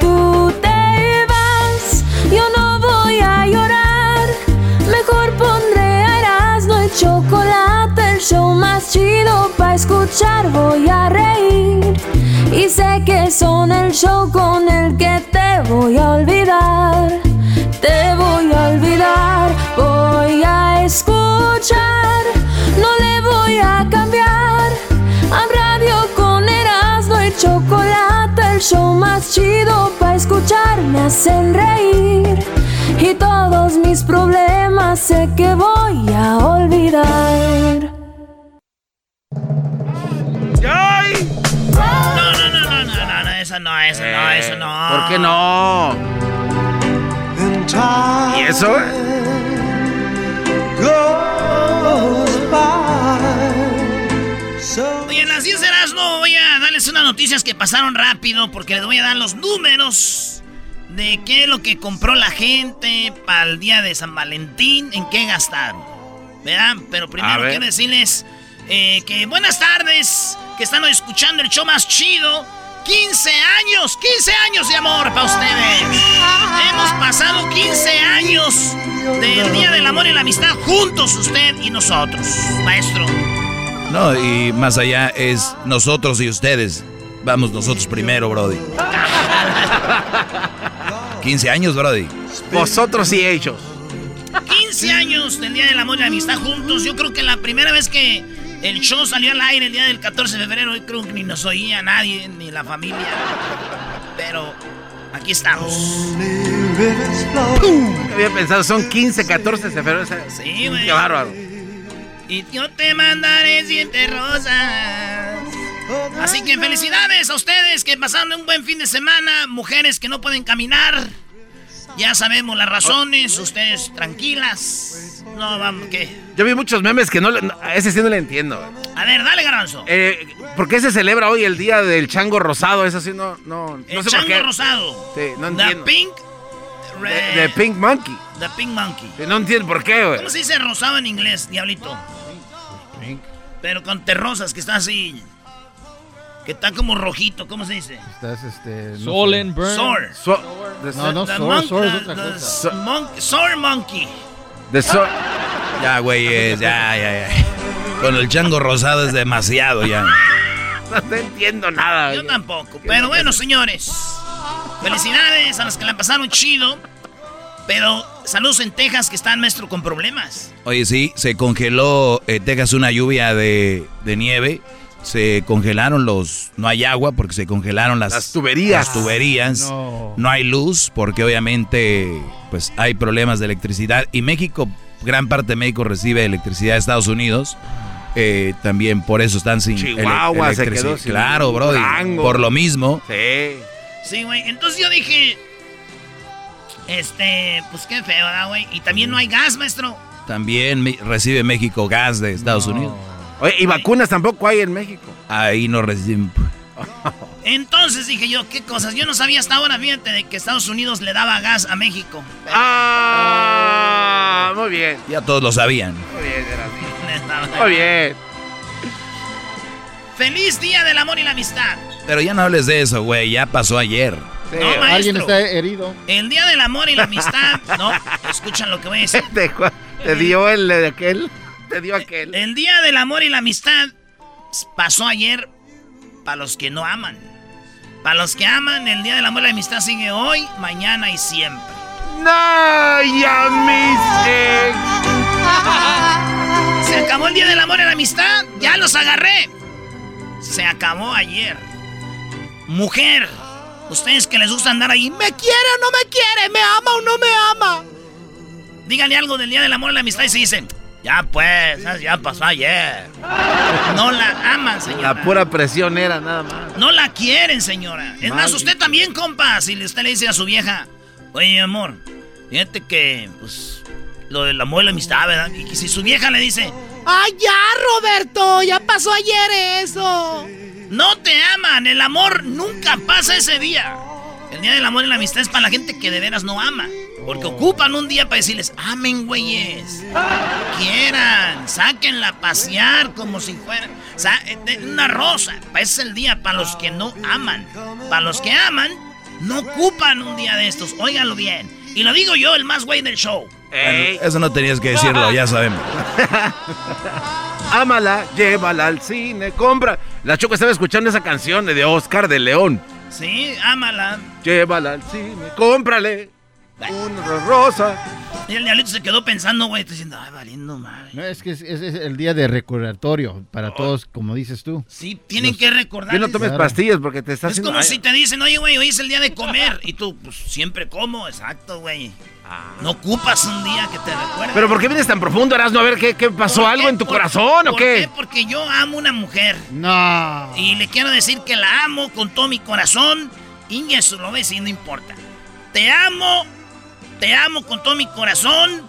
tú te vas, yo no voy a llorar. Mejor pondré a Erasmo el chocolate, el show más chido para escuchar. Voy a reír y sé que son el show con el que te voy a olvidar. Te voy a olvidar, voy a escuchar, no le voy a cambiar. Show más chido para escuchar me hacen reír. Y todos mis problemas sé que voy a olvidar. ¡Ay! No, no, no, no, no, no, no, eso no, eso no, eso no. ¿Por qué no? ¿Y eso? Oye, darles unas noticias que pasaron rápido porque les voy a dar los números de qué es lo que compró la gente para el día de San Valentín, en qué gastaron. ¿Verdad? Pero primero quiero decirles eh, que buenas tardes, que están escuchando el show más chido. 15 años, 15 años de amor para ustedes. Hemos pasado 15 años del Día del Amor y la Amistad juntos usted y nosotros, maestro. No, y más allá es nosotros y ustedes. Vamos nosotros primero, Brody. 15 años, Brody. Vosotros y ellos. 15 años del Día del Amor y la Amistad juntos. Yo creo que la primera vez que el show salió al aire el día del 14 de febrero, yo creo que ni nos oía nadie, ni la familia. Pero aquí estamos. Había pensado, son 15, 14 de febrero. Sí, güey. Qué bárbaro. Y yo te mandaré siete rosas. Así que felicidades a ustedes que pasaron un buen fin de semana. Mujeres que no pueden caminar. Ya sabemos las razones. Ustedes tranquilas. No, vamos, ¿qué? Yo vi muchos memes que no, le- a ese sí no le entiendo. A ver, dale, Garanzo. Eh, ¿Por qué se celebra hoy el día del chango rosado? Eso sí no, no, no El sé por chango qué. rosado. Sí, no The entiendo. pink. De, red- de Pink Monkey. The pink monkey. No entiendo por qué, güey. ¿Cómo se dice rosado en inglés, diablito? Pero con terrosas, que está así. Que está como rojito, ¿cómo se dice? Estás, este... no Soul and burn. Sour. So- No, no, The monk- sour es the- otra the cosa. monk- monkey. de so- Ya, güey, ya, ya, ya. Con el chango rosado es demasiado ya. no te entiendo nada. Yo güey. tampoco. Pero bueno, señores. Felicidades a los que la pasaron chido. Pero saludos en Texas que están, maestro, con problemas. Oye, sí, se congeló en Texas una lluvia de, de nieve. Se congelaron los... No hay agua porque se congelaron las, Las tuberías. las tuberías. No. No hay luz porque obviamente pues hay problemas de electricidad. Y México, gran parte de México recibe electricidad de Estados Unidos. Eh, también por eso están sin ele- Chihuahua se quedó sin Claro. Durango. Por lo mismo. Sí. Sí, güey. Entonces yo dije. Este, pues qué feo, ¿verdad, güey? Y también no hay gas, maestro. También me- recibe México gas de Estados Unidos. Oye, y vacunas tampoco hay en México. Ahí no reciben. Entonces dije yo, ¿qué cosas? Yo no sabía hasta ahora, fíjate, de que Estados Unidos le daba gas a México. Ah, muy bien. Ya todos lo sabían. Muy bien, daba- Muy bien. Feliz Día del Amor y la Amistad. Pero ya no hables de eso, güey. Ya pasó ayer. Sí. No, maestro. Alguien está herido. El Día del Amor y la Amistad. No, escuchan lo que voy a decir. Te, te dio el de aquel. Te dio aquel. El Día del Amor y la Amistad pasó ayer para los que no aman. Para los que aman, el Día del Amor y la Amistad sigue hoy, mañana y siempre. No, ya mis. Se acabó el Día del Amor y la Amistad. Ya los agarré. Se acabó ayer. Mujer, ustedes que les gusta andar ahí, ¿me quiere o no me quiere? ¿Me ama o no me ama? Díganle algo del Día del Amor y la Amistad y se dicen, ya pues, ya pasó ayer. No la aman, señora. La pura presión era nada más. No la quieren, señora. Es más, usted también, compa. Si usted le dice a su vieja, oye, amor, fíjate que, pues, lo del amor y la amistad, ¿verdad? Y si su vieja le dice, ¡ay, ya, Roberto! Ya pasó ayer eso. No te aman. El amor nunca pasa ese día. El día del amor y la amistad es para la gente que de veras no ama. Porque ocupan un día para decirles, amen, güeyes. Quieran, sáquenla a pasear como si fuera eh, una rosa. Ese es el día para los que no aman. Para los que aman, No ocupan un día de estos, óiganlo bien. Y lo digo yo, el más güey del show. Eso no tenías que decirlo, ya sabemos. ámala, llévala al cine, compra. La Choco estaba escuchando esa canción de Oscar de León. Sí, ámala. Llévala al cine, cómprale una rosa. Y el diablito se quedó pensando, güey, está diciendo, ay, valiendo madre. No, es que es, es- es el día de recordatorio para todos, como dices tú. Sí, tienen que recordar. Y no tomes Claro. pastillas porque te estás Es como si te dicen, oye, güey, hoy es el día de comer. Y tú, pues, siempre como, exacto, güey. No ocupas un día que te recuerde. Pero ¿por qué vienes tan profundo, Erasmo? A ver, ¿qué, qué pasó? ¿Por ¿Algo qué? en tu ¿Por- corazón o ¿por qué? Porque yo amo una mujer. No. Y le quiero decir que la amo con todo mi corazón. Y eso lo ves y no importa. Te amo, te amo con todo mi corazón.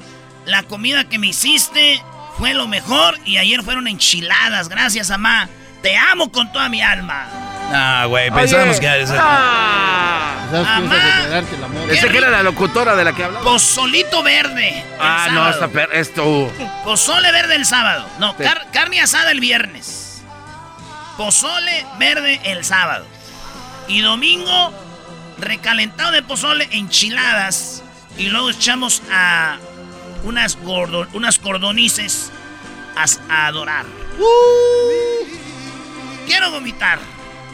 La comida que me hiciste fue lo mejor. Y ayer fueron enchiladas. Gracias, mamá. Te amo con toda mi alma. Ah, güey, pensábamos que... Oye, ah, ¿Sabes qué Amá. es declararte el amor? ¿Qué? Ese que era la locutora de la que hablaba. Pozolito verde. el Ah, no, esta per esto. Pozole verde el sábado. No, Sí. car- carne asada el viernes. Pozole verde el sábado. Y domingo, recalentado de pozole, enchiladas. Y luego echamos a unas, gordo- unas cordonices a, a adorar. Quiero vomitar.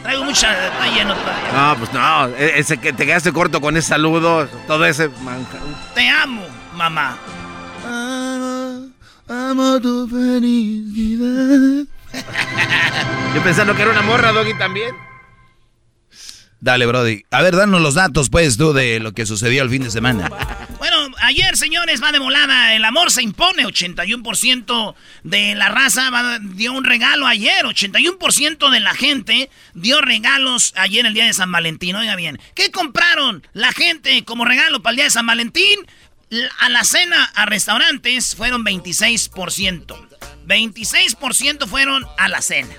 Traigo mucha... Está lleno todavía. No, pues no. e- Ese que te quedaste corto con ese saludo. Todo ese manca. Te amo, mamá. Amo tu felicidad. Yo pensando que era una morra, Doggy, también. Dale, Brody. A ver, danos los datos, pues, tú, de lo que sucedió el fin de semana. Bueno, ayer, señores, va de volada. El amor se impone. 81% de la raza va- dio un regalo ayer. 81% de la gente dio regalos ayer, el día de San Valentín. Oiga bien, ¿qué compraron la gente como regalo para el día de San Valentín? A la cena, a restaurantes, fueron 26%. 26% fueron a la cena.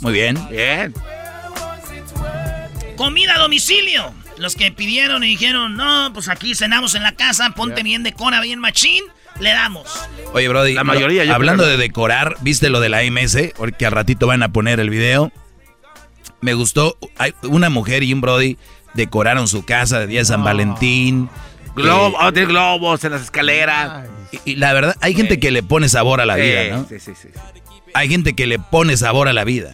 Muy bien. Bien. Comida a domicilio. Los que pidieron y dijeron, no, pues aquí cenamos en la casa, ponte bien decora, bien machín, le damos. Oye, Brody, La mayoría, yo hablando creo. de decorar, ¿viste lo de la MS? Porque al ratito van a poner el video. Me gustó, hay una mujer y un Brody decoraron su casa de día de San Valentín. Globo, Eh, oh, tiene globos en las escaleras. Y, y la verdad, hay gente que le pone sabor a la vida, ¿no? Sí, sí. sí. Hay gente que le pone sabor a la vida.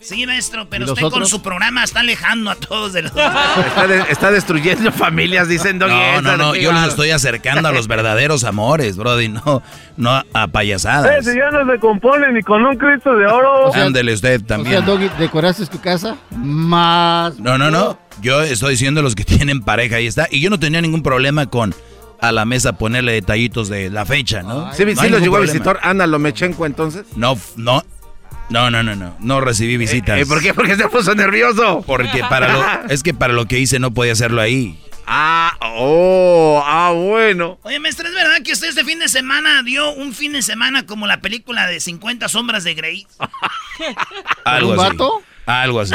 Sí, maestro, pero ¿Y los usted con su programa está alejando a todos de los... Está, de- está destruyendo familias, dicen Doggy. No, no, no, qué yo los estoy acercando a los verdaderos amores, Brody, no, no a payasadas. Eh, si ya no se compone ni con un Cristo de oro. O sea, Ándele usted O sea, también. Doggy, ¿decoraste tu casa? Más. No, no, no. Yo estoy diciendo los que tienen pareja, ahí está. Y yo no tenía ningún problema con a la mesa ponerle detallitos de la fecha, ¿no? Sí, No sí hay los llegó a visitar Ana Lomechenko entonces. No, no, no, no, no, no. No recibí visitas. Eh, ¿Por qué? Porque se puso nervioso. Porque para lo, es que para lo que hice no podía hacerlo ahí. Ah, oh, ah, bueno. Oye, maestro, ¿es verdad que usted este fin de semana dio un fin de semana como la película de 50 sombras de Grey? Algo un así. vato? Algo así.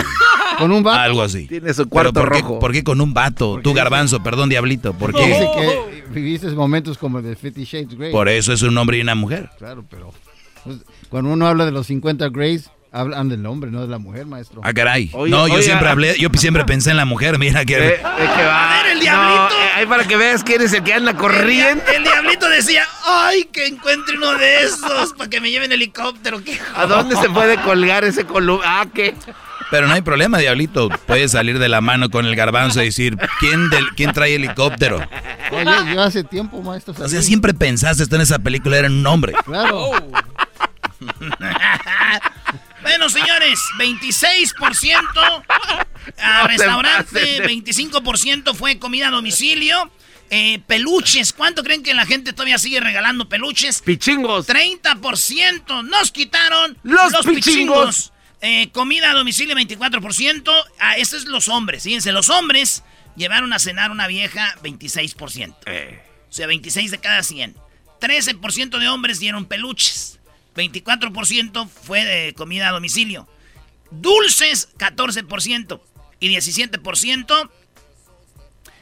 ¿Con un vato? Algo así. Tiene su Pero cuarto ¿por qué, rojo. ¿Por qué con un vato? Tú, garbanzo, perdón, diablito. ¿Por Dice qué? que viviste momentos como el de Fifty Shades Grey. Por eso es un hombre y una mujer. Claro, pero cuando uno habla de los 50 Grays, hablan del hombre, no de la mujer, maestro. Ah, caray. Oye, no, yo siempre ah. hablé, yo siempre pensé en la mujer, mira que... Eh, eh, que va. A ver, el diablito. No, eh, ahí para que veas quién es el que anda El, dia- el diablito decía, ay, que encuentre uno de esos para que me lleven helicóptero. ¿Qué ¿A dónde se puede colgar ese column? Ah, ¿qué? Pero no hay problema, diablito. Puedes salir de la mano con el garbanzo y decir, ¿quién, del, quién trae helicóptero? Oye, yo hace tiempo, maestro. O sea, siempre pensaste esto en esa película, era un hombre. Claro. Bueno, señores, 26% a No restaurante, pasen de- 25% fue comida a domicilio. Eh, peluches, ¿cuánto creen que la gente todavía sigue regalando peluches? Pichingos. 30% nos quitaron Los pichingos. Eh, comida a domicilio 24%. Ah, estos es los hombres. Fíjense, los hombres llevaron a cenar una vieja 26%. Eh, O sea, 26 de cada 100. 13% de hombres dieron peluches. 24% fue de comida a domicilio. Dulces, 14%. Y 17%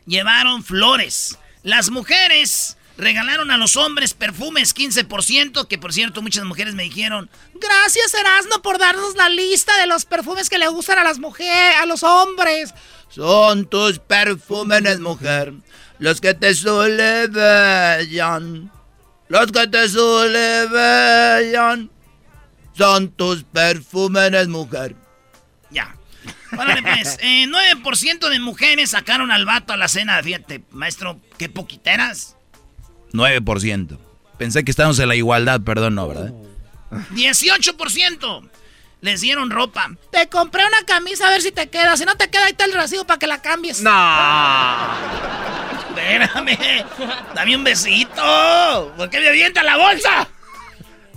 llevaron flores. Las mujeres regalaron a los hombres perfumes, 15%. Que por cierto, muchas mujeres me dijeron: Gracias, Erasmo, por darnos la lista de los perfumes que le gustan a las mujeres, a los hombres. Son tus perfumes, mujer, los que te suelevellan. Los que te suelevellan. Son tus perfumes, mujer. Ya. Órale, pues, eh, 9% de mujeres sacaron al vato a la cena. Fíjate, maestro, qué poquiteras. 9%. Pensé que estábamos en la igualdad, perdón, no, ¿verdad? 18% les dieron ropa. Te compré una camisa a ver si te queda. Si no te queda, ahí está el recibo para que la cambies. No. Espérame. Dame un besito. ¿Por qué me avienta la bolsa?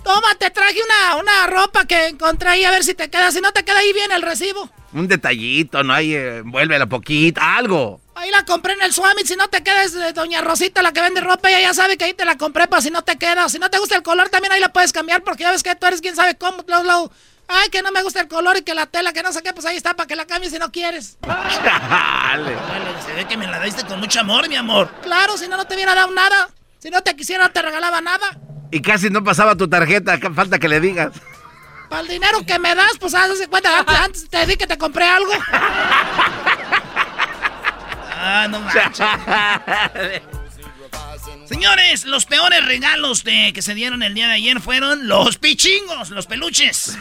Toma, te traje una, una ropa que encontré ahí a ver si te queda. Si no te queda, ahí viene el recibo. Un detallito, ¿no? Ahí, eh, envuélvela poquito, algo. Ahí la compré en el Swami. Si no te quedas, eh, doña Rosita, la que vende ropa, ella ya sabe que ahí te la compré para si no te queda. Si no te gusta el color, también ahí la puedes cambiar porque ya ves que tú eres quien sabe cómo. Lo- Ay, que no me gusta el color y que la tela, que no sé qué, pues ahí está para que la cambies si no quieres. Chale. se ve que me la diste con mucho amor, mi amor. Claro, si no, no te hubiera dado nada. Si no te quisiera, no te regalaba nada. Y casi no pasaba tu tarjeta, falta que le digas. Para el dinero que me das, pues haz de cuenta, antes, antes te di que te compré algo. Ah, no manches. Señores, los peores regalos de, que se dieron el día de ayer fueron los pichingos, los peluches.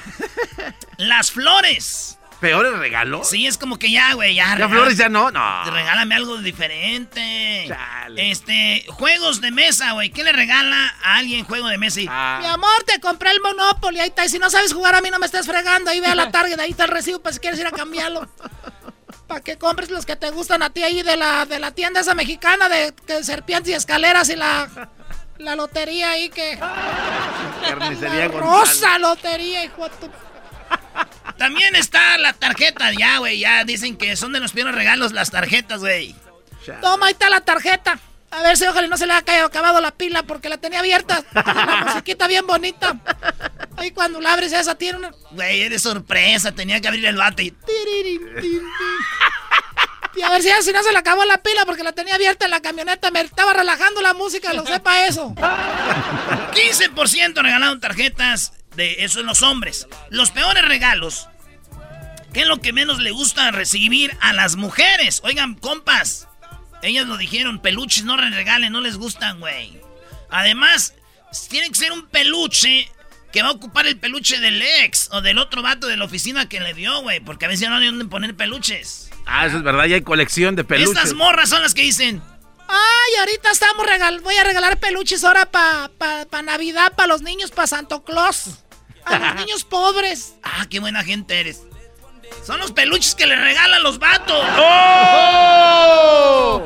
Las flores. ¿Peores regalos? Sí, es como que ya, güey, ya. ¿Ya flores ya no? No. Regálame algo diferente. Chale. Este, juegos de mesa, güey. ¿Qué le regala a alguien juego de mesa? Ah. Mi amor, te compré el Monopoly. Ahí está. Y si no sabes jugar, a mí no me estés fregando. Ahí ve a la Target, ahí está el recibo para si quieres ir a cambiarlo. Para que compres los que te gustan a ti ahí de la, de la tienda esa mexicana de, que serpientes y escaleras y la, la lotería ahí que. Carnicería rosa lotería, hijo de tu- También está la tarjeta, ya, güey. Ya dicen que son de los primeros regalos las tarjetas, güey. Toma, ahí está la tarjeta. A ver si ojalá no se le ha caído acabado la pila porque la tenía abierta. La musiquita bien bonita. Ahí cuando la abres esa tiene una... Güey, eres sorpresa. Tenía que abrir el bate y... Y a ver si, si no se le acabó la pila porque la tenía abierta en la camioneta. Me estaba relajando la música, lo sepa eso. 15% regalaron tarjetas de eso en los hombres. Los peores regalos. ¿Qué es lo que menos le gusta recibir a las mujeres? Oigan, compas. Ellas lo dijeron, peluches no le regalen, no les gustan, güey. Además, tiene que ser un peluche que va a ocupar el peluche del ex o del otro vato de la oficina que le dio, güey. Porque a veces no hay dónde poner peluches. Ah, eso es verdad, ya hay colección de peluches. Estas morras son las que dicen. Ay, ahorita estamos regal voy a regalar peluches ahora para pa, pa Navidad, para los niños, para Santo Claus. A los niños pobres. Ah, qué buena gente eres. Son los peluches que le regalan los vatos. ¡Oh!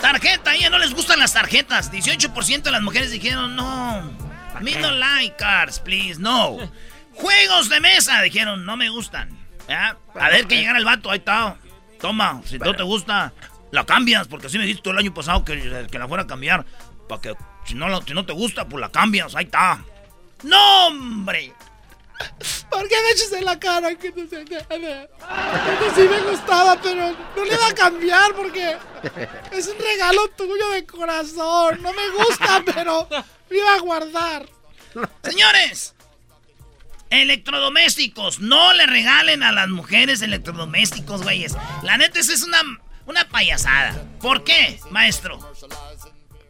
Tarjeta, a ella no les gustan las tarjetas. 18% de las mujeres dijeron no. Me don't like cards, please, no. Juegos de mesa, dijeron, no me gustan. ¿Ya? A ver que llegara el vato, ahí está. Toma, si no te gusta, la cambias, porque así me dijiste el año pasado que, que la fuera a cambiar. Para que si no, si no te gusta, pues la cambias, ahí está. ¡No, hombre! ¿Por qué me echas en la cara que sí me gustaba, pero no le iba a cambiar porque es un regalo tuyo de corazón. No me gusta, pero lo iba a guardar. Señores, electrodomésticos. No le regalen a las mujeres electrodomésticos, güeyes. La neta, esa es una, una payasada. ¿Por qué, maestro?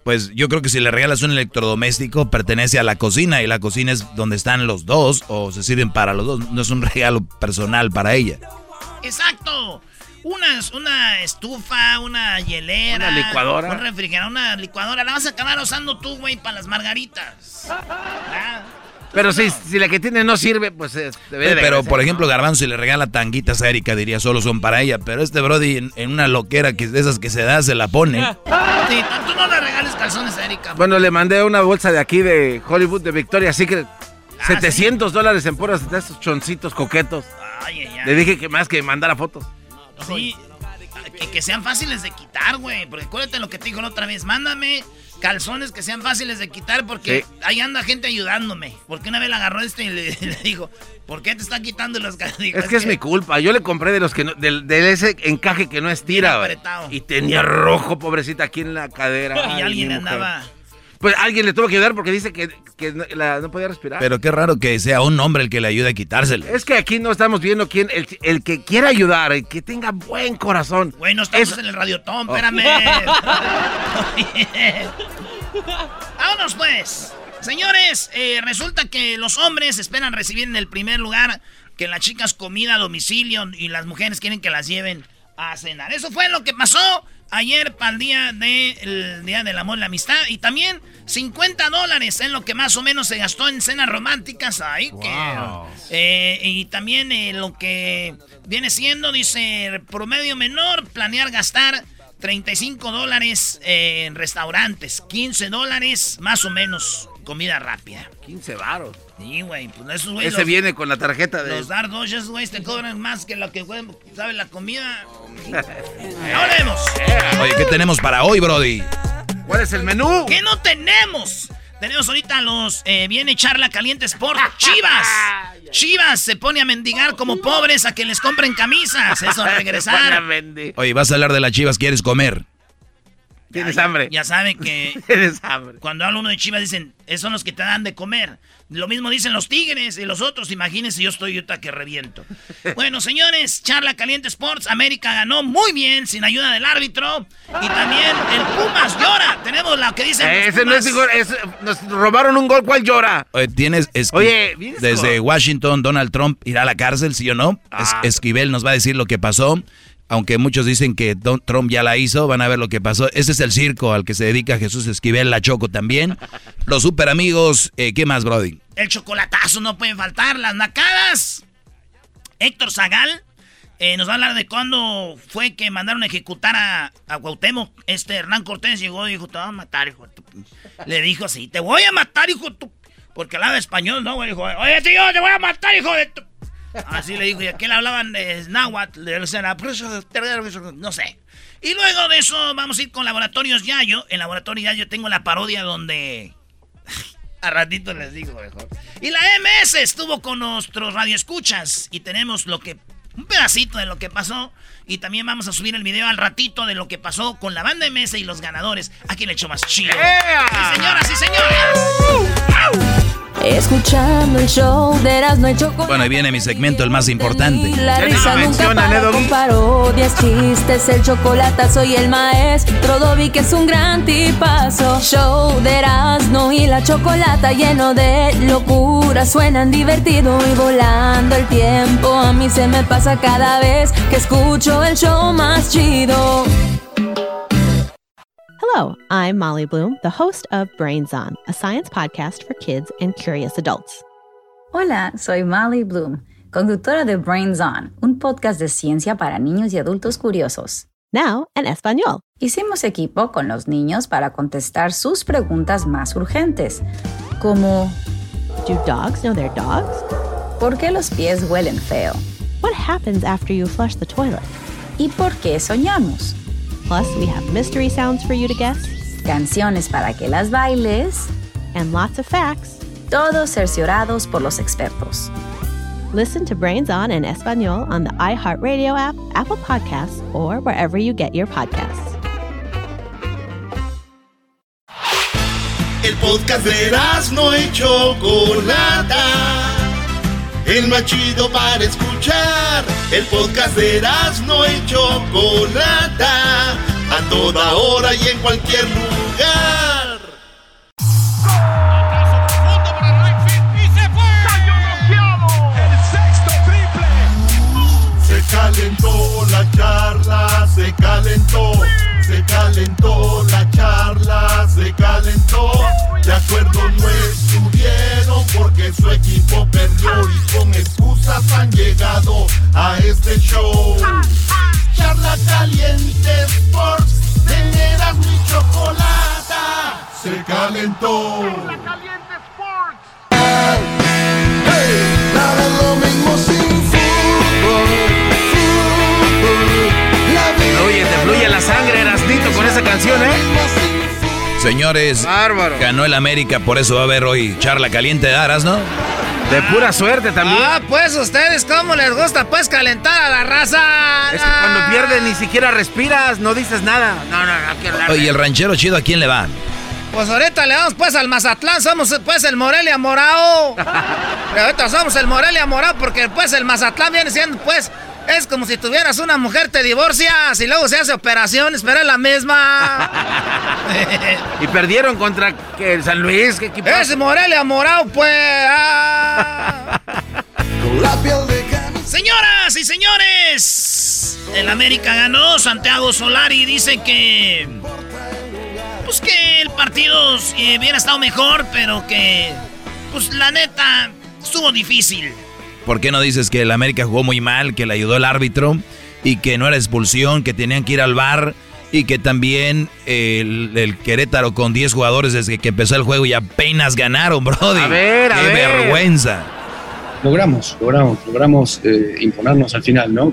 Pues yo creo que si le regalas un electrodoméstico, pertenece a la cocina y la cocina es donde están los dos o se sirven para los dos. No es un regalo personal para ella. Exacto. Una, una estufa, una hielera. Una licuadora. Un refrigerador, una licuadora. La vas a acabar usando tú, güey, para las margaritas. Ah. Pero si, si la que tiene no sirve, pues eh, debe de Pero, por ejemplo, Garbanzo si le regala tanguitas a Erika, diría solo son para ella. Pero este Brody en, en una loquera que de esas que se da, se la pone. Sí, tú no le regales calzones a Erika. Bueno, le mandé una bolsa de aquí de Hollywood de Victoria, así que Ah, 700 dólares en puros de esos choncitos coquetos. Ay, ay, ay. Le dije que más que mandara fotos. Sí, que, que sean fáciles de quitar, güey. Porque acuérdate lo que te dijo la otra vez. Mándame calzones que sean fáciles de quitar porque Sí. ahí anda gente ayudándome. Porque una vez la agarró este y le, le dijo, ¿por qué te están quitando los calzones? Es que es mi culpa. Yo le compré de los que no, del, de ese encaje que no estira. Y tenía rojo, pobrecita, aquí en la cadera. Y Ay, alguien andaba... Pues alguien le tuvo que ayudar porque dice que, que no, la- no podía respirar. Pero qué raro que sea un hombre el que le ayude a quitárselo. es que aquí no estamos viendo quién, el, el que quiera ayudar, el que tenga buen corazón. Güey, no estamos en el radiotón, espérame. Vámonos pues. Señores, eh, resulta que los hombres esperan recibir en el primer lugar que las chicas comida a domicilio y las mujeres quieren que las lleven a cenar. Eso fue lo que pasó ayer para el día del Día del Amor y la Amistad. Y también 50 dólares en lo que más o menos se gastó en cenas románticas. Ay, que... Eh, y también eh, lo que viene siendo, dice, promedio menor, planear gastar 35 dólares eh, en restaurantes, 15 dólares más o menos comida rápida. 15 varos. Sí, güey, pues esos güeyes Ese los, viene con la tarjeta de... los Dardoshes, güey, te cobran más que lo que güey, sabe la comida. Ahora vemos. Oye, ¿qué tenemos para hoy, Brody? ¿Cuál es el menú? ¿Qué no tenemos? Tenemos ahorita los. Eh, viene Charla Caliente Sport. ¡Chivas! Chivas se pone a mendigar como pobres a que les compren camisas. Eso, regresar. Oye, vas a hablar de las chivas, ¿quieres comer? Tienes hambre. Ya saben que Tienes hambre. cuando habla uno de Chivas dicen, esos son los que te dan de comer. Lo mismo dicen los tigres y los otros. Imagínense, yo estoy ahorita que reviento. Bueno, señores, Charla Caliente Sports. América ganó muy bien sin ayuda del árbitro. Y también el Pumas llora. Tenemos la que dicen. los Ese no es, es- Nos robaron un gol, ¿cuál llora? Oye, tienes... Esqui- Oye, Desde Washington, Donald Trump irá a la cárcel, ¿sí o no? Es- Ah. Esquivel nos va a decir lo que pasó. Aunque muchos dicen que Don- Trump ya la hizo, van a ver lo que pasó. Ese es el circo al que se dedica Jesús Esquivel, la Choco también. Los super amigos, eh, ¿qué más, Brody? El chocolatazo no pueden faltar. Las nacadas. Héctor Zagal eh, nos va a hablar de cuándo fue que mandaron a ejecutar a, a. Este Hernán Cortés llegó y dijo, te voy a matar, hijo de tu... Le dijo así, te voy a matar, hijo de tu... Porque hablaba español, ¿no? Dijo, oye, tío, te voy a matar, hijo de tu... Así le dijo, y aquel hablaban de náhuatl, de no sé. Y luego de eso vamos a ir con Laboratorios Yayo. En Laboratorios Yayo tengo la parodia donde... A ratito les digo mejor. Y la MS estuvo con nuestros radioescuchas y tenemos lo que un pedacito de lo que pasó y también vamos a subir el video al ratito de lo que pasó con la banda MS y los ganadores. ¿A quién le echó más chido? Sí, señoras y señores. Escuchando el show de Erasmo y Chocolate. Bueno, ahí viene mi segmento, el más importante. La risa nunca ¿eh, con parodias, chistes, el chocolate soy el maestro Dobby que es un gran tipazo. Show de Erasmo y la chocolata lleno de locura, suenan divertido y volando el tiempo. A mí se me pasa cada vez que escucho el show más chido. Hello, I'm Molly Bloom, the host of Brains On, a science podcast for kids and curious adults. Hola, soy Molly Bloom, conductora de Brains On, un podcast de ciencia para niños y adultos curiosos. Now in Espanol. Hicimos equipo con los niños para contestar sus preguntas más urgentes, como Do dogs know their dogs? ¿por qué los pies huelen feo? What happens after you flush the toilet? ¿Y por qué soñamos? Plus, we have mystery sounds for you to guess Canciones para que las bailes, and lots of facts. todos cerciorados por los expertos. Listen to Brains On in Espanol on the iHeartRadio app, Apple Podcasts, or wherever you get your podcasts. El podcast de no y Chocolata. El más chido para escuchar. El podcast de no y Chocolata. A toda hora y en cualquier lugar. Calentó la charla, se calentó, se calentó la charla, se calentó. De acuerdo no estuvieron porque su equipo perdió y con excusas han llegado a este show. Charla caliente Sports, teneras mi chocolata, se calentó. Canción, ¿eh? Señores, Bárbaro. ganó el América, por eso va a haber hoy charla caliente de Aras, ¿no? De pura suerte también. Ah, pues ustedes, ¿cómo les gusta pues calentar a la raza? Es que cuando pierdes ni siquiera respiras, no dices nada. No, no, no, quiero hablar. Oye, ¿el ranchero chido a quién le va? Pues ahorita le damos pues al Mazatlán, somos pues el Morelia Morado. Pero ahorita somos el Morelia Morado porque pues el Mazatlán viene siendo pues... Es como si tuvieras una mujer, te divorcias y luego se hace operaciones, pero es la misma. y perdieron contra el San Luis. ¿qué equipo? Es Morelia Morado, pues. Ah. Señoras y señores, el América ganó. Santiago Solari dice que. Pues que el partido eh, hubiera estado mejor, pero que. Pues la neta, estuvo difícil. ¿Por qué no dices que el América jugó muy mal, que le ayudó el árbitro y que no era expulsión, que tenían que ir al bar y que también el, Querétaro con 10 jugadores desde que empezó el juego y apenas ganaron, Brody? A ver, a ¡Qué vergüenza! Logramos, logramos, logramos eh, imponernos al final, ¿no?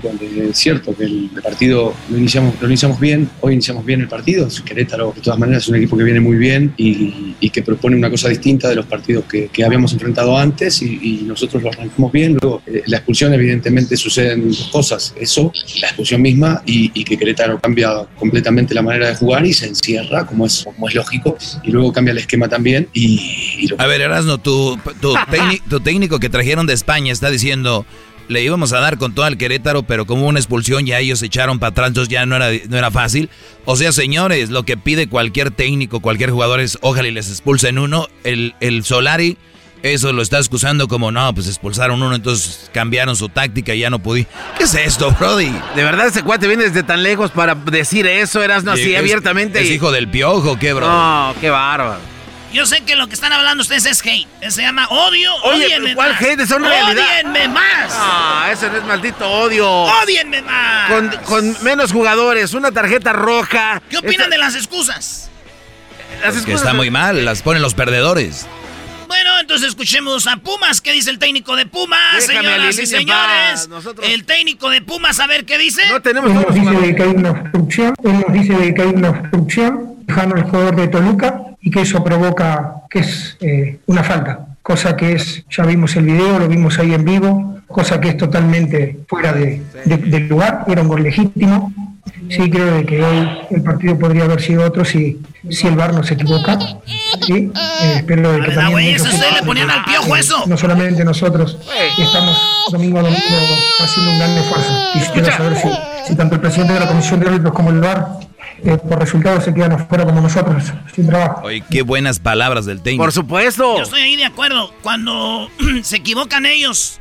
Es cierto que el partido lo iniciamos, lo iniciamos bien, hoy iniciamos bien el partido. Querétaro, de todas maneras, es un equipo que viene muy bien y, que propone una cosa distinta de los partidos que, habíamos enfrentado antes y, nosotros lo arrancamos bien. Luego, eh, la expulsión, evidentemente, suceden dos cosas: eso, la expulsión misma y, que Querétaro cambia completamente la manera de jugar y se encierra, como es, como es lógico, y luego cambia el esquema también. Y, A ver, Erasno, tu, tu, tu técnico que trajeron de España está diciendo, le íbamos a dar con todo al Querétaro, pero como una expulsión ya ellos se echaron para atrás, entonces ya no era, no era fácil. O sea, señores, lo que pide cualquier técnico, cualquier jugador es, ojalá y les expulsen uno. El, el Solari, eso lo está excusando como, no, pues expulsaron uno, entonces cambiaron su táctica y ya no pude. ¿Qué es esto, Brody? De verdad ese cuate viene desde tan lejos para decir eso, eras no así abiertamente. ¿Es hijo del piojo, qué, bro? No, qué bárbaro. Yo sé que lo que están hablando ustedes es hate. Se llama odio. Oye, ¿cuál hate? Es una realidad. ¡Odienme más! Ah, ese no es maldito odio. ¡Odienme más! Con, menos jugadores, una tarjeta roja. ¿Qué opinan de las excusas? Las excusas que está muy mal, las ponen los perdedores. Bueno, entonces escuchemos a Pumas. ¿Qué dice el técnico de Pumas, señoras y señores? El técnico de Pumas, a ver qué dice. No tenemos. Él nos dice que hay una obstrucción. Él nos dice que hay una obstrucción. Dejando el jugador de Toluca y que eso provoca que es eh, una falta, cosa que es, ya vimos el video, lo vimos ahí en vivo, cosa que es totalmente fuera de, del lugar, era un gol legítimo. Sí, creo que hoy el partido podría haber sido otro si, si el VAR no se equivoca. Sí, eh, espero de que también le ponían al piojo eso. No solamente nosotros, estamos domingo a domingo haciendo un gran esfuerzo. Y quiero saber si, si tanto el presidente de la Comisión de Árbitros como el VAR por resultados se quedan afuera como nosotros, sin trabajo. Oye, qué buenas palabras del técnico. Por supuesto. Yo estoy ahí de acuerdo. Cuando se equivocan ellos,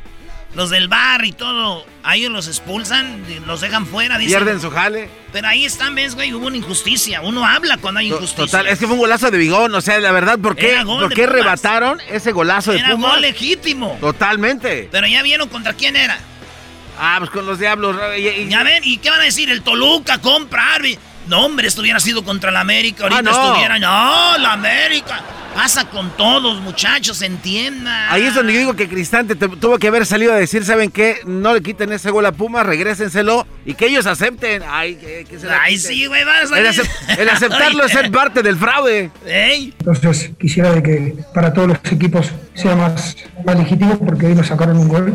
los del bar y todo, a ellos los expulsan, los dejan fuera. Pierden su jale. Pero ahí están, ves, güey, hubo una injusticia. Uno habla cuando hay injusticia. Total, es que fue un golazo de Bigón, o sea, la verdad, ¿por qué, ¿por qué rebataron ese golazo de Era gol legítimo. Totalmente. Pero ya vieron contra quién era. Ah, pues con los diablos. Ya ven, ¿y qué van a decir? El Toluca compra, no, hombre, esto hubiera sido contra la América. Ahorita ah, no. estuviera. No, la América. Pasa con todos, muchachos, entiendan. Ahí es donde yo digo que Cristante tuvo que haber salido a decir, ¿saben qué? No le quiten ese gol a Puma, regrésenselo y que ellos acepten. Ay, que, se Ay sí, güey, vas a el, el, aceptarlo es ser parte del fraude. Entonces, quisiera de que para todos los equipos sea más, más legítimo porque hoy nos sacaron un gol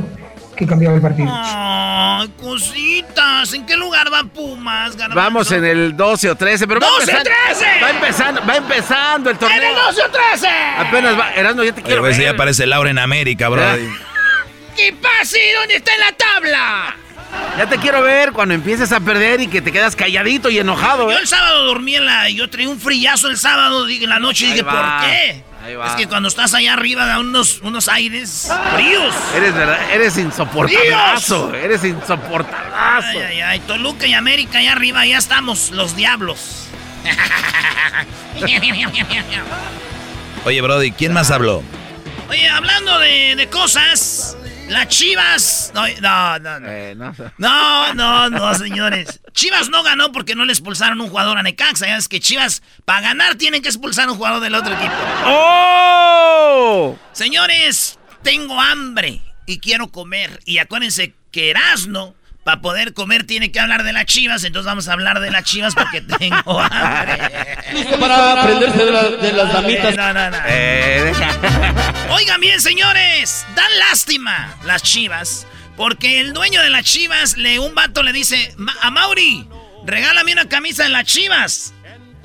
que cambiaba el partido. Ay, cositas. ¿En qué lugar va Pumas, Vamos en el 12 o 13, pero ¡12 o 13! Va empezando, va empezando el torneo. ¡En el 12 o 13! Apenas va, Erasmo, ya te quiero Oye, ver. ya aparece Laura en América, bro. ¿Qué pasa? ¿Dónde está en la tabla? Ya te quiero ver cuando empieces a perder y que te quedas calladito y enojado. Yo ¿eh? el sábado dormí en la... Yo traí un frillazo el sábado en la noche y dije, ¿por qué? Es que cuando estás allá arriba da unos, unos aires fríos. Eres verdad, eres insoportable. Eres insoportable. Ay, ay, ay. Toluca y América allá arriba, ya estamos, los diablos. Oye, Brody, ¿quién más habló? Oye, hablando de, de cosas, las Chivas. No, no, no. Eh, no. no, no, señores. Chivas no ganó porque no le expulsaron un jugador a Necaxa. Ya es que Chivas, para ganar, tienen que expulsar a un jugador del otro equipo. ¡Oh! Señores, tengo hambre y quiero comer. Y acuérdense que Erasno para poder comer tiene que hablar de las chivas, entonces vamos a hablar de las chivas porque tengo hambre. Listo para aprenderse de, las damitas. No, no, no. Eh, Oigan bien, señores, dan lástima las chivas, porque el dueño de las chivas, le, un vato le dice, a Mauri, regálame una camisa de las chivas.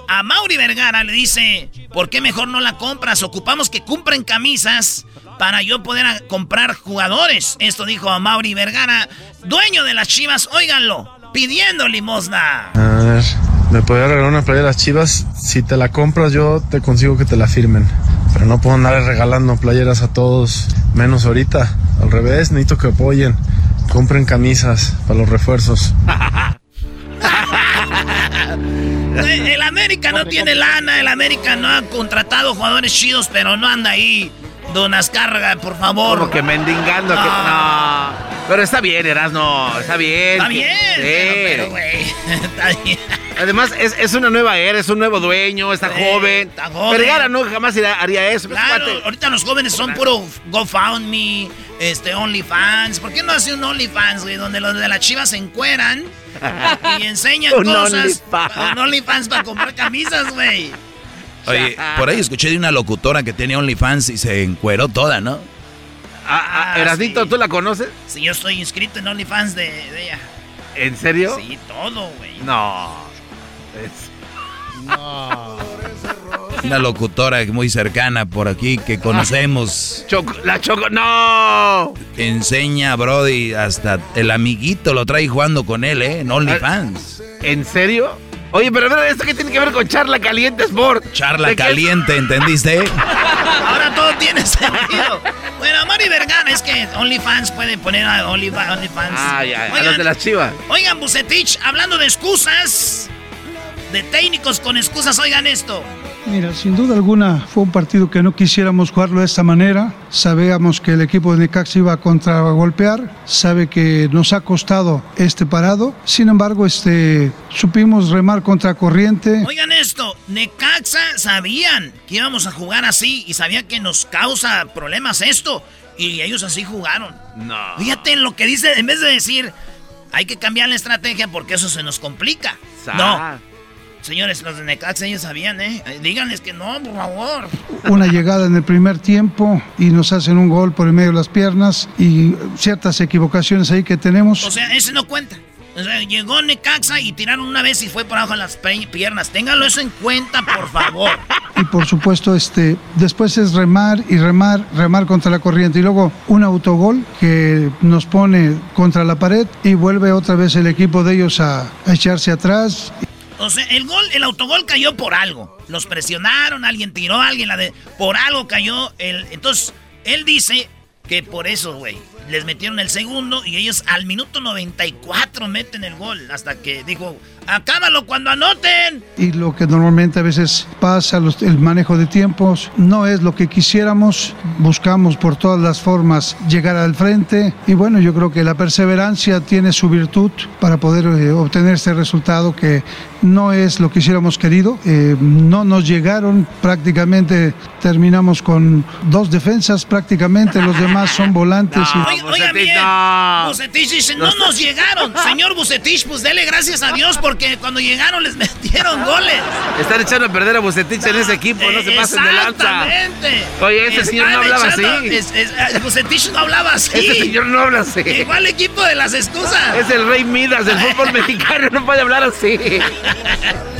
a Mauri Vergara le dice, ¿por qué mejor no la compras? Ocupamos que compren camisas para yo poder comprar jugadores. Esto dijo a Mauri Vergara, dueño de las Chivas, óiganlo, pidiendo limosna. A ver, ¿me podría regalar una playera de las Chivas? Si te la compras yo te consigo que te la firmen. Pero no puedo andar regalando playeras a todos, menos ahorita. Al revés, necesito que apoyen. Compren camisas para los refuerzos. el América no tiene lana, el América no ha contratado jugadores chidos, pero no anda ahí. Don Azcárraga, por favor. Como que mendigando. No. Que, no. Pero está bien, Erasno. Está bien. Está bien. Sí. Pero, güey. Está bien. Además, es, es, una nueva era, es un nuevo dueño, está joven. Está joven. Vergara no jamás haría eso. Claro, ahorita los jóvenes son puro GoFundMe, este, OnlyFans. ¿Por qué no hace un OnlyFans, güey? Donde los de las chivas se encueran y enseñan un cosas. OnlyFans. Un OnlyFans para comprar camisas, güey. Oye, por ahí escuché de una locutora que tiene OnlyFans y se encueró toda, ¿no? Ah, ah, Erasnito, sí. ¿tú la conoces? Sí, yo estoy inscrito en OnlyFans de, de ella. ¿En serio? Sí, todo, güey. No. Es... No. Una locutora muy cercana por aquí que conocemos. Choco, la Choco, no. Enseña a Brody hasta el amiguito lo trae jugando con él, ¿eh? En OnlyFans. ¿En serio? Oye, pero, pero ¿esto qué tiene que ver con Charla Caliente Sport? Charla Caliente, ¿entendiste? Ahora todo tiene sentido. Bueno, Mari Vergara, es que OnlyFans puede poner a OnlyFans. Ah, ya, oigan, a los de las chivas. Oigan, Bucetich, hablando de excusas, de técnicos con excusas, oigan esto. Mira, sin duda alguna fue un partido que no quisiéramos jugarlo de esta manera. Sabíamos que el equipo de Necaxa iba a contragolpear, sabe que nos ha costado este parado. Sin embargo, este, supimos remar contra corriente. Oigan esto, Necaxa sabían que íbamos a jugar así y sabían que nos causa problemas esto. Y ellos así jugaron. No. Fíjate en lo que dice, en vez de decir, hay que cambiar la estrategia porque eso se nos complica. Sa no. Señores, los de Necaxa ellos sabían, ¿eh? Díganles que no, por favor. Una llegada en el primer tiempo y nos hacen un gol por el medio de las piernas y ciertas equivocaciones ahí que tenemos. O sea, ese no cuenta. O sea, llegó Necaxa y tiraron una vez y fue por abajo de las piernas. Ténganlo eso en cuenta, por favor. Y por supuesto, este, después es remar y remar, remar contra la corriente. Y luego un autogol que nos pone contra la pared y vuelve otra vez el equipo de ellos a, a echarse atrás. O sea, el gol, el autogol cayó por algo. Los presionaron, alguien tiró, alguien la de. Por algo cayó el. Entonces, él dice que por eso, güey. Les metieron el segundo y ellos al minuto 94 meten el gol. Hasta que dijo, acábalo cuando anoten. Y lo que normalmente a veces pasa, el manejo de tiempos, no es lo que quisiéramos. Buscamos por todas las formas llegar al frente. Y bueno, yo creo que la perseverancia tiene su virtud para poder eh, obtener este resultado que no es lo que hubiéramos querido. Eh, no nos llegaron, prácticamente terminamos con dos defensas, prácticamente los demás son volantes. No, y... Oigan bien, no. Bucetich dice, no nos llegaron. Señor Bucetich, pues dele gracias a Dios porque cuando llegaron les metieron goles. Están echando a perder a Bucetich en ese equipo, no se pasen de lanza. Exactamente. Oye, ese señor no hablaba así. Es, es, Bucetich no hablaba así. Ese señor no habla así. Igual equipo de las excusas. Es el rey Midas del fútbol mexicano, no puede hablar así.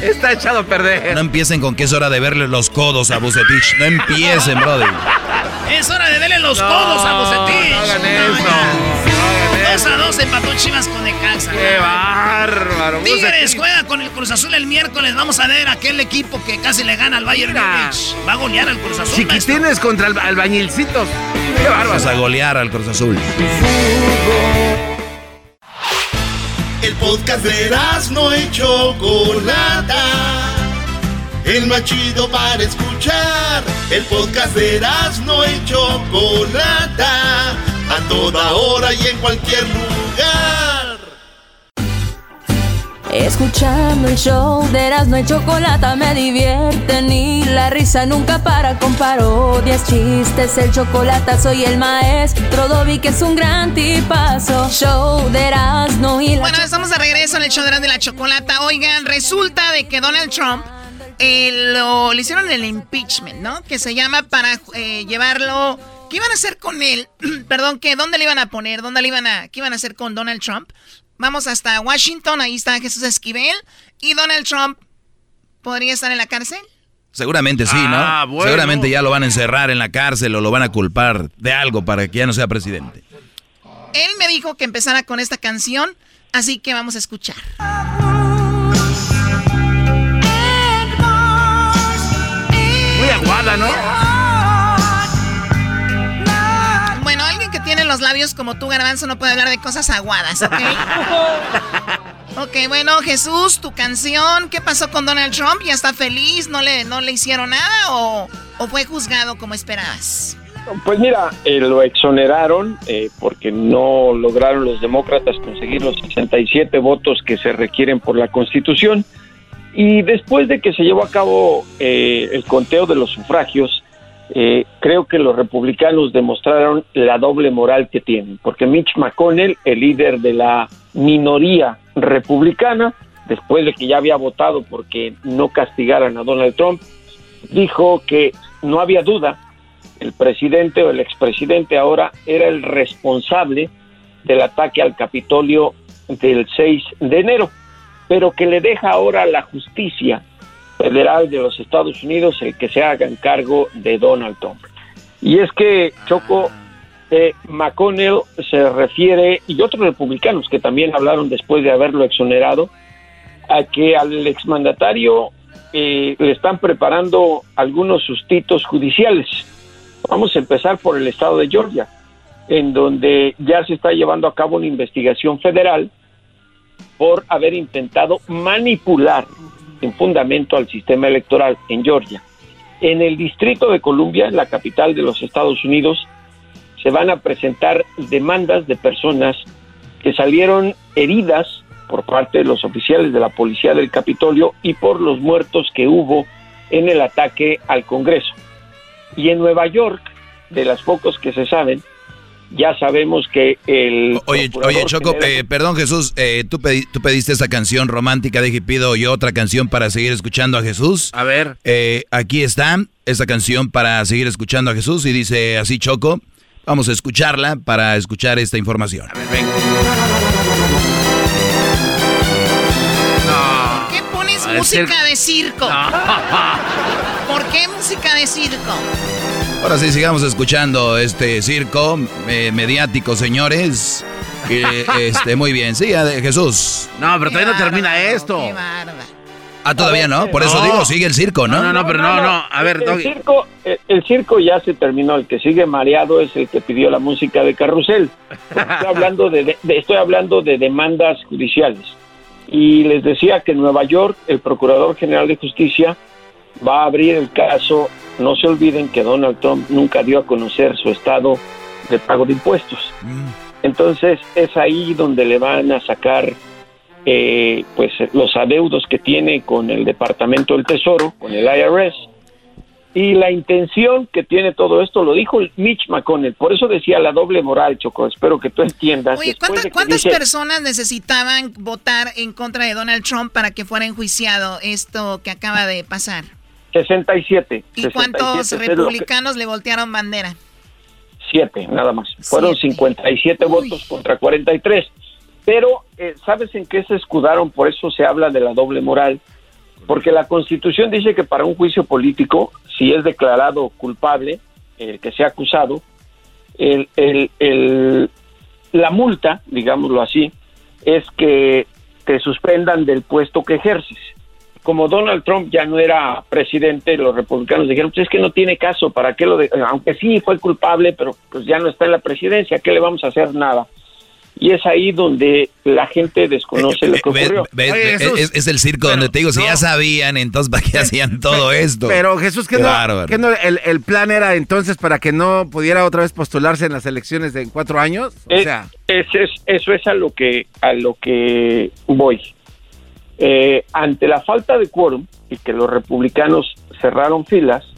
Está echado a perder. No empiecen con que es hora de verle los codos a Bucetich. No empiecen, brother. Es hora de verle los no, codos a Bucetich. No hagan eso. No, 2 a 2 empató Chivas con Necaxa. Qué bárbaro. Tigres juega con el Cruz Azul el miércoles. Vamos a ver aquel equipo que casi le gana al Bayern Múnich. Va a golear al Cruz Azul. Chiquitines maestro. contra el albañilcitos. Qué bárbaro. Vamos a golear al Cruz Azul. El podcast de no y Chocolata. El más para escuchar. El podcast de no y Chocolata. A toda hora y en cualquier lugar. Escuchando el show de Erasmo y Chocolata me divierte ni la risa nunca para con parodias, chistes, el chocolate soy el maestro Dobby que es un gran tipazo. Show de Erasmo y la Bueno, estamos de regreso en el show de Erasmo y la Chocolata. Oigan, resulta de que Donald Trump eh, lo, le hicieron el impeachment, ¿no? Que se llama para eh, llevarlo... ¿Qué iban a hacer con él? Perdón, ¿qué? ¿Dónde le iban a poner? ¿Dónde le iban a... ¿Qué iban a hacer con Donald Trump? Vamos hasta Washington, ahí está Jesús Esquivel. Y Donald Trump ¿Podría estar en la cárcel? Seguramente sí, ¿no? Ah, Seguramente ya lo van a encerrar en la cárcel o lo van a culpar de algo para que ya no sea presidente. Él me dijo que empezara con esta canción, así que vamos a escuchar. Muy aguada, ¿no? Los labios como tú, Garbanzo, no puede hablar de cosas aguadas, ¿ok? ok, bueno, Jesús, tu canción, ¿qué pasó con Donald Trump? ¿Ya está feliz? ¿No le, no le hicieron nada o, fue juzgado como esperabas? Pues mira, eh, lo exoneraron eh, porque no lograron los demócratas conseguir los 67 votos que se requieren por la Constitución. Y después de que se llevó a cabo eh, el conteo de los sufragios, eh, creo que los republicanos demostraron la doble moral que tienen, porque Mitch McConnell, el líder de la minoría republicana, después de que ya había votado porque no castigaran a Donald Trump, dijo que no había duda, el presidente o el expresidente ahora era el responsable del ataque al Capitolio del 6 de enero, pero que le deja ahora la justicia federal de los Estados Unidos el que se hagan cargo de Donald Trump. Y es que Choco eh, McConnell se refiere, y otros republicanos que también hablaron después de haberlo exonerado, a que al exmandatario eh, le están preparando algunos sustitos judiciales. Vamos a empezar por el estado de Georgia, en donde ya se está llevando a cabo una investigación federal por haber intentado manipular en fundamento al sistema electoral en Georgia. En el Distrito de Columbia, la capital de los Estados Unidos, se van a presentar demandas de personas que salieron heridas por parte de los oficiales de la policía del Capitolio y por los muertos que hubo en el ataque al Congreso. Y en Nueva York, de las pocos que se saben, ya sabemos que el... Oye, oye Choco, eh, perdón Jesús, eh, ¿tú, ¿tú, pediste esa canción romántica de pido yo otra canción para seguir escuchando a Jesús. A ver. Eh, aquí está esta canción para seguir escuchando a Jesús y dice así Choco, vamos a escucharla para escuchar esta información. A ver, venga. ¿Por qué pones música de circo? ¿Por qué música de circo? Ahora sí, sigamos escuchando este circo eh, mediático, señores. este, muy bien, sí, Jesús. No, pero todavía no termina esto. Ah, todavía no, por eso digo, sigue el circo, ¿no? No, no, pero no, no, a ver, el circo, el, circo ya se terminó, el que sigue mareado es el que pidió la música de Carrusel. Estoy hablando de, estoy hablando de demandas judiciales. Y les decía que en Nueva York el Procurador General de Justicia va a abrir el caso. No se olviden que Donald Trump nunca dio a conocer su estado de pago de impuestos. Mm. Entonces es ahí donde le van a sacar eh, pues los adeudos que tiene con el Departamento del Tesoro, con el IRS. Y la intención que tiene todo esto lo dijo Mitch McConnell. Por eso decía la doble moral, Choco. Espero que tú entiendas. Oye, ¿cuántas personas necesitaban votar en contra de Donald Trump para que fuera enjuiciado esto que acaba de pasar? 67. ¿Y cuántos republicanos le voltearon bandera? Siete, nada más. Fueron 57 votos contra 43. Pero, eh, ¿sabes en qué se escudaron? Por eso se habla de la doble moral. Porque la Constitución dice que para un juicio político, si es declarado culpable, el que sea acusado, el, el, el, la multa, digámoslo así, es que te suspendan del puesto que ejerces como Donald Trump ya no era presidente, los republicanos dijeron, pues es que no tiene caso, ¿para qué lo de aunque sí fue culpable, pero pues ya no está en la presidencia, ¿qué le vamos a hacer? Nada. Y es ahí donde la gente desconoce lo que ocurrió. es, el circo donde te digo, si ya sabían, entonces ¿para qué hacían todo esto? Pero Jesús, ¿qué, no, el, plan era entonces para que no pudiera otra vez postularse en las elecciones de cuatro años? O sea... eso es a lo que, a lo que voy. Eh, ante la falta de quórum y que los republicanos cerraron filas,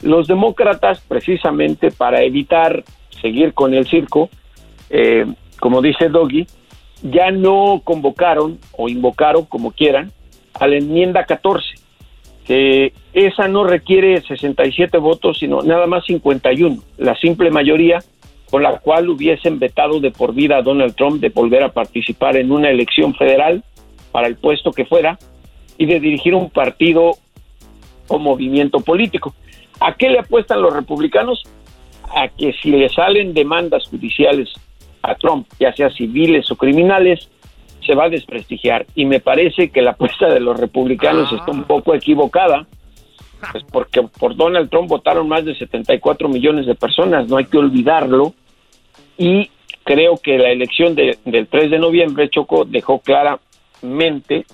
los demócratas, precisamente para evitar seguir con el circo, eh, como dice Doggy, ya no convocaron o invocaron, como quieran, a la enmienda 14, que esa no requiere 67 votos, sino nada más 51, la simple mayoría con la cual hubiesen vetado de por vida a Donald Trump de volver a participar en una elección federal para el puesto que fuera y de dirigir un partido o movimiento político. ¿A qué le apuestan los republicanos? A que si le salen demandas judiciales a Trump, ya sea civiles o criminales, se va a desprestigiar. Y me parece que la apuesta de los republicanos está un poco equivocada, pues porque por Donald Trump votaron más de 74 millones de personas, no hay que olvidarlo. Y creo que la elección del 3 de noviembre, Choco, dejó claramente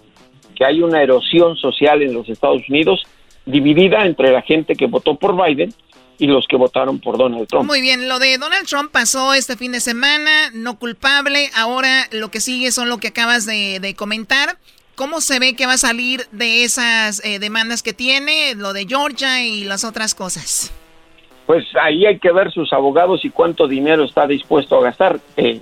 que hay una erosión social en los Estados Unidos dividida entre la gente que votó por Biden y los que votaron por Donald Trump. Muy bien, lo de Donald Trump pasó este fin de semana, no culpable, ahora lo que sigue son lo que acabas de, comentar. ¿Cómo se ve que va a salir de esas eh, demandas que tiene, lo de Georgia y las otras cosas? Pues ahí hay que ver sus abogados y cuánto dinero está dispuesto a gastar. Eh,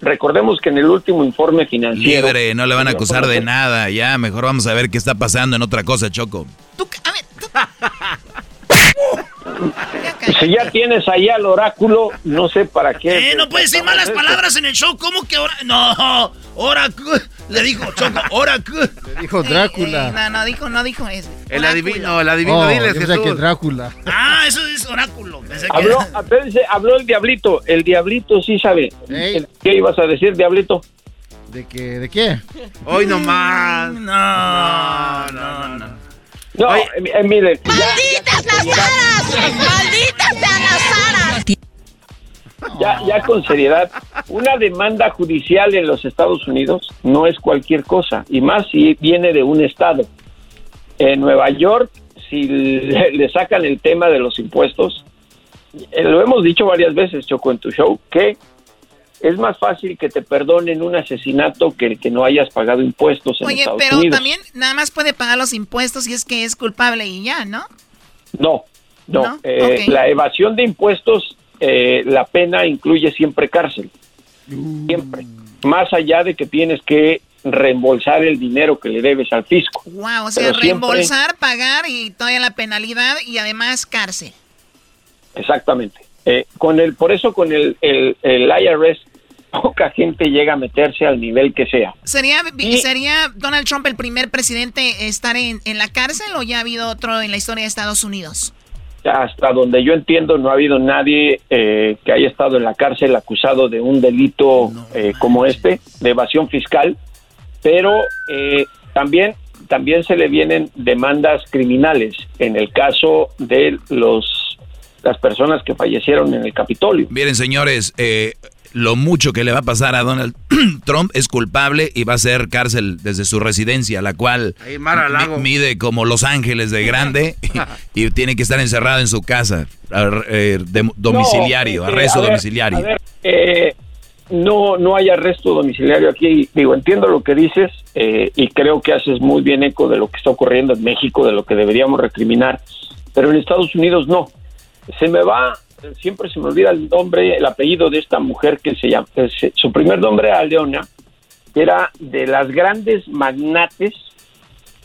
recordemos que en el último informe financiero... Libre, no le van a acusar de nada, ya, mejor vamos a ver qué está pasando en otra cosa, Choco. a ver, si ya tienes ahí al oráculo, no sé para qué. Eh, no puedes decir malas palabras en el show. ¿Cómo que ahora? No, oráculo. Le dijo Choco, oráculo. Le dijo Drácula. Eh, no, no dijo, no dijo eso. El adivino, el adivino, oh, dile que Drácula. Ah, eso es oráculo. Habló, habló el diablito. El diablito sí sabe. ¿Qué ibas a decir, diablito? ¿De qué? ¿De qué? Hoy nomás. No, no, no. No, eh, eh, miren. ¡Malditas las aras! ¡Malditas las aras! Ya, ya con seriedad, una demanda judicial en los Estados Unidos no es cualquier cosa, y más si viene de un estado. En Nueva York, si le, sacan el tema de los impuestos, eh, lo hemos dicho varias veces, Choco, en tu show, que es más fácil que te perdonen un asesinato que que no hayas pagado impuestos en Oye, pero también nada más puede pagar los impuestos si es que es culpable y ya, ¿no? No, no. Eh, la evasión de impuestos, eh, la pena incluye siempre cárcel. Siempre. Más allá de que tienes que reembolsar el dinero que le debes al fisco. Wow, o sea, reembolsar, pagar y todavía la penalidad y además cárcel. Exactamente. Eh, con el, por eso con el, el, IRS poca gente llega a meterse al nivel que sea. ¿Sería, ¿sería Donald Trump el primer presidente estar en, en, la cárcel o ya ha habido otro en la historia de Estados Unidos? Hasta donde yo entiendo no ha habido nadie eh, que haya estado en la cárcel acusado de un delito eh, como este, de evasión fiscal, pero también, también se le vienen demandas criminales en el caso de los las personas que fallecieron en el Capitolio. Miren, señores, eh, lo mucho que le va a pasar a Donald Trump es culpable y va a ser cárcel desde su residencia, la cual mide como Los Ángeles de grande y, tiene que estar encerrado en su casa, eh, domiciliario, eh, arresto domiciliario. no, no hay arresto domiciliario aquí. Digo, entiendo lo que dices y creo que haces muy bien eco de lo que está ocurriendo en México, de lo que deberíamos recriminar, pero en Estados Unidos no se me va, siempre se me olvida el nombre, el apellido de esta mujer que se llama, su primer nombre era Leona, era de las grandes magnates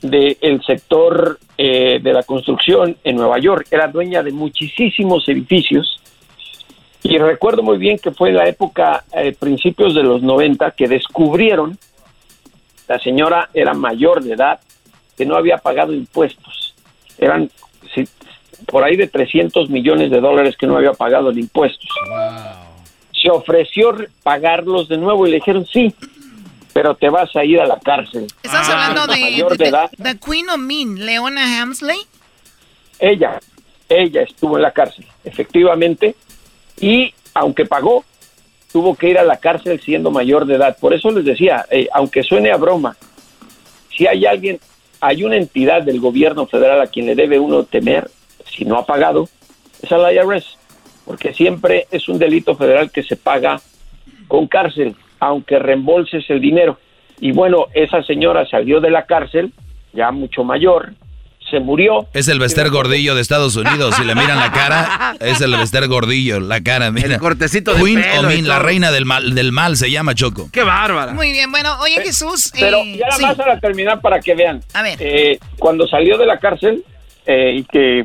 del sector eh, de la construcción en Nueva York, era dueña de muchísimos edificios y recuerdo muy bien que fue en la época, eh, principios de los 90, que descubrieron, la señora era mayor de edad, que no había pagado impuestos. Eran por ahí de 300 millones de dólares que no había pagado en impuestos. Se ofreció pagarlos de nuevo y le dijeron sí, pero te vas a ir a la cárcel. ¿Estás hablando de, de, Queen of Mean, Leona Hamsley? Ella, ella estuvo en la cárcel, efectivamente, y aunque pagó, tuvo que ir a la cárcel siendo mayor de edad. Por eso les decía, eh, aunque suene a broma, si hay alguien, hay una entidad del gobierno federal a quien le debe uno temer, si no ha pagado, es al IRS, porque siempre es un delito federal que se paga con cárcel, aunque reembolses el dinero. Y bueno, esa señora salió de la cárcel, ya mucho mayor, se murió. Es el Bester Gordillo de Estados Unidos. Si le miran la cara, es el Bester Gordillo, la cara, mira. El cortecito de Queen Omin, la reina del mal, del mal se llama Choco. ¡Qué bárbara! Muy bien, bueno, oye Jesús. Pero eh, ya nada más para terminar para que vean. A ver. Eh, cuando salió de la cárcel eh, y que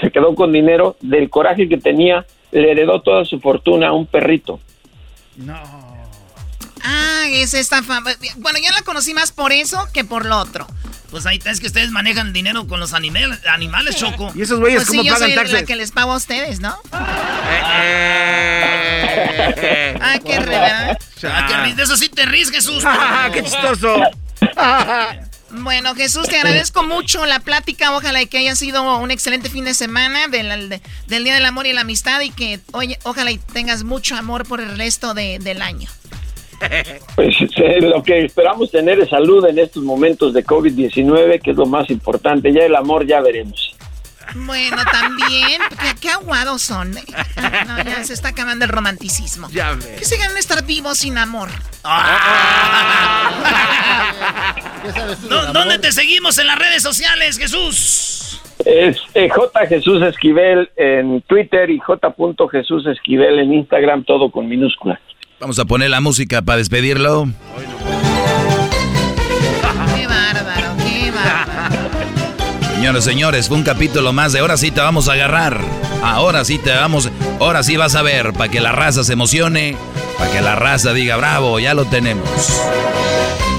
se quedó con dinero, del coraje que tenía, le heredó toda su fortuna a un perrito. No. Ah, es esta fama. Bueno, yo la conocí más por eso que por lo otro. Pues ahí está, es que ustedes manejan dinero con los animales, animales, Choco. ¿Y esos güeyes pues cómo sí, yo pagan soy taxes? la que les pago a ustedes, ¿no? Eh, Ah, qué re, ¿verdad? Ah, qué de eso sí te ríes, Jesús. Ah, ¡Qué chistoso! Bueno, Jesús, te agradezco mucho la plática. Ojalá que haya sido un excelente fin de semana del, de- del Día del Amor y la Amistad y que oye, ojalá y tengas mucho amor por el resto de- del año. Pues eh, lo que esperamos tener es salud en estos momentos de COVID-19, que es lo más importante. Ya el amor ya veremos. Bueno, también, qué, qué aguados son. ¿eh? No, ya se está acabando el romanticismo. Ya Que se ganan estar vivos sin amor. ¿Dó- ¿Dónde te seguimos en las redes sociales, Jesús? Es eh, J. Jesús Esquivel en Twitter y J. Jesús Esquivel en Instagram, todo con minúsculas. Vamos a poner la música para despedirlo. Qué bárbaro, qué bárbaro. Señores, señores, fue un capítulo más de ahora sí te vamos a agarrar. Ahora sí te vamos, ahora sí vas a ver, para que la raza se emocione, para que la raza diga, bravo, ya lo tenemos.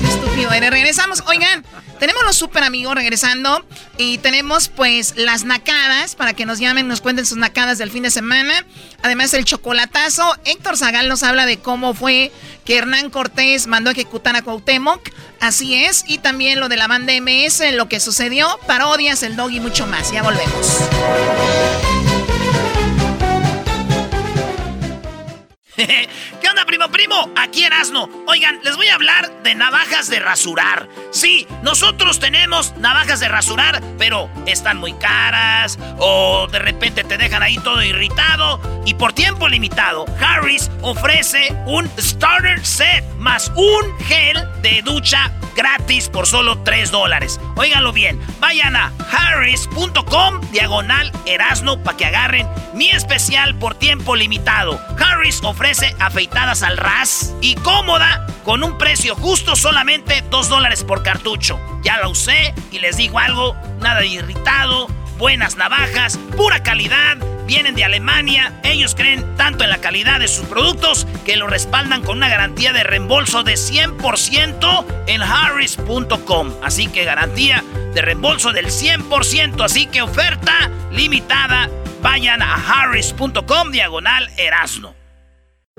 Estúpido. Regresamos. Oigan, tenemos los super amigos regresando. Y tenemos pues las nacadas para que nos llamen, nos cuenten sus nacadas del fin de semana. Además el chocolatazo. Héctor Zagal nos habla de cómo fue que Hernán Cortés mandó a ejecutar a Cuauhtémoc. Así es. Y también lo de la banda MS, lo que sucedió, parodias, el dog y mucho más. Ya volvemos. ¿Qué onda, primo, primo? Aquí Erasno. Oigan, les voy a hablar de navajas de rasurar. Sí, nosotros tenemos navajas de rasurar, pero están muy caras o de repente te dejan ahí todo irritado. Y por tiempo limitado, Harris ofrece un starter set más un gel de ducha gratis por solo 3 dólares. Óiganlo bien, vayan a harris.com diagonal erasno para que agarren mi especial por tiempo limitado. Harris ofrece afeitadas al ras y cómoda con un precio justo solamente 2 dólares por cartucho. Ya la usé y les digo algo, nada de irritado, buenas navajas, pura calidad. Vienen de Alemania, ellos creen tanto en la calidad de sus productos que lo respaldan con una garantía de reembolso de 100% en harris.com. Así que garantía de reembolso del 100%, así que oferta limitada. Vayan a harris.com diagonal erasno.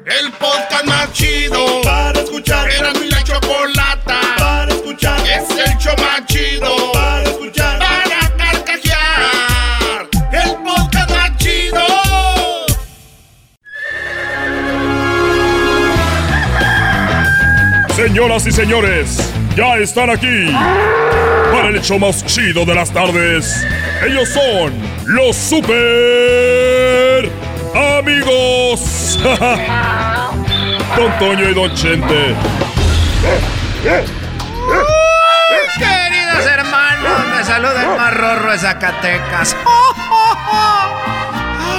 El podcast más chido para escuchar. Era mi la chocolata para escuchar. Es el show más chido para escuchar. Para carcajear. El podcast más chido. Señoras y señores, ya están aquí para el hecho más chido de las tardes. Ellos son los super amigos. Don Toño y Don Chente. Queridos hermanos, me saluda el más rorro de Zacatecas.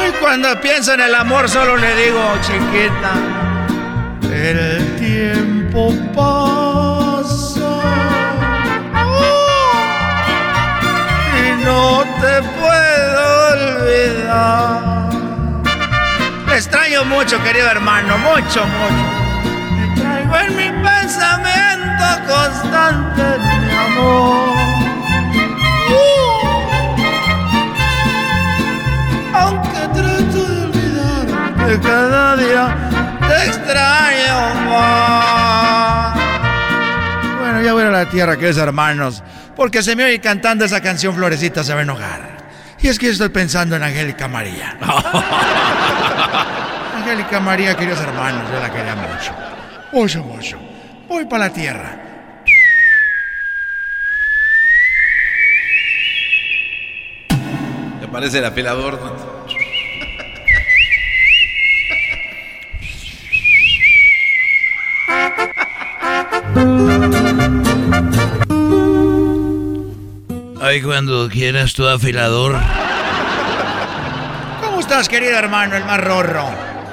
Ay, cuando pienso en el amor solo le digo, chiquita, el tiempo pasa y no te puedo olvidar. Te extraño mucho, querido hermano, mucho, mucho. Te traigo en mi pensamiento constante, mi amor. Uh. Aunque trato de olvidarte cada día, te extraño más. Bueno, ya voy a la tierra, queridos hermanos, porque se me oye cantando esa canción Florecita se va a enojar. Y es que estoy pensando en Angélica María. Angélica María, queridos hermanos, yo la quería mucho. Mucho, mucho. Voy para la tierra. ¿Te parece el afilador? no? Ay, cuando quieras tu afilador. ¿Cómo estás, querido hermano, el más rorro?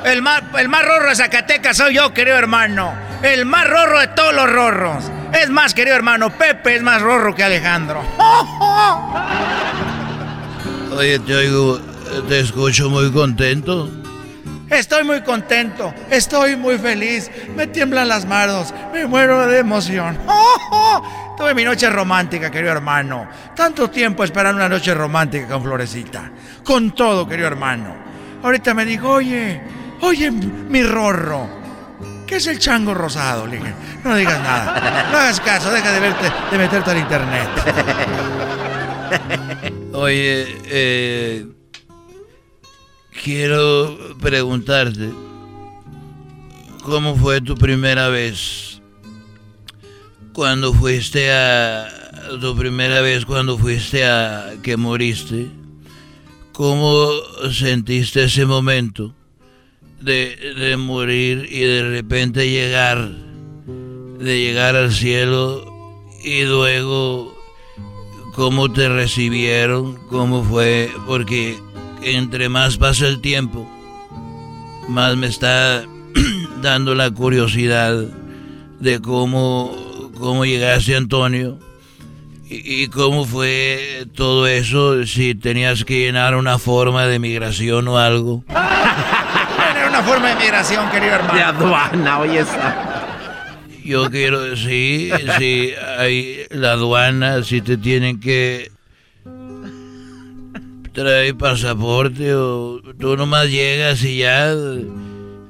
El más, el más rorro de Zacatecas soy yo, querido hermano. El más rorro de todos los rorros. Es más, querido hermano, Pepe es más rorro que Alejandro. Oye, te oigo, te escucho muy contento. Estoy muy contento, estoy muy feliz, me tiemblan las manos, me muero de emoción. Tuve mi noche romántica, querido hermano. Tanto tiempo esperando una noche romántica con Florecita. Con todo, querido hermano. Ahorita me dijo, oye, oye, mi rorro. ¿Qué es el chango rosado? Le no digas nada. No hagas caso, deja de, verte, de meterte al internet. Oye, eh, quiero preguntarte, ¿cómo fue tu primera vez? Cuando fuiste a... Tu primera vez cuando fuiste a... que moriste. ¿Cómo sentiste ese momento de, de morir y de repente llegar, de llegar al cielo y luego cómo te recibieron, cómo fue, porque entre más pasa el tiempo, más me está dando la curiosidad de cómo, cómo llegaste Antonio y, y cómo fue todo eso, si tenías que llenar una forma de migración o algo. Era una forma de migración, querido hermano. De aduana, oye esa. Yo quiero, sí, sí, hay la aduana, si te tienen que traer pasaporte o tú nomás llegas y ya,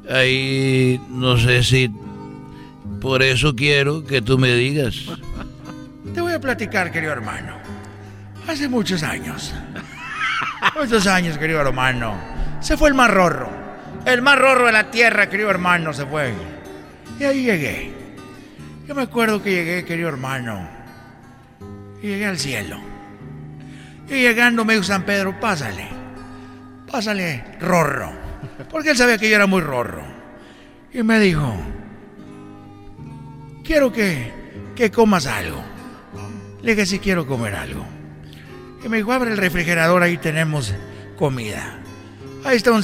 ahí no sé si, por eso quiero que tú me digas. Te voy a platicar, querido hermano. Hace muchos años. Muchos años, querido hermano. Se fue el más rorro. El más rorro de la tierra, querido hermano, se fue. Y ahí llegué. Yo me acuerdo que llegué, querido hermano. Y llegué al cielo. Y llegando me dijo San Pedro, pásale. Pásale, rorro. Porque él sabía que yo era muy rorro. Y me dijo, quiero que, que comas algo. Le dije, sí quiero comer algo. Y me dijo, abre el refrigerador, ahí tenemos comida. Ahí está, un,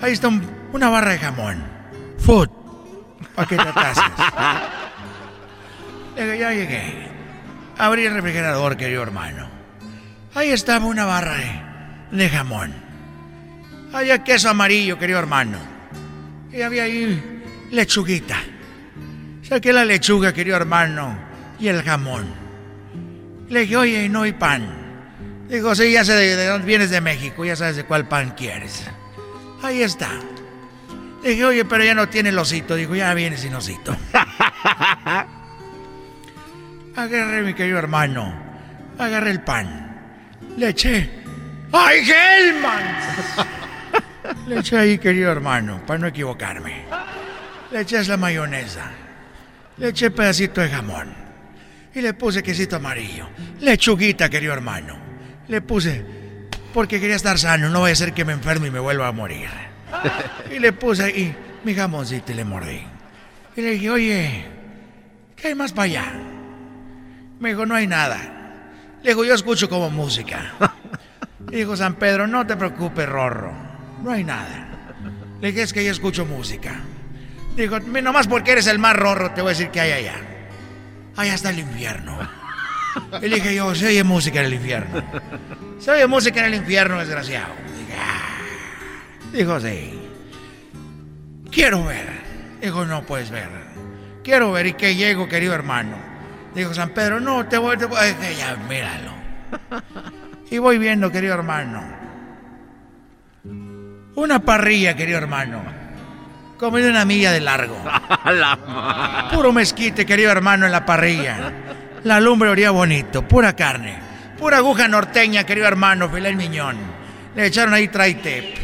ahí está un- una barra de jamón. Food. Para que te. Le dije, ya llegué. Abrí el refrigerador, querido hermano. Ahí estaba una barra de, de jamón. Había queso amarillo, querido hermano. Y había ahí lechuguita. Saqué la lechuga, querido hermano, y el jamón. Le dije, oye, no hay pan. Digo, sí, ya sé de, de dónde vienes de México, ya sabes de cuál pan quieres. Ahí está. Le dije, oye, pero ya no tiene el osito. Digo, ya viene sin osito. Agarré, mi querido hermano. Agarré el pan. Le eché. ¡Ay, Hellman! Le eché ahí, querido hermano, para no equivocarme. Le eché la mayonesa. Le eché pedacito de jamón. Y le puse quesito amarillo. Lechuguita, querido hermano. Le puse. Porque quería estar sano. No vaya a ser que me enferme y me vuelva a morir. Y le puse ahí mi jamoncito y le mordí. Y le dije, oye, ¿qué hay más para allá? Me dijo, no hay nada. Le digo, yo escucho como música. Y dijo San Pedro, no te preocupes, Rorro. No hay nada. Le dije, es que yo escucho música. Dijo, nomás porque eres el más rorro, te voy a decir que hay allá. Allá está el infierno. Y dije yo, se oye música en el infierno. Se oye música en el infierno, desgraciado. "Ah". Dijo, sí. Quiero ver. Dijo, no puedes ver. Quiero ver y que llego, querido hermano. Dijo San Pedro, no, te voy, te voy. Dije, ya, míralo. Y voy viendo, querido hermano. Una parrilla, querido hermano. Como de una milla de largo. Puro mezquite, querido hermano, en la parrilla. La lumbre olía bonito, pura carne. Pura aguja norteña, querido hermano, filet miñón. Le echaron ahí traite.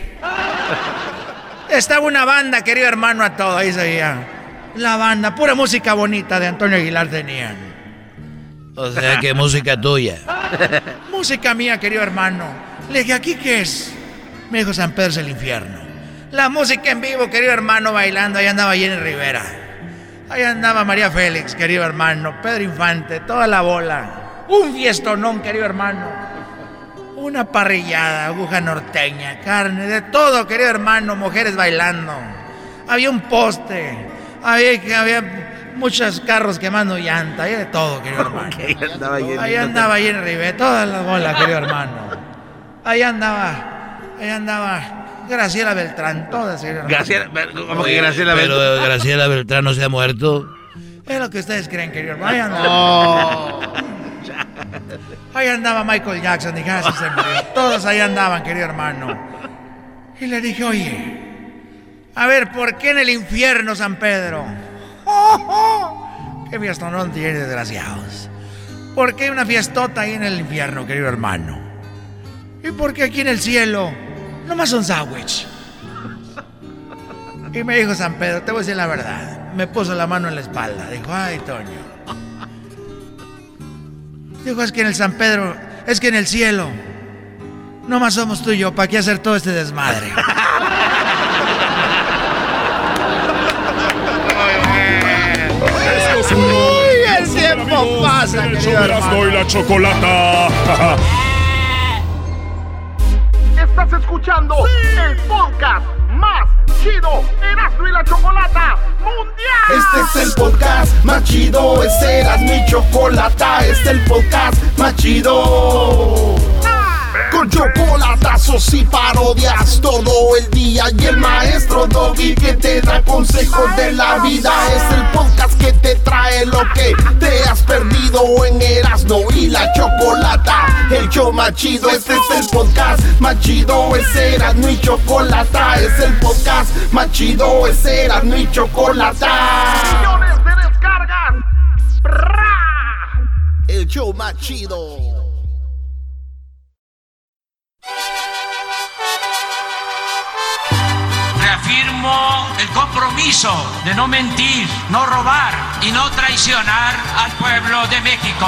Estaba una banda, querido hermano, a todo. Ahí se veía. La banda, pura música bonita de Antonio Aguilar tenían. O sea, que música tuya. Música mía, querido hermano. Le dije, ¿aquí qué es? Me dijo San Pedro es el infierno. La música en vivo, querido hermano, bailando. Ahí andaba Jenny Rivera. Ahí andaba María Félix, querido hermano. Pedro Infante, toda la bola. Un fiestonón, querido hermano. Una parrillada, aguja norteña, carne, de todo, querido hermano. Mujeres bailando. Había un poste. Había, había muchos carros quemando llanta. Había de todo, querido hermano. Ahí andaba Jenny. Ahí andaba Jenny Rivera, toda la bola, querido hermano. Ahí andaba, ahí andaba Graciela Beltrán, todas. Graciela, como que Graciela Pero Beltrán. Graciela Beltrán no se ha muerto. Es lo que ustedes creen, querido hermano. Ahí andaba. Ahí andaba Michael Jackson, dije, ah, sí se murió. Todos ahí andaban, querido hermano. Y le dije, oye, a ver, ¿por qué en el infierno, San Pedro? ¡Qué fiestonón tiene, desgraciados! ¿Por qué hay una fiestota ahí en el infierno, querido hermano? ¿Y por qué aquí en el cielo nomás son sándwich? Y me dijo San Pedro, te voy a decir la verdad. Me puso la mano en la espalda. Dijo, ay, Toño. Dijo, es que en el San Pedro, es que en el cielo, nomás somos tú y yo, ¿para qué hacer todo este desmadre? Uy, el tiempo pasa, El show y la chocolata. Estás escuchando el podcast más chido Erasmo y la Chocolata Mundial. Este es el podcast más chido, este era mi chocolata, este es el podcast más chido. Con chocolatazos y parodias todo el día y el maestro Doggy que te da consejos de la vida es el podcast que te trae lo que te has perdido en Erasmo y la Chocolata. El show más chido, este es el podcast más chido, ese era mi chocolata, es el podcast más chido, ese era mi chocolata. Millones de descargas. El show más chido. El compromiso de no mentir, no robar y no traicionar al pueblo de México.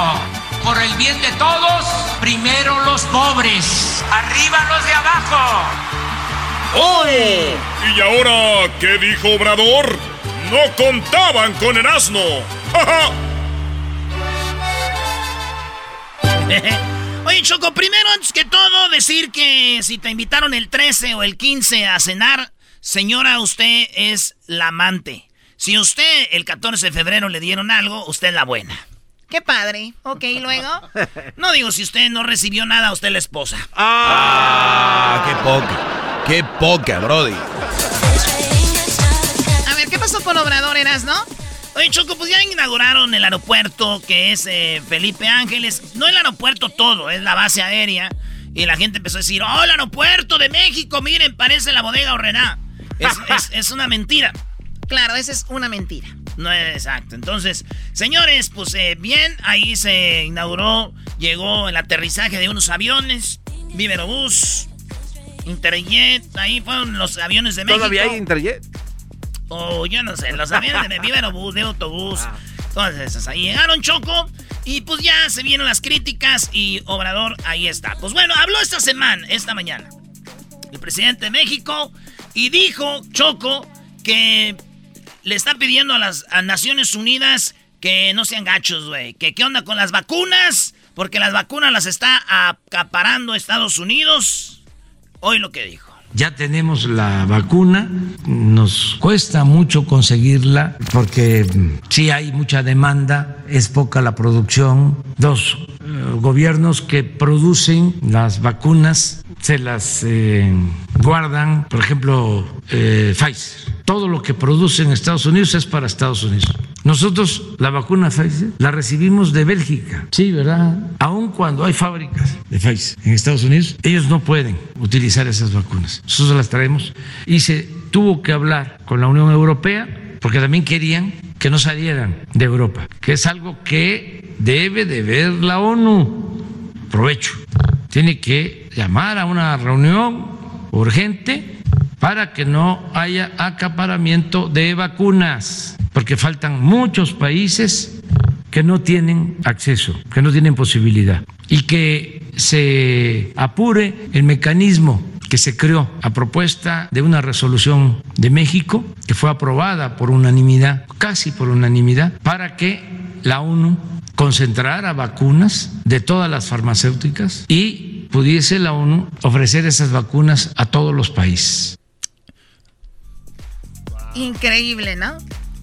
Por el bien de todos, primero los pobres, arriba los de abajo. ¡Oh! ¿Y ahora qué dijo Obrador? No contaban con el asno. ¡Ja, ja! Oye, Choco, primero, antes que todo, decir que si te invitaron el 13 o el 15 a cenar, señora, usted es la amante. Si usted el 14 de febrero le dieron algo, usted es la buena. Qué padre. Ok, ¿y luego? No digo si usted no recibió nada, usted es la esposa. Ah, qué poca. Qué poca, Brody. A ver, ¿qué pasó con Obrador, Eras, no? Oye, Choco, pues ya inauguraron el aeropuerto que es eh, Felipe Ángeles. No el aeropuerto todo, es la base aérea. Y la gente empezó a decir, ¡Oh, el aeropuerto de México! Miren, parece la bodega Horrená. Es, es, es una mentira. Claro, esa es una mentira. No es exacto. Entonces, señores, pues eh, bien, ahí se inauguró, llegó el aterrizaje de unos aviones, Viverobús, Interjet, ahí fueron los aviones de México. ¿Todavía hay Interjet? O yo no sé, los aviones de Viverobús, de autobús, todas esas. Ahí llegaron Choco y pues ya se vienen las críticas y Obrador ahí está. Pues bueno, habló esta semana, esta mañana, el presidente de México y dijo Choco que le está pidiendo a las Naciones Unidas que no sean gachos, güey. Que qué onda con las vacunas, porque las vacunas las está acaparando Estados Unidos. Hoy lo que dijo. Ya tenemos la vacuna, nos cuesta mucho conseguirla porque mm, sí hay mucha demanda, es poca la producción. Dos eh, gobiernos que producen las vacunas se las eh, guardan, por ejemplo, eh, Pfizer. Todo lo que produce en Estados Unidos es para Estados Unidos. Nosotros la vacuna Pfizer la recibimos de Bélgica, sí, ¿verdad? Aun cuando hay fábricas de Pfizer en Estados Unidos, ellos no pueden utilizar esas vacunas. Nosotros las traemos y se tuvo que hablar con la Unión Europea porque también querían que no salieran de Europa, que es algo que debe de ver la ONU. Provecho. Tiene que llamar a una reunión urgente para que no haya acaparamiento de vacunas, porque faltan muchos países que no tienen acceso, que no tienen posibilidad, y que se apure el mecanismo que se creó a propuesta de una resolución de México, que fue aprobada por unanimidad, casi por unanimidad, para que la ONU concentrara vacunas de todas las farmacéuticas y pudiese la ONU ofrecer esas vacunas a todos los países. Increíble, ¿no?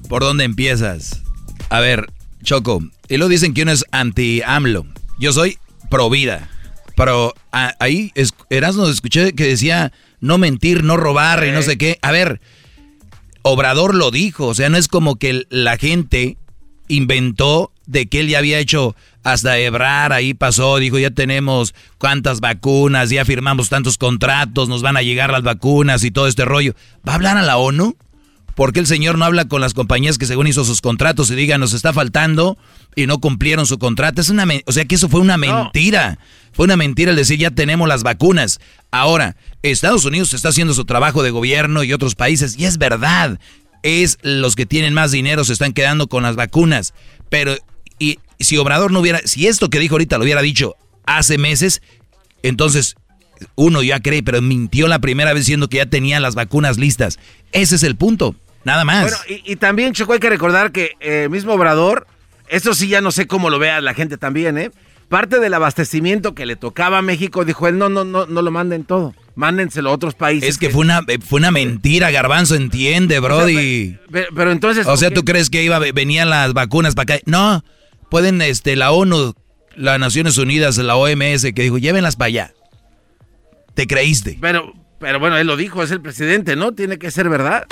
¿Por dónde empiezas? A ver, Choco, y lo dicen que uno es anti-AMLO. Yo soy pro vida. Pero a- ahí es, Erasmo escuché que decía no mentir, no robar y no sé qué. A ver, Obrador lo dijo. O sea, no es como que la gente inventó de que él ya había hecho hasta Ebrar, ahí pasó, dijo, ya tenemos cuántas vacunas, ya firmamos tantos contratos, nos van a llegar las vacunas y todo este rollo. ¿Va a hablar a la ONU? ¿Por qué el señor no habla con las compañías que según hizo sus contratos y diga nos está faltando y no cumplieron su contrato? Es una, o sea que eso fue una mentira. Fue una mentira el decir ya tenemos las vacunas. Ahora, Estados Unidos está haciendo su trabajo de gobierno y otros países y es verdad. Es los que tienen más dinero se están quedando con las vacunas. Pero y si Obrador no hubiera, si esto que dijo ahorita lo hubiera dicho hace meses, entonces uno ya cree, pero mintió la primera vez diciendo que ya tenía las vacunas listas. Ese es el punto. Nada más. Bueno, y, también, Choco, hay que recordar que eh, mismo Obrador, eso sí ya no sé cómo lo vea la gente también, ¿eh? Parte del abastecimiento que le tocaba a México, dijo él, no, no, no, no lo manden todo. Mándenselo a otros países. Es que, fue una eh, fue una mentira, Garbanzo, entiende, Brody. pero, entonces. O sea, ¿tú crees que iba venían las vacunas para acá? No, pueden, este, la ONU, las Naciones Unidas, la OMS, que dijo, llévenlas para allá. ¿Te creíste? Pero, pero bueno, él lo dijo, es el presidente, ¿no? Tiene que ser verdad.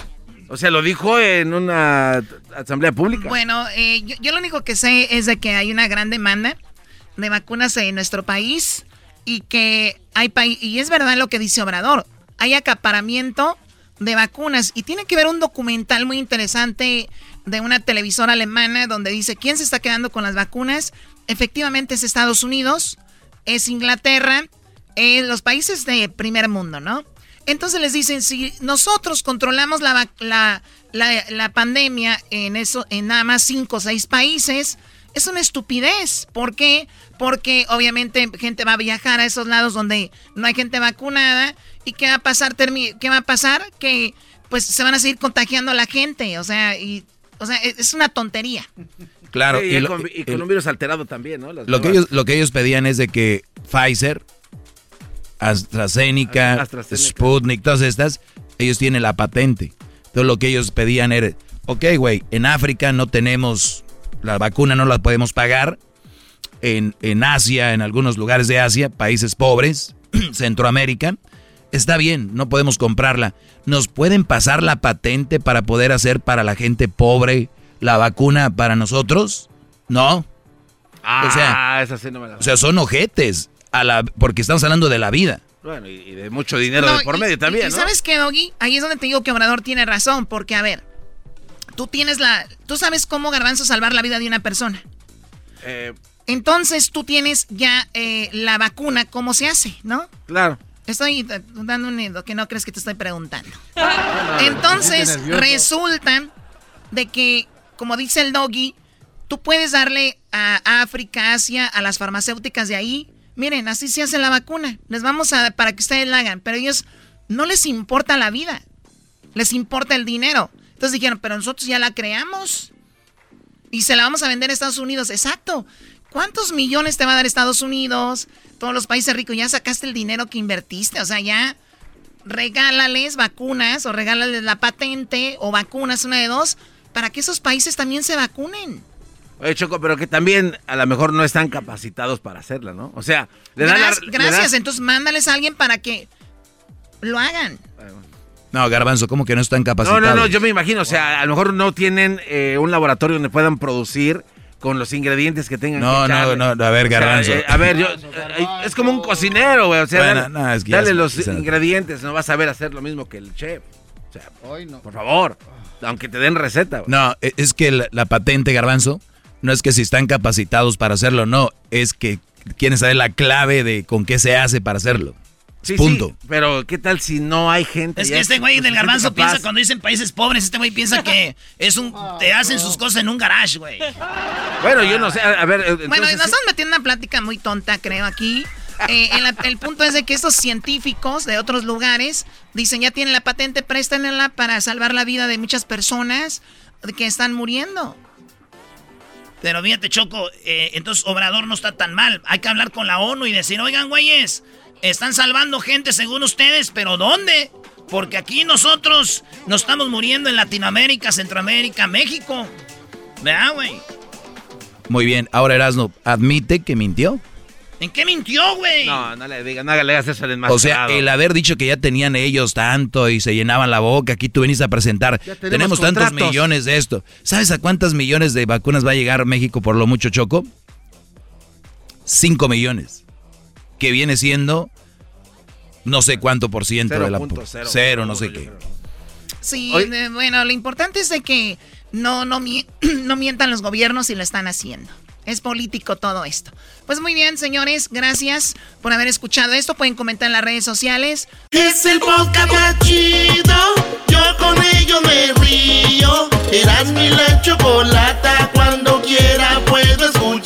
O sea, lo dijo en una asamblea pública. Bueno, eh, yo, lo único que sé es de que hay una gran demanda de vacunas en nuestro país y que hay y es verdad lo que dice Obrador, hay acaparamiento de vacunas y tiene que ver un documental muy interesante de una televisora alemana donde dice quién se está quedando con las vacunas. Efectivamente es Estados Unidos, es Inglaterra, eh, los países de primer mundo, ¿no? Entonces les dicen, si nosotros controlamos la, la, la, pandemia en, eso, en nada más cinco o seis países, es una estupidez. ¿Por qué? Porque obviamente gente va a viajar a esos lados donde no hay gente vacunada. ¿Y qué va a pasar? ¿Qué va a pasar? Que pues se van a seguir contagiando a la gente. O sea, y, o sea es una tontería. Claro. y, con, un virus alterado también, ¿no? lo, que ellos, lo que ellos pedían es de que Pfizer AstraZeneca, Sputnik, todas estas, ellos tienen la patente. Entonces lo que ellos pedían era, ok, güey, en África no tenemos, la vacuna no la podemos pagar. En, en Asia, en algunos lugares de Asia, países pobres, Centroamérica, está bien, no podemos comprarla. ¿Nos pueden pasar la patente para poder hacer para la gente pobre la vacuna para nosotros? No. Ah, o sea, esa sí no me la... o sea, son ojetes porque estamos hablando de la vida. Bueno, y, de mucho dinero por medio también, y, ¿Sabes qué, Doggy? Ahí es donde te digo que Obrador tiene razón, porque a ver, tú tienes la... Tú sabes cómo Garbanzo salvar la vida de una persona. Eh, Entonces tú tienes ya eh, la vacuna, ¿cómo se hace, no? Claro. Estoy dando un que no crees que te estoy preguntando. Entonces resulta de que, como dice el doggy, tú puedes darle a África, Asia, a las farmacéuticas de ahí miren, así se hace la vacuna. Les vamos a para que ustedes la hagan, pero ellos no les importa la vida. Les importa el dinero. Entonces dijeron, pero nosotros ya la creamos y se la vamos a vender a Estados Unidos. Exacto. ¿Cuántos millones te va a dar Estados Unidos? Todos los países ricos, ya sacaste el dinero que invertiste. O sea, ya regálales vacunas o regálales la patente o vacunas, una de dos, para que esos países también se vacunen. Oye, Choco, pero que también a lo mejor no están capacitados para hacerla, ¿no? O sea, le dan Gracias, entonces mándales a alguien para que lo hagan. No, Garbanzo, ¿cómo que no están capacitados? No, no, no, yo me imagino, o sea, a lo mejor no tienen eh, un laboratorio donde puedan producir con los ingredientes que tengan. No, no, no, a ver, Garbanzo. Eh, a ver, yo, eh, es como un cocinero, güey, o sea, dale, los ingredientes, no vas a ver hacer lo mismo que el chef. O sea, por favor, aunque te den receta. No, e, es que la patente, Garbanzo, no es que si están capacitados para hacerlo, no, es que quieren saber la clave de con qué se hace para hacerlo. Sí, Punto. Sí, pero ¿qué tal si no hay gente? Es que este güey del garbanzo piensa cuando dicen países pobres, este güey piensa que es un te hacen sus cosas en un garage, güey. Bueno, yo no sé, a ver. bueno, nos estamos metiendo una plática muy tonta, creo, aquí. Eh, el, punto es de que estos científicos de otros lugares dicen ya tienen la patente, préstenla para salvar la vida de muchas personas que están muriendo. Pero fíjate, Choco, eh, entonces Obrador no está tan mal. Hay que hablar con la ONU y decir, oigan, güeyes, están salvando gente según ustedes, pero ¿dónde? Porque aquí nosotros nos estamos muriendo en Latinoamérica, Centroamérica, México. ¿Verdad, güey? Muy bien, ahora Erasno, ¿admite que mintió? ¿En qué mintió, güey? No, no le digas, no le hagas eso al O sea, el haber dicho que ya tenían ellos tanto y se llenaban la boca, aquí tú venís a presentar, tenemos, tantos millones de esto. ¿Sabes a cuántas millones de vacunas va a llegar México por lo mucho, Choco? 5 millones. Que viene siendo no sé cuánto por ciento de la... Cero, no sé qué. Sí, bueno, lo importante es de que no, no, no mientan los gobiernos y lo están haciendo. Es político todo esto. Pues muy bien, señores, gracias por haber escuchado esto. Pueden comentar en las redes sociales. Es el podcast más chido. Yo con ello me río. Eras mi la chocolata. Cuando quiera puedo escuchar.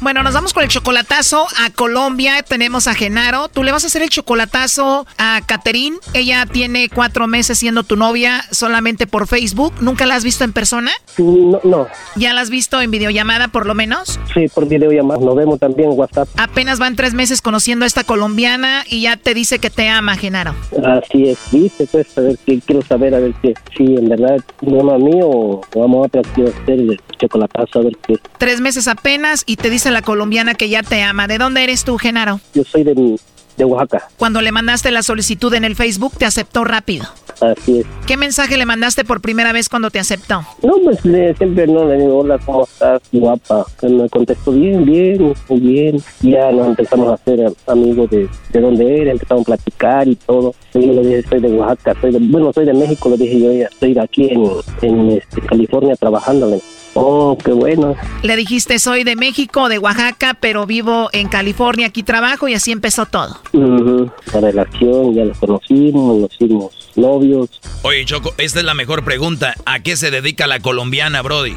Bueno, nos vamos con el chocolatazo a Colombia. Tenemos a Genaro. Tú le vas a hacer el chocolatazo a Caterín. Ella tiene cuatro meses siendo tu novia solamente por Facebook. ¿Nunca la has visto en persona? No, no. ¿Ya la has visto en videollamada por lo menos? Sí, por videollamada. Nos vemos también en WhatsApp. Apenas van tres meses conociendo a esta colombiana y ya te dice que te ama, Genaro. Así es. Dice, pues, a ver, quiero saber, a ver qué. Si en verdad me ama a mí o, vamos a otra. Quiero hacer el chocolatazo, a ver qué. Tres meses apenas y te dice la colombiana que ya te ama. ¿De dónde eres tú, Genaro? Yo soy de, de Oaxaca. Cuando le mandaste la solicitud en el Facebook, te aceptó rápido. Así es. ¿Qué mensaje le mandaste por primera vez cuando te aceptó? No, pues siempre no le digo, hola, ¿cómo estás? Guapa. me contestó, bien, bien, muy bien. Ya nos empezamos a hacer amigos de, de dónde era, empezamos a platicar y todo. Yo le dije, soy de Oaxaca, soy de, bueno, soy de México, le dije yo, ya estoy aquí en, en este, California trabajando. Oh, qué bueno. Le dijiste, soy de México, de Oaxaca, pero vivo en California, aquí trabajo y así empezó todo. La relación, ya nos conocimos, nos hicimos novios. Oye, Choco, esta es la mejor pregunta. ¿A qué se dedica la colombiana, Brody?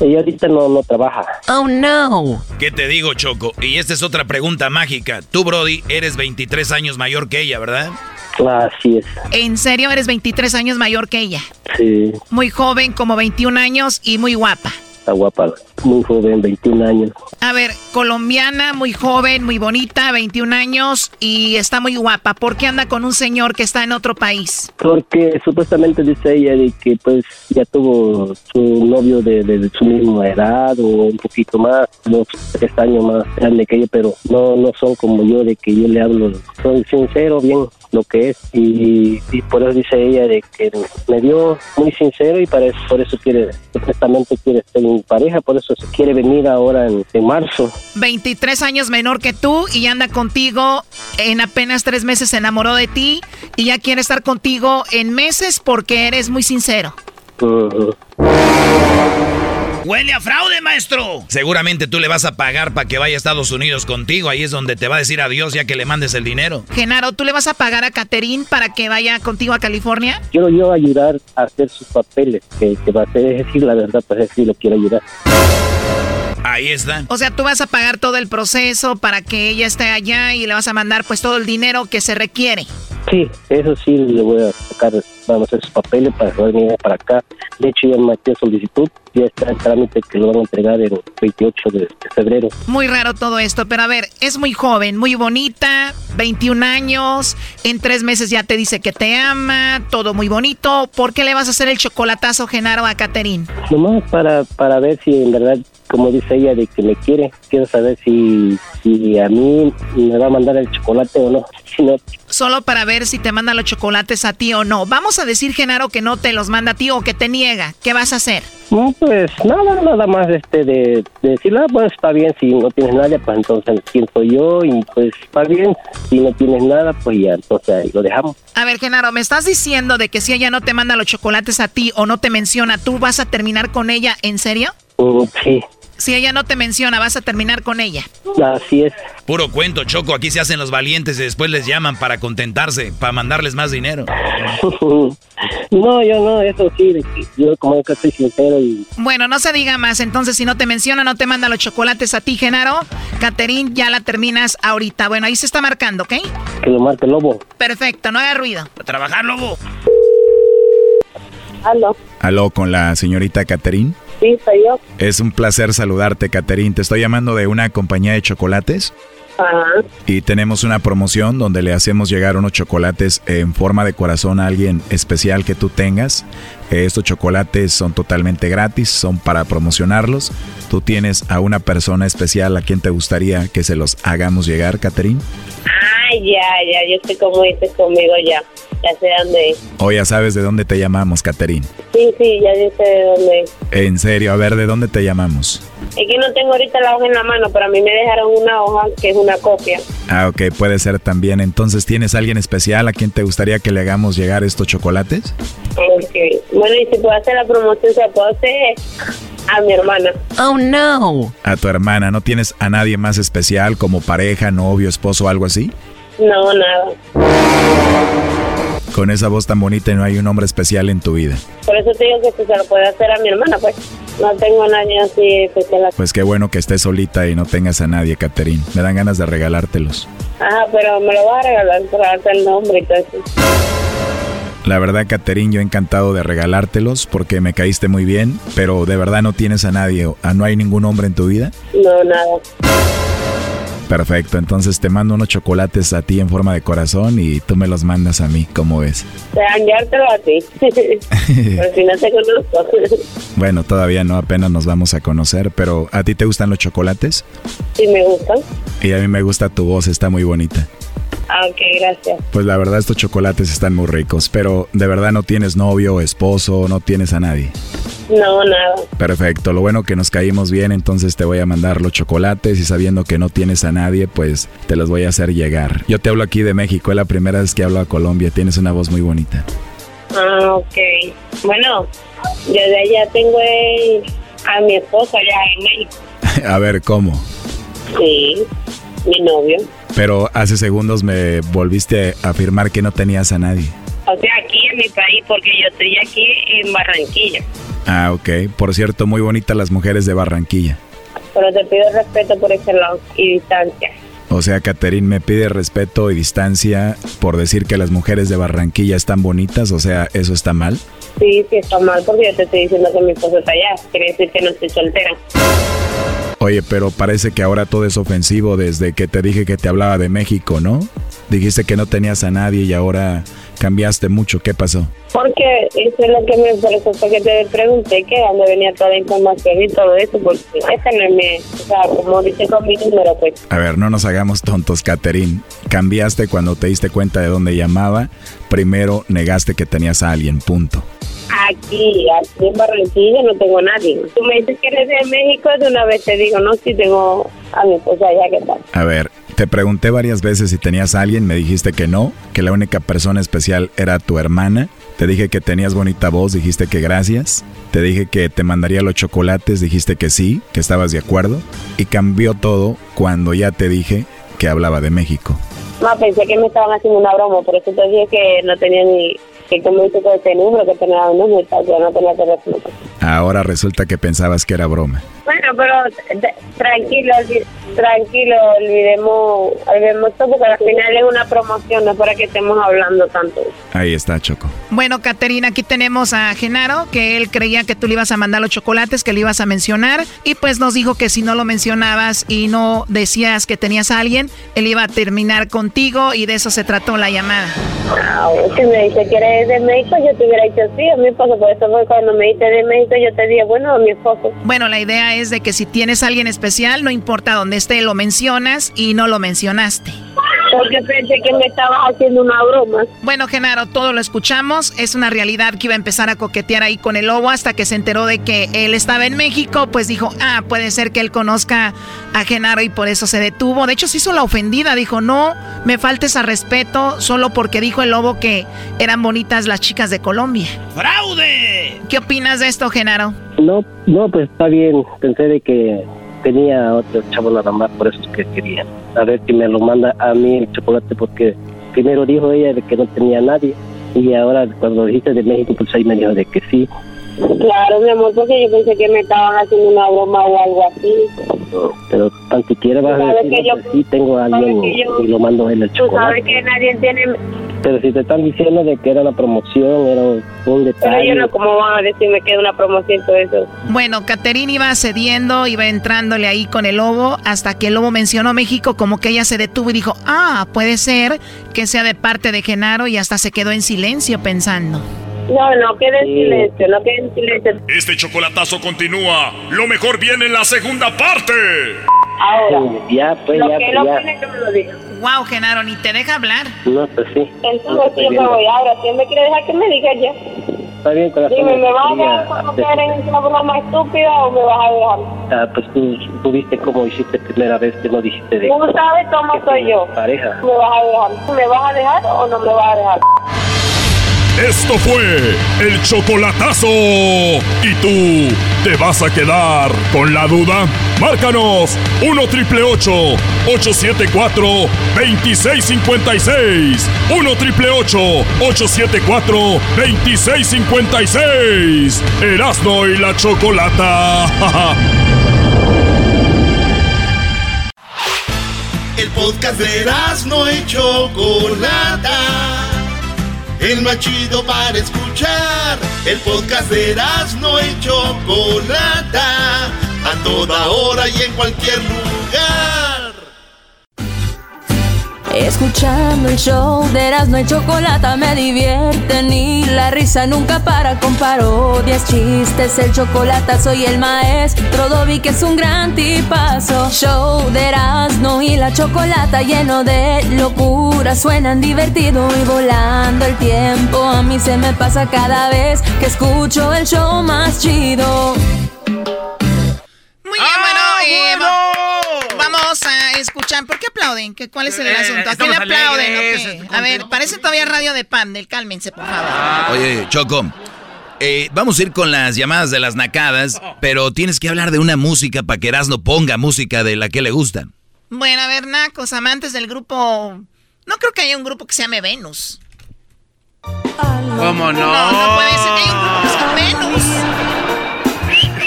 Ella ahorita no, no trabaja. Oh, no. ¿Qué te digo, Choco? Y esta es otra pregunta mágica. Tú, Brody, eres 23 años mayor que ella, ¿verdad? Así es. ¿En serio eres 23 años mayor que ella? Sí. Muy joven, como 21 años y muy guapa. Está guapa, muy joven, 21 años. A ver, colombiana, muy joven, muy bonita, 21 años y está muy guapa. ¿Por qué anda con un señor que está en otro país? Porque supuestamente dice ella de que pues ya tuvo su novio de, su misma edad o un poquito más, dos, tres años más grande que ella, pero no, no son como yo de que yo le hablo, soy sincero, bien lo que es y, por eso dice ella de que me dio muy sincero y para eso, por eso quiere supuestamente quiere ser mi pareja por eso se quiere venir ahora en, en, marzo. 23 años menor que tú y anda contigo en apenas tres meses se enamoró de ti y ya quiere estar contigo en meses porque eres muy sincero Huele a fraude, maestro. Seguramente tú le vas a pagar para que vaya a Estados Unidos contigo. Ahí es donde te va a decir adiós ya que le mandes el dinero. Genaro, ¿tú le vas a pagar a Caterín para que vaya contigo a California? Quiero yo ayudar a hacer sus papeles, que, va a ser, es decir, la verdad, pues sí lo quiero ayudar. Ahí está. O sea, tú vas a pagar todo el proceso para que ella esté allá y le vas a mandar pues todo el dinero que se requiere. Sí, eso sí le voy a sacar, vamos a hacer sus papeles para venir para acá. De hecho, ya metí solicitud, ya está el trámite que lo van a entregar el 28 de, febrero. Muy raro todo esto, pero a ver, es muy joven, muy bonita, 21 años, en tres meses ya te dice que te ama, todo muy bonito. ¿Por qué le vas a hacer el chocolatazo, Genaro, a Caterín? Nomás para, para ver si en verdad como dice ella, de que me quiere. Quiero saber si, si a mí me va a mandar el chocolate o no. Si no. Solo para ver si te manda los chocolates a ti o no. Vamos a decir, Genaro, que no te los manda a ti o que te niega. ¿Qué vas a hacer? No, pues nada, nada más este de, de decir, ah, pues está bien, si no tienes nada, pues entonces siento yo y pues está bien, si no tienes nada, pues ya, entonces ahí lo dejamos. A ver, Genaro, ¿me estás diciendo de que si ella no te manda los chocolates a ti o no te menciona, tú vas a terminar con ella, ¿en serio? Mm, sí. Si ella no te menciona, vas a terminar con ella. Así es. Puro cuento, Choco. Aquí se hacen los valientes y después les llaman para contentarse, para mandarles más dinero. no, yo no, eso sí, yo como que estoy sincero y... Bueno, no se diga más. Entonces, si no te menciona, no te manda los chocolates a ti, Genaro. Caterín, ya la terminas ahorita. Bueno, ahí se está marcando, ¿ok? Que lo marque Lobo. Perfecto, no haga ruido. A trabajar, Lobo. Aló. Aló, con la señorita Caterín. Sí, soy yo. Es un placer saludarte, Caterín. Te estoy llamando de una compañía de chocolates. Ajá. Y tenemos una promoción donde le hacemos llegar unos chocolates en forma de corazón a alguien especial que tú tengas. Estos chocolates son totalmente gratis, son para promocionarlos. ¿Tú tienes a una persona especial a quien te gustaría que se los hagamos llegar, Caterín? Ay, ya, ya, yo sé cómo dices conmigo ya. Ya sé dónde O ya sabes de dónde te llamamos, Caterín. Sí, sí, ya sé de dónde En serio, a ver, ¿de dónde te llamamos? Es que no tengo ahorita la hoja en la mano, pero a mí me dejaron una hoja que es una copia. Ah, ok, puede ser también. Entonces, ¿tienes alguien especial a quien te gustaría que le hagamos llegar estos chocolates? Ok. Bueno, y si puedo hacer la promoción, se puede hacer a mi hermana. Oh, no. A tu hermana, ¿no tienes a nadie más especial como pareja, novio, esposo o algo así? No, nada. Con esa voz tan bonita y no hay un hombre especial en tu vida. Por eso te digo que se lo puede hacer a mi hermana, pues. No tengo a nadie así especial. Pues qué bueno que estés solita y no tengas a nadie, Caterín. Me dan ganas de regalártelos. Ajá, pero me lo vas a regalar para darte el nombre y todo eso. La verdad, Caterín, yo encantado de regalártelos porque me caíste muy bien, pero de verdad no tienes a nadie, ¿a no hay ningún hombre en tu vida? No, nada. Perfecto, entonces te mando unos chocolates a ti en forma de corazón y tú me los mandas a mí, ¿cómo ves? Te enviártelo a ti. Pero si no te conozco. Bueno, todavía no, apenas nos vamos a conocer, pero ¿a ti te gustan los chocolates? Sí, me gustan. Y a mí me gusta tu voz, está muy bonita. Ah, ok, gracias. Pues la verdad estos chocolates están muy ricos, pero de verdad no tienes novio, esposo, no tienes a nadie. No, nada. Perfecto, lo bueno que nos caímos bien, entonces te voy a mandar los chocolates y sabiendo que no tienes a nadie, pues te los voy a hacer llegar. Yo te hablo aquí de México, es la primera vez que hablo a Colombia, tienes una voz muy bonita. Ah, ok. Bueno, yo de allá tengo a mi esposa allá en México. a ver, ¿cómo? Sí, mi novio. Pero hace segundos me volviste a afirmar que no tenías a nadie. O sea, aquí en mi país, porque yo estoy aquí en Barranquilla. Ah, ok. Por cierto, muy bonitas las mujeres de Barranquilla. Pero te pido respeto por ese lado y distancia. O sea, Caterín me pide respeto y distancia por decir que las mujeres de Barranquilla están bonitas, o sea, ¿eso está mal? Sí, sí está mal porque yo te estoy diciendo que mi esposo está allá. Quiere decir que no estoy soltera. Oye, pero parece que ahora todo es ofensivo desde que te dije que te hablaba de México, ¿no? Dijiste que no tenías a nadie y ahora cambiaste mucho. ¿Qué pasó? Porque eso es lo que me interesó, porque te pregunté que dónde venía toda la información y todo eso, porque ese no es mi, o sea, como dice con mi número, pues. A ver, no nos hagamos tontos, Caterín. Cambiaste cuando te diste cuenta de dónde llamaba. Primero negaste que tenías a alguien, punto. Aquí, aquí en Barranquilla no tengo a nadie. Tú me dices que eres de México, de una vez te digo, no, sí tengo a mi esposa allá, ¿qué tal? A ver, te pregunté varias veces si tenías a alguien, me dijiste que no, que la única persona especial era tu hermana. Te dije que tenías bonita voz, dijiste que gracias. Te dije que te mandaría los chocolates, dijiste que sí, que estabas de acuerdo. Y cambió todo cuando ya te dije que hablaba de México. No, pensé que me estaban haciendo una broma, por eso te dije que no tenía ni, que como dice con este número, que tenía un número y tal, yo no tenía teléfono. Ahora resulta que pensabas que era broma. Bueno, pero de- tranquilo, tranquilo, olvidemos, olvidemos todo, porque al final es una promoción, no es para que estemos hablando tanto. Ahí está, Choco. Bueno, Caterina, aquí tenemos a Genaro, que él creía que tú le ibas a mandar los chocolates, que le ibas a mencionar, y pues nos dijo que si no lo mencionabas y no decías que tenías a alguien, él iba a terminar contigo y de eso se trató la llamada. Ah, si me dice que eres de México, yo te hubiera dicho sí, a mi esposo, por eso fue cuando me dijiste de México, yo te dije, bueno, a mi esposo. Bueno, la idea es de que si tienes a alguien especial, no importa dónde esté, lo mencionas y no lo mencionaste. Porque pensé que me estabas haciendo una broma. Bueno, Genaro, todo lo escuchamos. Es una realidad que iba a empezar a coquetear ahí con el lobo hasta que se enteró de que él estaba en México. Pues dijo, ah, puede ser que él conozca a Genaro y por eso se detuvo. De hecho, se hizo la ofendida. Dijo, no, me faltes a respeto solo porque dijo el lobo que eran bonitas las chicas de Colombia. ¡Fraude! ¿Qué opinas de esto, Genaro? No, no, pues está bien. Pensé de que tenía otro chavo nada más, por eso es que quería. A ver si me lo manda a mí el chocolate, porque primero dijo ella de que no tenía nadie. Y ahora cuando dijiste de México, pues ahí me dijo de que sí. Claro, mi amor, porque yo pensé que me estaban haciendo una broma o algo así. Pero tan siquiera vas a Sabes decir que yo- que sí tengo a alguien yo- y lo mando él el Tú sabes chocolate. que nadie tiene... Pero si te están diciendo de que era una promoción, era un Pero detalle. yo no, ¿cómo van a decirme que es una promoción todo eso? Bueno, Caterina iba cediendo, iba entrándole ahí con el lobo, hasta que el lobo mencionó México, como que ella se detuvo y dijo, ah, puede ser que sea de parte de Genaro, y hasta se quedó en silencio pensando. No, no, quede en silencio, no quede en silencio. Este chocolatazo continúa. Lo mejor viene en la segunda parte. Ahora, Ya, pues, lo ya, que pues, ya. tiene que me lo diga. Wow, Genaro, ni te deja hablar. No, pues sí. Entonces yo me voy ahora. Si él me quiere dejar que me diga ya. Está bien, corazón. Dime, ¿me vas a dejar cuando hacer- caer en una broma estúpida o me vas a dejar? Ah, pues tú, tú viste cómo hiciste primera vez que no dijiste de Tú sabes cómo soy yo. pareja. ¿Me vas a dejar? ¿Me vas a dejar o no me vas a dejar? Esto fue el chocolatazo. ¿Y tú te vas a quedar con la duda? Márcanos 1 triple 874 2656. 1 triple 874 2656. Erasno y la chocolata. El podcast de no y Chocolata. El más chido para escuchar. El podcast de no y Chocolata. A toda hora y en cualquier lugar. Escuchando el show de Erasmo y Chocolata me divierte ni la risa nunca para con parodias, chistes, el chocolate soy el maestro Dobby que es un gran tipazo. Show de Erasmo y la Chocolata lleno de locura, suenan divertido y volando el tiempo. A mí se me pasa cada vez que escucho el show más chido. ¿Por qué aplauden? ¿Qué, ¿Cuál es el Eh, asunto? ¿A quién le aplauden? alegres, o qué? estamos A ver, parece todavía radio de Pandel. Cálmense, por favor. Oye, Choco, eh, vamos a ir con las llamadas de las nacadas, pero tienes que hablar de una música para que Erasmo ponga música de la que le gusta. Bueno, a ver, nacos, amantes del grupo... No creo que haya un grupo que se llame Venus. ¿Cómo no? No, no puede ser que haya un grupo que se llame Venus.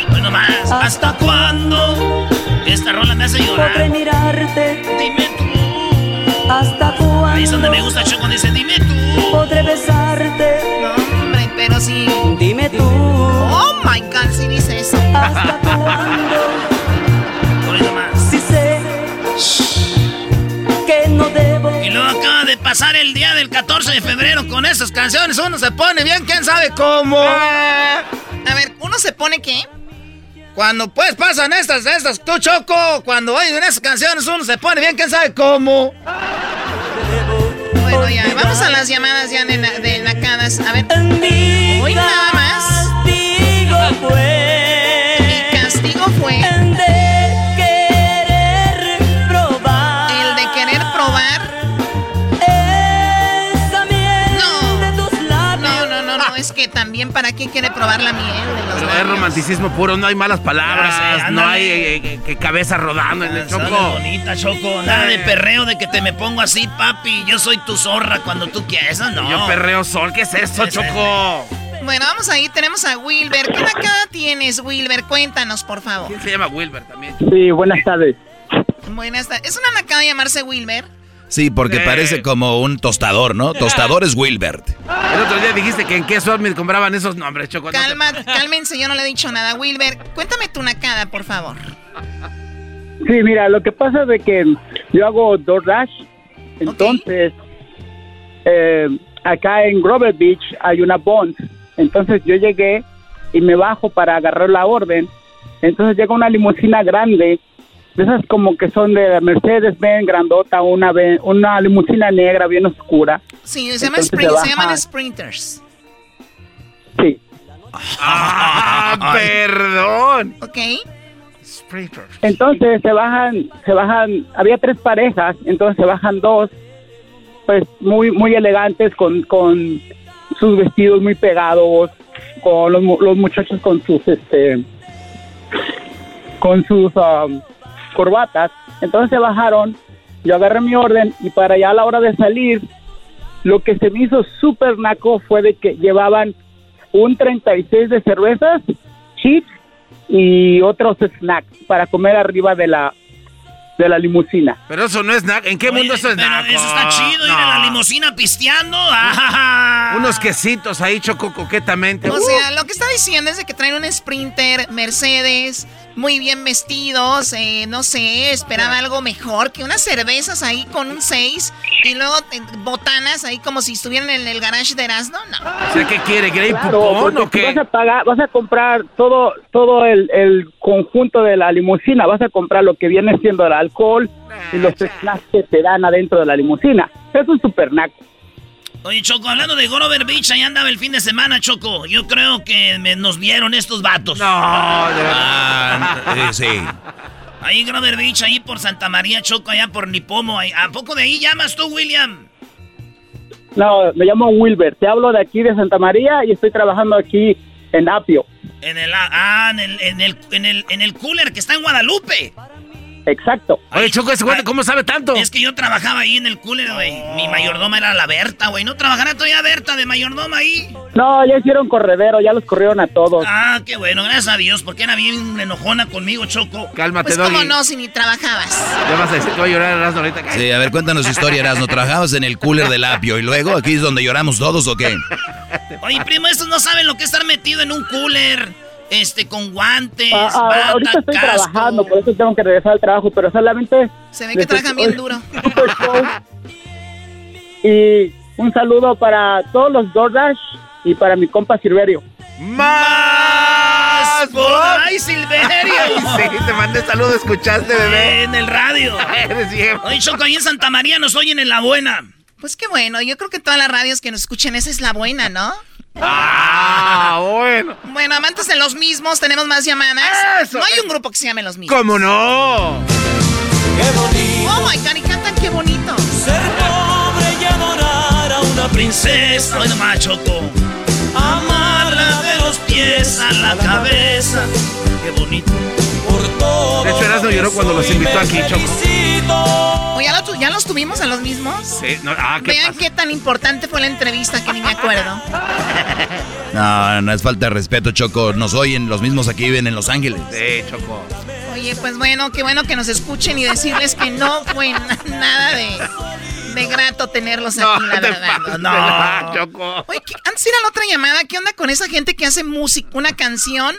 Bueno más, ¿hasta cuándo? Esta rola me hace llorar. Podré mirarte. Dime tú. ¿Hasta cuándo? Ahí es donde me gusta Choco, dice dime tú. Podré besarte. No, hombre, pero sí. Dime tú. Oh my god, si dice eso. ¿Hasta cuándo? Si sé que no debo. Y luego acaba de pasar el día del 14 de febrero con esas canciones. Uno se pone bien, quién sabe cómo. A ver, ¿uno se pone qué? Cuando pues pasan estas, estas, tú Choco, cuando oyen esas canciones uno se pone bien, quién sabe cómo. Bueno, ya, vamos a las llamadas ya de, de nacadas. A ver, hoy nada más. Castigo fue. También para qué quiere probar la miel de los Pero es romanticismo puro, no hay malas palabras, Ya sé, no hay eh, que cabeza rodando en el Sale choco. bonita, Choco. Nada de perreo de que te me pongo así, papi. Yo soy tu zorra cuando tú quieras. No. Yo perreo sol, ¿qué es eso, choco? Bueno, vamos ahí, tenemos a Wilber. ¿Qué nacada tienes, Wilber? Cuéntanos, por favor. ¿Quién se llama Wilber también? Sí, buenas tardes. Buenas tardes. ¿Es una nacada llamarse Wilber? Sí, porque Sí. parece como un tostador, ¿no? Tostador es Wilbert. El otro día dijiste que en qué me compraban esos nombres, choco. no te- Calma, cálmense, yo no le he dicho nada. Wilber, cuéntame tu nacada, por favor. Sí, mira, lo que pasa es de que yo hago DoorDash, entonces eh, acá en Grover Beach hay una Bond, entonces yo llegué y me bajo para agarrar la orden, entonces llega una limusina grande, de esas como que son de Mercedes-Benz grandota, una una limusina negra bien oscura. Sí, se, llama sprint- se se llaman sprinters. Sí. Ah, perdón. ¿Ok? Entonces se bajan, se bajan, había tres parejas, entonces se bajan dos, pues muy, muy elegantes con, con sus vestidos muy pegados, con los, mu- los muchachos con sus, este, con sus, um, corbatas. Entonces se bajaron, yo agarré mi orden y para ya a la hora de salir, lo que se me hizo súper naco fue de que llevaban un 36 de cervezas, chips y otros snacks para comer arriba de la de la limusina. Pero eso no es snack. ¿En qué mundo eso es snack? Eso está chido, ir en la limusina pisteando. Unos quesitos ahí, choco coquetamente. O sea, lo que está diciendo es de que traen un Sprinter, Mercedes, muy bien vestidos, eh, no sé, esperaba algo mejor que unas cervezas ahí con un 6 y luego eh, botanas ahí como si estuvieran en el garage de Erasmo, no. O sea, ¿qué quiere? ¿Grey Pupón o qué? Vas a pagar, vas a comprar todo todo el, el, conjunto de la limusina, vas a comprar lo que viene siendo el alcohol y los snacks que te dan adentro de la limusina. Es un super naco. Oye, Choco, hablando de Grover Beach, ahí andaba el fin de semana, Choco. Yo creo que nos vieron estos vatos. No, de verdad. Ah, sí, sí. Ahí Grover Beach, ahí por Santa María, Choco, allá por Nipomo. ¿A poco de ahí llamas tú, William? No, me llamo Wilber. Te hablo de aquí de Santa María y estoy trabajando aquí en Apio. En el, ah, en el, en el, en el, en el cooler que está en Guadalupe. Exacto. Oye, Choco, ese güey, ¿cómo sabe tanto? Es que yo trabajaba ahí en el cooler, güey. Mi mayordoma era la Berta, güey. ¿No trabajará todavía Berta de mayordoma ahí? No, ya hicieron corredero, ya los corrieron a todos. Ah, qué bueno, gracias a Dios, porque era bien enojona conmigo, Choco. Cálmate, Pues cómo no, si ni trabajabas. Ya vas a decir que voy a llorar Erasmo ahorita. Sí, a ver, cuéntanos tu historia, Erasmo. ¿Trabajabas en el cooler del apio y luego aquí es donde lloramos todos o qué? Oye, primo, estos no saben lo que es estar metido en un cooler este, con guantes. Ah, ah, bata, ahorita estoy casco. trabajando, por eso tengo que regresar al trabajo, pero solamente. Se ve que trabajan bien duro. Y un saludo para todos los DoorDash y para mi compa Silverio. ¡Más! ¡Ay, Silverio! Sí, te mandé saludo, ¿escuchaste, bebé? En el radio. Oye, Choco, ahí en Santa María nos oyen en La Buena. Pues qué bueno, yo creo que todas las radios que nos escuchen, esa es la buena, ¿no? Ah, bueno. Bueno, amantes de los mismos, tenemos más llamadas. Eso, no hay un grupo que se llame los mismos. ¿Cómo no? Qué bonito. Oh my god, y cantan qué bonito. Ser pobre y adorar a una princesa. Oye, nomás, Choco. Amarla de los pies a la cabeza. Qué bonito. Por todo. De hecho, Erasmo lloró cuando los invitó aquí, Choco. ¿O ya, lo ya los tuvimos a los mismos? Sí, no, ah, ¿qué Vean pasa? qué tan importante fue la entrevista que ni me acuerdo. No, no es falta de respeto, Choco. Nos oyen, los mismos aquí viven en Los Ángeles. Sí, Choco. Oye, pues bueno, qué bueno que nos escuchen y decirles que no fue na- nada de, de grato tenerlos aquí, la verdad. pases No. Choco. Oye, ¿qué- antes de ir a la otra llamada, ¿qué onda con esa gente que hace música, una canción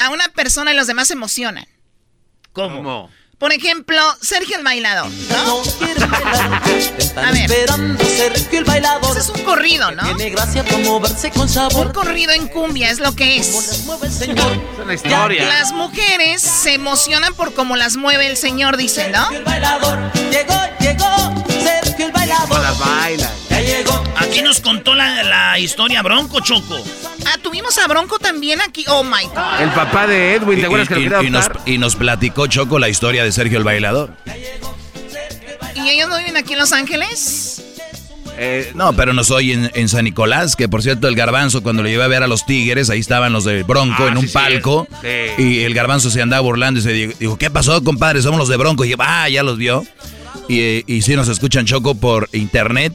a una persona y los demás se emocionan? ¿Cómo? Por ejemplo, Sergio el bailador, ¿no? A ver. Esperando Sergio el bailador. Ese es un corrido, ¿no? Tiene gracia moverse con Un sabor. corrido en cumbia es lo que es. Mueve el señor. Es una historia. Las mujeres se emocionan por cómo las mueve el señor, dice, ¿no? El bailador. Llegó, llegó. Sergio el bailador. Las bailas. Llegó. Aquí nos contó la, la historia Bronco, Choco. Ah, tuvimos a Bronco también aquí. Oh my God. El papá de Edwin, Y, ¿te acuerdas que lo y- quería y nos, adoptar? y nos platicó Choco la historia de Sergio el Bailador. ¿Y ellos no viven aquí en Los Ángeles? Eh, No, pero nos oyen en San Nicolás, que por cierto el garbanzo cuando lo llevé a ver a los Tigres, ahí estaban los de Bronco Ah, en un sí, palco. sí. Y el garbanzo se andaba burlando y se dijo, dijo, ¿qué pasó, compadre? Somos los de Bronco. Y yo, ah, ya los vio. Y, eh, y sí nos escuchan Choco por internet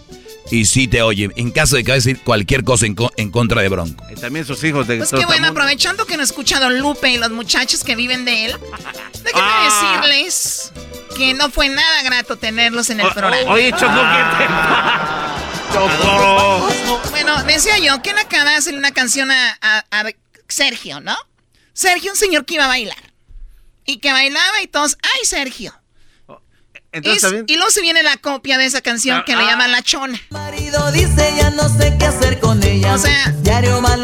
y sí te oye. En caso de que a decir cualquier cosa en, co- en contra de Bronco. y también sus hijos de Pues qué bueno, aprovechando que nos escucha Don Lupe y los muchachos que viven de él, déjenme Ah. decirles que no fue nada grato tenerlos en el O- programa. Oye, Choco, ¿qué te Choco. Bueno, decía yo que la cara hacerle una canción a, a- a Sergio, ¿no? Sergio, un señor que iba a bailar. Y que bailaba y todos, ¡ay, Sergio! Entonces también. y luego se viene la copia de esa canción que le Ah. llaman La Chona. marido dice ya no sé qué hacer con ella. O sea,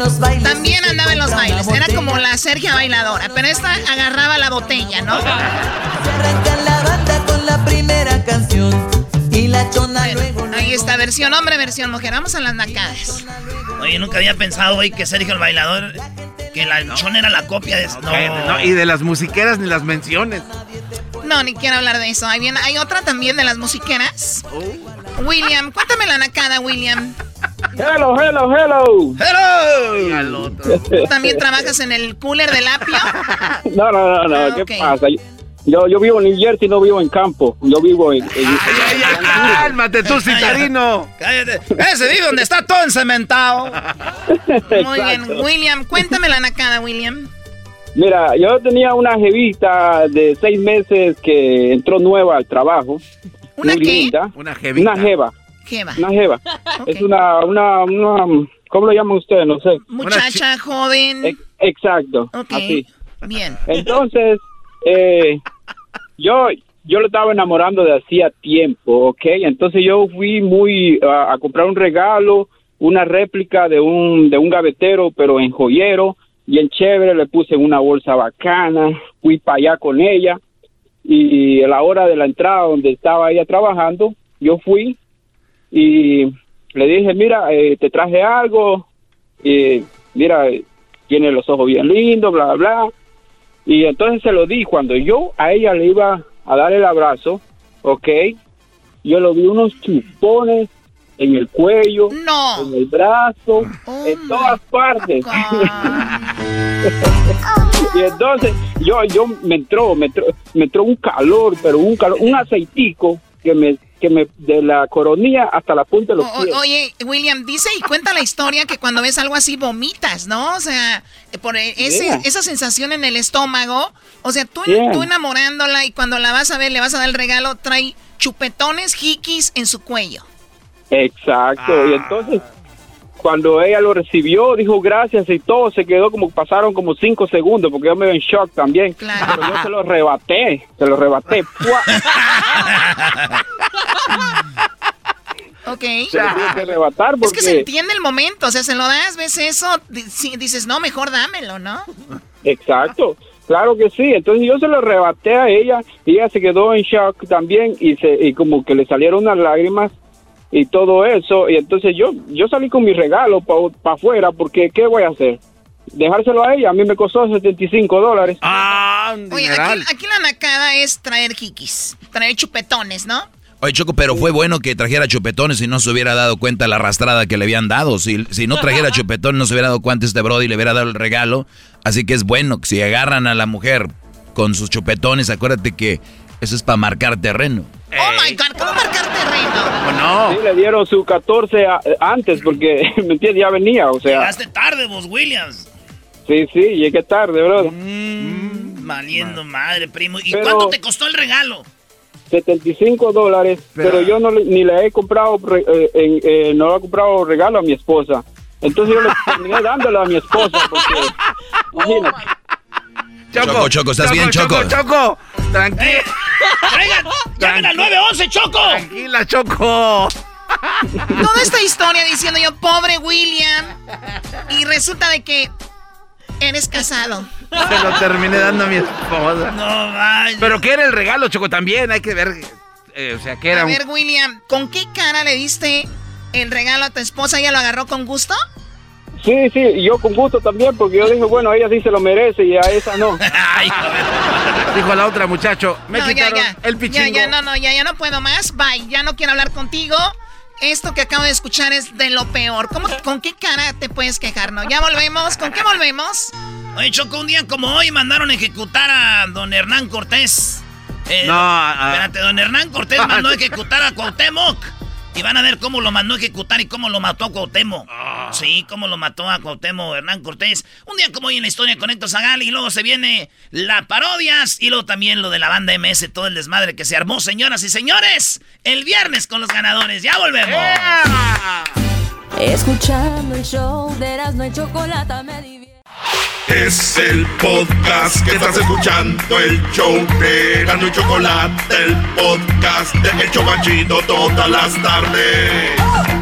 los bailes. También y andaba en los bailes. Era como la Sergia bailadora. Pero esta agarraba la botella, ¿no? Se arranca la banda con la primera canción. Y la chona luego, luego. Ahí está, versión hombre, versión mujer. Vamos a las nacadas. Oye, nunca había pensado, güey, que Sergio el bailador, que la chona era la copia de... No, Cállate, no, Y de las musiqueras ni las menciones. No, ni quiero hablar de eso. Ahí viene, hay otra también de las musiqueras. William, cuéntame la nacada, William. Hello, hello, hello. Otro. ¿Tú también trabajas en el cooler del apio? No, no, no, no. Ah, ¿Qué pasa? Yo, yo vivo en New Jersey, no vivo en campo. Yo vivo en. cálmate tú, citarino. Cállate. Ese vive donde está todo encementado. Muy bien, William. Cuéntame la nacada, William. Mira, yo tenía una jevita de seis meses que entró nueva al trabajo. ¿Una muy qué? linda. Una jevita. Una jeva. Jeva. Una jeva. Es una, una, una, ¿cómo lo llaman ustedes? No sé. Muchacha joven. Ex- Exacto. Ok. Así. Bien. Entonces, eh, yo, yo lo estaba enamorando de hacía tiempo, ¿ok? Entonces yo fui muy a, a comprar un regalo, una réplica de un, de un gavetero, pero en joyero, bien chévere, le puse una bolsa bacana, fui para allá con ella y a la hora de la entrada donde estaba ella trabajando, yo fui y le dije, mira, eh, te traje algo, y mira, eh, tiene los ojos bien lindos, bla, bla, bla. Y entonces se lo di. Cuando yo a ella le iba a dar el abrazo, ¿ok? Yo lo vi unos chupones en el cuello, en el brazo, en todas partes. y entonces yo, yo me entró, me entró, me entró un calor, pero un calor, un aceitico que me, que me, de la coronilla hasta la punta de los O- pies. oye, William, dice y cuenta la historia que cuando ves algo así vomitas, ¿no? O sea, por e- ese- Yeah. esa sensación en el estómago. O sea, tú, Yeah. tú enamorándola y cuando la vas a ver, le vas a dar el regalo, trae chupetones, jikis en su cuello. Exacto, y entonces cuando ella lo recibió, dijo gracias y todo, se quedó como, pasaron como cinco segundos, porque yo me veo en shock también, pero yo se lo rebaté, se lo rebaté. Ok. se lo Es que se entiende el momento, o sea, se lo das, ves eso, dices, no, mejor dámelo, ¿no? exacto, claro que sí, entonces yo se lo rebaté a ella, y ella se quedó en shock también, y, se, y como que le salieron unas lágrimas, y todo eso, y entonces yo yo salí con mi regalo para afuera, porque ¿qué voy a hacer? Dejárselo a ella, a mí me costó 75 dólares. Ah, Oye, aquí, aquí la nacada es traer jikis, traer chupetones, ¿no? Oye, Choco, pero fue bueno que trajera chupetones y no se hubiera dado cuenta la arrastrada que le habían dado. Si, si no trajera chupetones, no se hubiera dado cuenta este Brody y le hubiera dado el regalo. Así que es bueno que si agarran a la mujer con sus chupetones, acuérdate que eso es para marcar terreno. Oh my God, ¿cómo marcar terreno? No? Sí, le dieron su 14 a- antes porque, ¿me entiendes? Ya venía, o sea. Llegaste tarde vos, Williams. Sí, sí, llegué tarde, bro. Mm, valiendo madre, primo. ¿Y Pero- cuánto te costó el regalo? 75 dólares, pero, yo no le- ni le he comprado, eh, eh, no le he comprado regalo a mi esposa. Entonces yo le terminé dándolo a mi esposa porque, imagínate. Choco, Choco, ¿estás bien, Choco? Choco, tranquila. Traigan, llamen al 911, Choco. Tranquila, Choco. Toda esta historia diciendo yo, pobre William, y resulta de que eres casado. Se lo terminé dando a mi esposa. No, vaya. Pero ¿qué era el regalo, Choco? También hay que ver. eh, o sea, ¿qué era A un- ver, William, ¿con qué cara le diste el regalo a tu esposa? ¿Ella lo agarró con gusto? Sí, sí, y yo con gusto también porque yo dije, bueno, ella sí se lo merece y a esa no. Dijo la otra, muchacho. Me no, ya, quitaron ya. el Ya, pichingo. ya, no, no, ya, ya no puedo más. Bye, ya no quiero hablar contigo. Esto que acabo de escuchar es de lo peor. ¿Cómo, ¿Con qué cara te puedes quejar, no? Ya volvemos. ¿Con qué volvemos? Oye, Choco, un día como hoy mandaron a ejecutar a don Hernán Cortés. Eh, No, a- Espérate, don Hernán Cortés mandó a ejecutar a Cuauhtémoc. Y van a ver cómo lo mandó a ejecutar y cómo lo mató a Cuauhtémoc. Sí, cómo lo mató a Cuauhtémoc Hernán Cortés. Un día como hoy en la historia con Héctor Zagal y luego se viene la parodias y luego también lo de la banda MS, todo el desmadre que se armó, señoras y señores. El viernes con los ganadores. Ya volvemos. Escuchando el show de Erasmo y Chocolata me divierte. Es el podcast que estás escuchando, el show de y Chocolate, el podcast de El todas las tardes.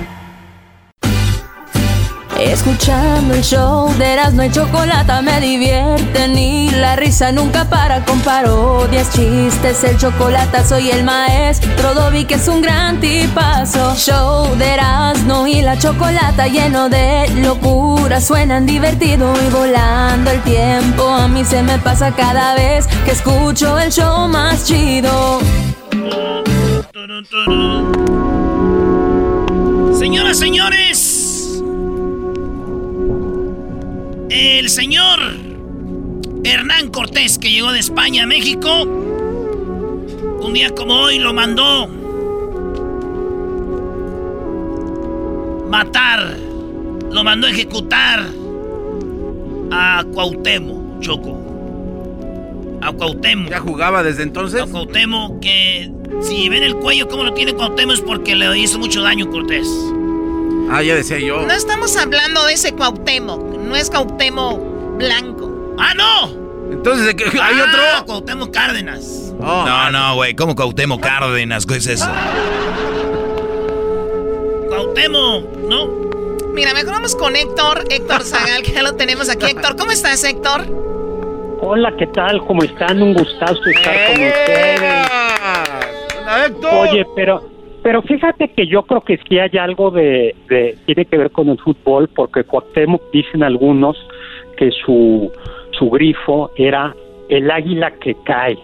Escuchando el show de Erasmo y Chocolata me divierte ni la risa nunca para con parodias, chistes, el chocolate soy el maestro Dobby que es un gran tipazo. Show de Erasmo y la Chocolata lleno de locura, suenan divertido y volando el tiempo. A mí se me pasa cada vez que escucho el show más chido. Señoras, señores. El señor Hernán Cortés, que llegó de España a México, un día como hoy lo mandó matar, lo mandó ejecutar a Cuauhtémoc, Choco. A Cuauhtémoc. ¿Ya jugaba desde entonces? A Cuauhtémoc que si ven el cuello como lo tiene Cuauhtémoc es porque le hizo mucho daño Cortés. Ah, ya decía yo. No estamos hablando de ese Cuauhtémoc, no es Cuauhtémoc blanco. ¡Ah, no! Entonces, ¿hay ah, otro? Cuauhtémoc Cárdenas. Oh, no, no, güey. ¿Cómo Cuauhtémoc Cárdenas? ¿Qué es eso? Cuauhtémoc, ¿no? Mira, mejor vamos con Héctor, Héctor Zagal, que ya lo tenemos aquí. Héctor, ¿cómo estás, Héctor? Hola, ¿qué tal? ¿Cómo están? Un gustazo estar con ustedes. Hola, Héctor. Oye, pero pero fíjate que yo creo que sí hay algo de, de tiene que ver con el fútbol, porque Cuauhtémoc dicen algunos que su su grifo era el águila que cae.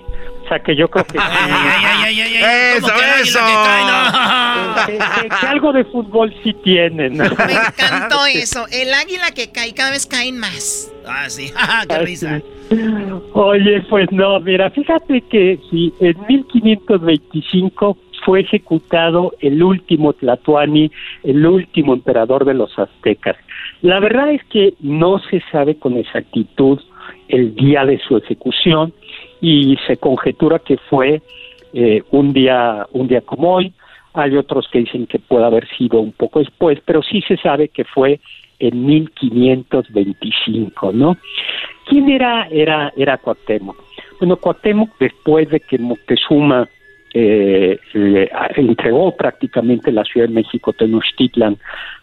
O sea que yo creo que... eso, eso. Que, algo de fútbol sí tienen. Me encantó eso. El águila que cae, cada vez caen más. Ah, sí. Qué risa. Oye, pues no, mira, fíjate que si en 1525 fue ejecutado el último Tlatuani, el último emperador de los aztecas. La verdad es que no se sabe con exactitud el día de su ejecución y se conjetura que fue eh, un día un día como hoy. Hay otros que dicen que puede haber sido un poco después pero sí se sabe que fue en 1525 no quién era era era Cuauhtémoc bueno Cuauhtémoc después de que Moctezuma eh, le entregó prácticamente la Ciudad de México Tenochtitlan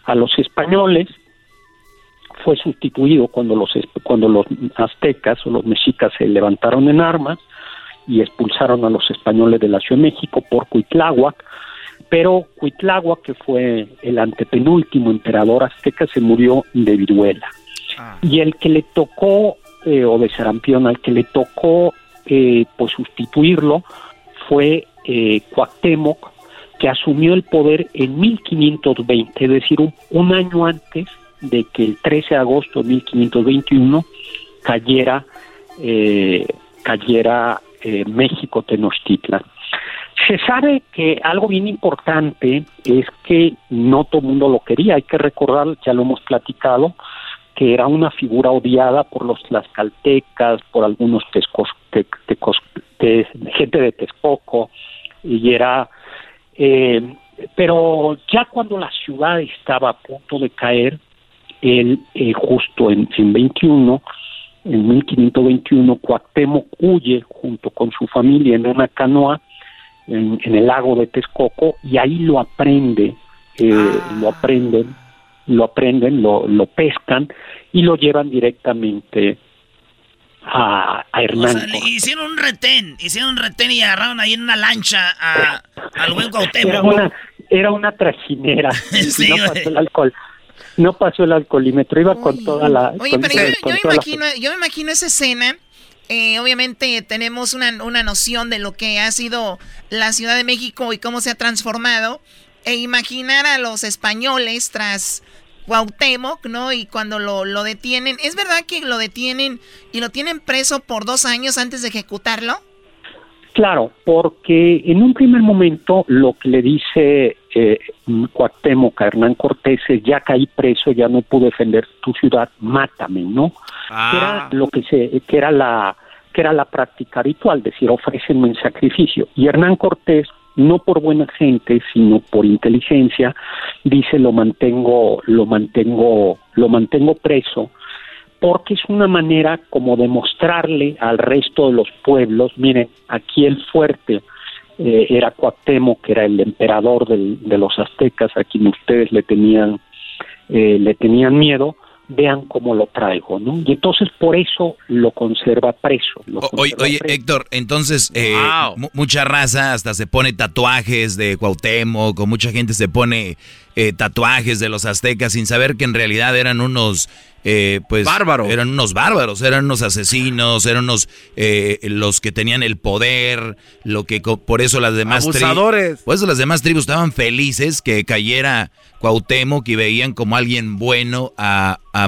a los españoles fue sustituido cuando los cuando los aztecas o los mexicas se levantaron en armas y expulsaron a los españoles de la Ciudad de México por Cuitláhuac, pero Cuitláhuac, que fue el antepenúltimo emperador azteca, se murió de viruela. Ah. Y el que le tocó, eh, o de sarampión, al que le tocó eh, pues sustituirlo fue eh, Cuauhtémoc, que asumió el poder en 1520, es decir, un año antes de que el 13 de agosto de 1521 cayera, eh, cayera eh, México Tenochtitlan. Se sabe que algo bien importante es que no todo el mundo lo quería, hay que recordar, ya lo hemos platicado, que era una figura odiada por los tlaxcaltecas, por algunos tescos, gente de Texcoco, y era... Eh, pero ya cuando la ciudad estaba a punto de caer, él eh, justo en, en 21, en 1521, Cuauhtémoc huye junto con su familia en una canoa en, el lago de Texcoco y ahí lo aprende, eh, ah. lo aprenden, lo aprenden, lo, lo pescan y lo llevan directamente a, a Hernán. hicieron un retén, hicieron un retén y agarraron ahí en una lancha a, al buen Cuauhtémoc. Era una, era una trajinera. sí, no pasó el alcohol no pasó el alcoholímetro, iba con toda la... Oye, pero yo, me imagino, yo me imagino esa escena. Eh, obviamente tenemos una, una noción de lo que ha sido la Ciudad de México y cómo se ha transformado. E imaginar a los españoles tras Cuauhtémoc, ¿no? Y cuando lo, lo detienen, ¿es verdad que lo detienen y lo tienen preso por dos años antes de ejecutarlo? Claro, porque en un primer momento lo que le dice eh, Cuauhtémoc a Hernán Cortés es ya caí preso, ya no pude defender tu ciudad, mátame, ¿no? Que era ah. lo que se, que era la, que era la práctica habitual, decir, ofrécenme en sacrificio. Y Hernán Cortés, no por buena gente, sino por inteligencia, dice lo mantengo, lo mantengo, lo mantengo preso porque es una manera como de mostrarle al resto de los pueblos, miren, aquí el fuerte eh, era Cuauhtémoc, que era el emperador de los aztecas, a quien ustedes le tenían, eh, le tenían miedo, vean cómo lo traigo, ¿no? Y entonces por eso lo conserva preso. oye, Héctor, entonces eh, mucha raza hasta se pone tatuajes de Cuauhtémoc, o mucha gente se pone eh, tatuajes de los aztecas sin saber que en realidad eran unos eh, pues bárbaros. eran unos bárbaros eran unos asesinos eran unos eh, los que tenían el poder lo que por eso las demás abusadores. por eso las demás tribus estaban felices que cayera Cuauhtémoc y veían como alguien bueno a, a,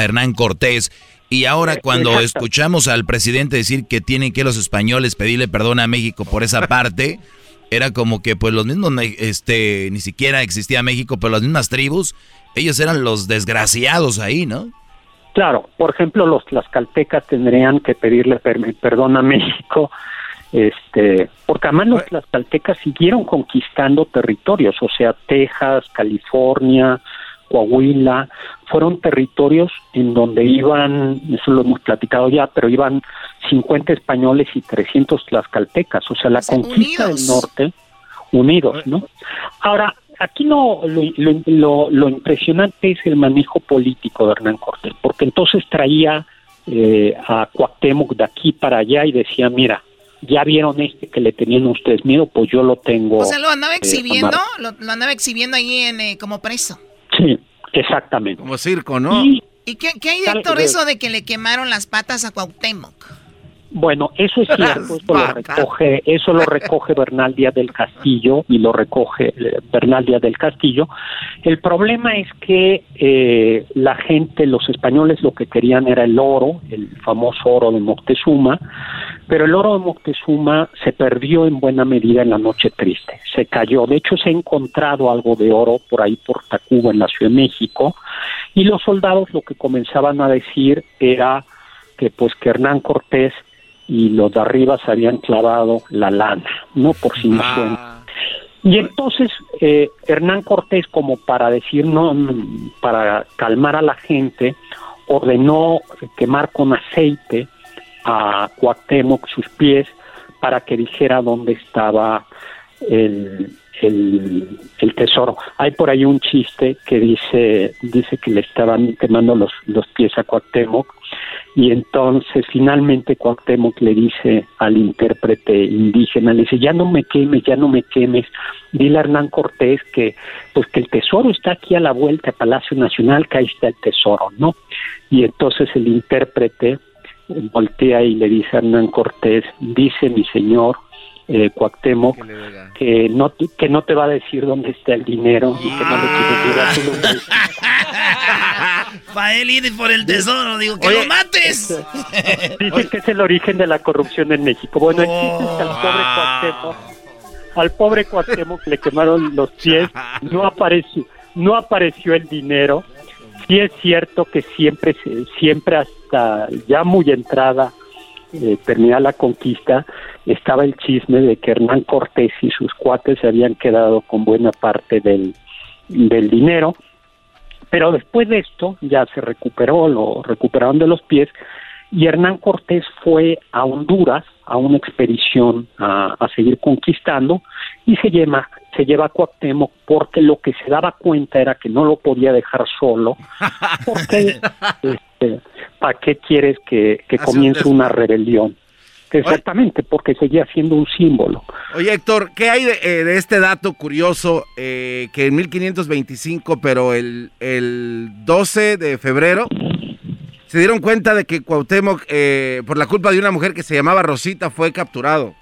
Hernán Cortés. Y ahora cuando escuchamos al presidente decir que tienen que los españoles pedirle perdón a México por esa parte, era como que pues los mismos, este, ni siquiera existía México, pero las mismas tribus, ellos eran los desgraciados ahí, ¿no? Claro, por ejemplo, los tlaxcaltecas tendrían que pedirle perdón a México, este, porque además los tlaxcaltecas siguieron conquistando territorios, o sea, Texas, California, Coahuila, fueron territorios en donde iban, eso lo hemos platicado ya, pero iban 50 españoles y 300 tlaxcaltecas, o sea, la conquista del norte, unidos, ¿no? Ahora, aquí no, lo, lo, impresionante es el manejo político de Hernán Cortés, porque entonces traía eh, a Cuauhtémoc de aquí para allá y decía, mira, ya vieron este que le tenían ustedes miedo, pues yo lo tengo. O sea, lo andaba eh, exhibiendo, lo, andaba exhibiendo ahí en, eh, como preso. Sí, exactamente. Como circo, ¿no? ¿Y, qué, qué, hay, Héctor, eso de que le quemaron las patas a Cuauhtémoc? Bueno, eso es cierto, eso lo recoge, eso lo recoge Bernal Díaz del Castillo y lo recoge eh, Bernal Díaz del Castillo. El problema es que eh, la gente, los españoles lo que querían era el oro, el famoso oro de Moctezuma, pero el oro de Moctezuma se perdió en buena medida en la noche triste, se cayó. De hecho, se ha encontrado algo de oro por ahí por Tacuba en la Ciudad de México y los soldados lo que comenzaban a decir era que pues que Hernán Cortés y los de arriba se habían clavado la lana, ¿no? Por si no ah. Y entonces eh, Hernán Cortés, como para decir, no, para calmar a la gente, ordenó quemar con aceite a Cuauhtémoc sus pies para que dijera dónde estaba el, el, tesoro. Hay por ahí un chiste que dice, dice que le estaban quemando los, los pies a Cuauhtémoc y entonces finalmente Cuauhtémoc le dice al intérprete indígena, le dice, ya no me quemes, ya no me quemes, dile a Hernán Cortés que pues que el tesoro está aquí a la vuelta a Palacio Nacional, que ahí está el tesoro, ¿no? Y entonces el intérprete voltea y le dice a Hernán Cortés, dice mi señor, eh, Cuauhtémoc, que no, que no te va a decir dónde está el dinero y que no le quiere a su nombre. Para él ir por el tesoro, digo, que lo mates. Dicen que es el origen de la corrupción en México. Bueno, existe al pobre Cuauhtémoc, al pobre Cuauhtémoc le quemaron los pies, no apareció, no apareció el dinero. Sí es cierto que siempre, siempre hasta ya muy entrada eh, terminada la conquista, estaba el chisme de que Hernán Cortés y sus cuates se habían quedado con buena parte del, del dinero pero después de esto ya se recuperó, lo recuperaron de los pies y Hernán Cortés fue a Honduras a una expedición a, seguir conquistando y se lleva, se lleva a Cuauhtémoc porque lo que se daba cuenta era que no lo podía dejar solo porque este, ¿para qué quieres que, que comience una rebelión? Exactamente, porque seguía siendo un símbolo. Oye, Héctor, ¿qué hay de, eh, este dato curioso eh, que en 1525, pero el, el 12 de febrero, se dieron cuenta de que Cuauhtémoc, eh, por la culpa de una mujer que se llamaba Rosita, fue capturado?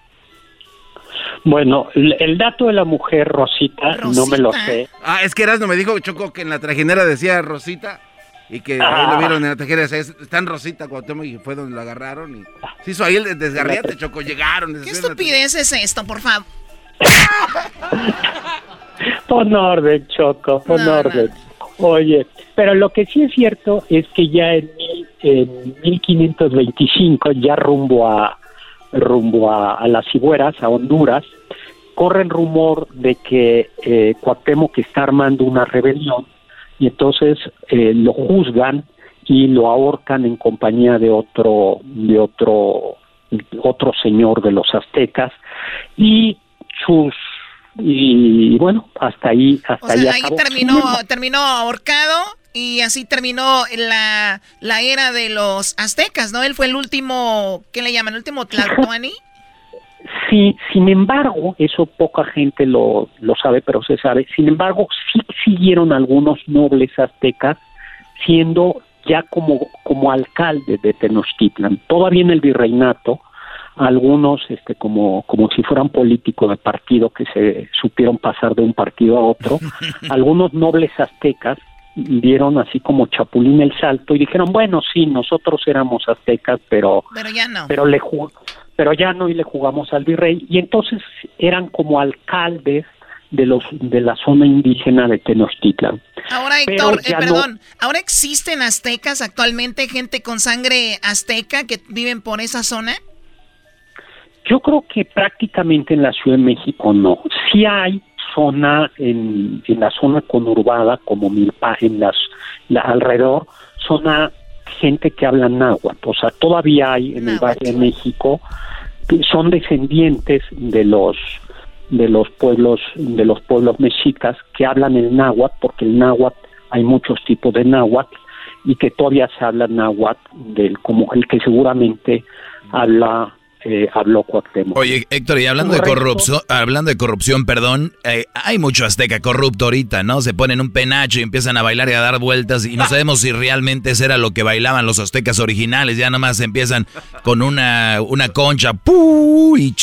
Bueno, el, dato de la mujer Rosita, no me lo sé. Ah, es que no me dijo Choco que en la trajinera decía Rosita. Y que ahí lo vieron en la tejera, está en Rosita Cuauhtémoc y fue donde lo agarraron y se hizo ahí el desgarriate, Choco, llegaron. ¿Qué estupidez es esto, por favor? pon orden, Choco, pon orden. Oye, pero lo que sí es cierto es que ya en, en 1525, ya rumbo a rumbo a, las Cigüeras, a Honduras, corre el rumor de que eh, Cuauhtémoc está armando una rebelión y entonces eh, lo juzgan y lo ahorcan en compañía de otro de otro otro señor de los aztecas y sus y bueno hasta ahí hasta ahí, ahí terminó terminó ahorcado y así terminó la, la era de los aztecas no él fue el último qué le llaman el último Tlatoani Sí, sin embargo, eso poca gente lo, lo sabe, pero se sabe, sin embargo, sí siguieron algunos nobles aztecas siendo ya como, como alcaldes de Tenochtitlan. Todavía en el virreinato, algunos este, como, como si fueran políticos de partido que se supieron pasar de un partido a otro, algunos nobles aztecas dieron así como chapulín el salto y dijeron, bueno, sí, nosotros éramos aztecas, pero pero ya no. Pero le pero ya no y le jugamos al virrey y entonces eran como alcaldes de los de la zona indígena de Tenochtitlan. Ahora Héctor, eh, perdón, ahora existen aztecas actualmente gente con sangre azteca que viven por esa zona? Yo creo que prácticamente en la Ciudad de México no. Sí hay zona en, en la zona conurbada como Milpa en las alrededor zona gente que habla náhuatl, o sea, todavía hay en el Valle de México son descendientes de los de los pueblos de los pueblos mexicas que hablan el náhuatl porque el náhuatl hay muchos tipos de náhuatl y que todavía se habla náhuatl del como el que seguramente habla eh, habló Cuauhtémoc. Oye, Héctor, y hablando de corrupción, hablando de corrupción, perdón, eh, hay mucho azteca corrupto ahorita, ¿no? Se ponen un penacho y empiezan a bailar y a dar vueltas y no ah. sabemos si realmente eso era lo que bailaban los aztecas originales. Ya nomás empiezan con una, una concha, y,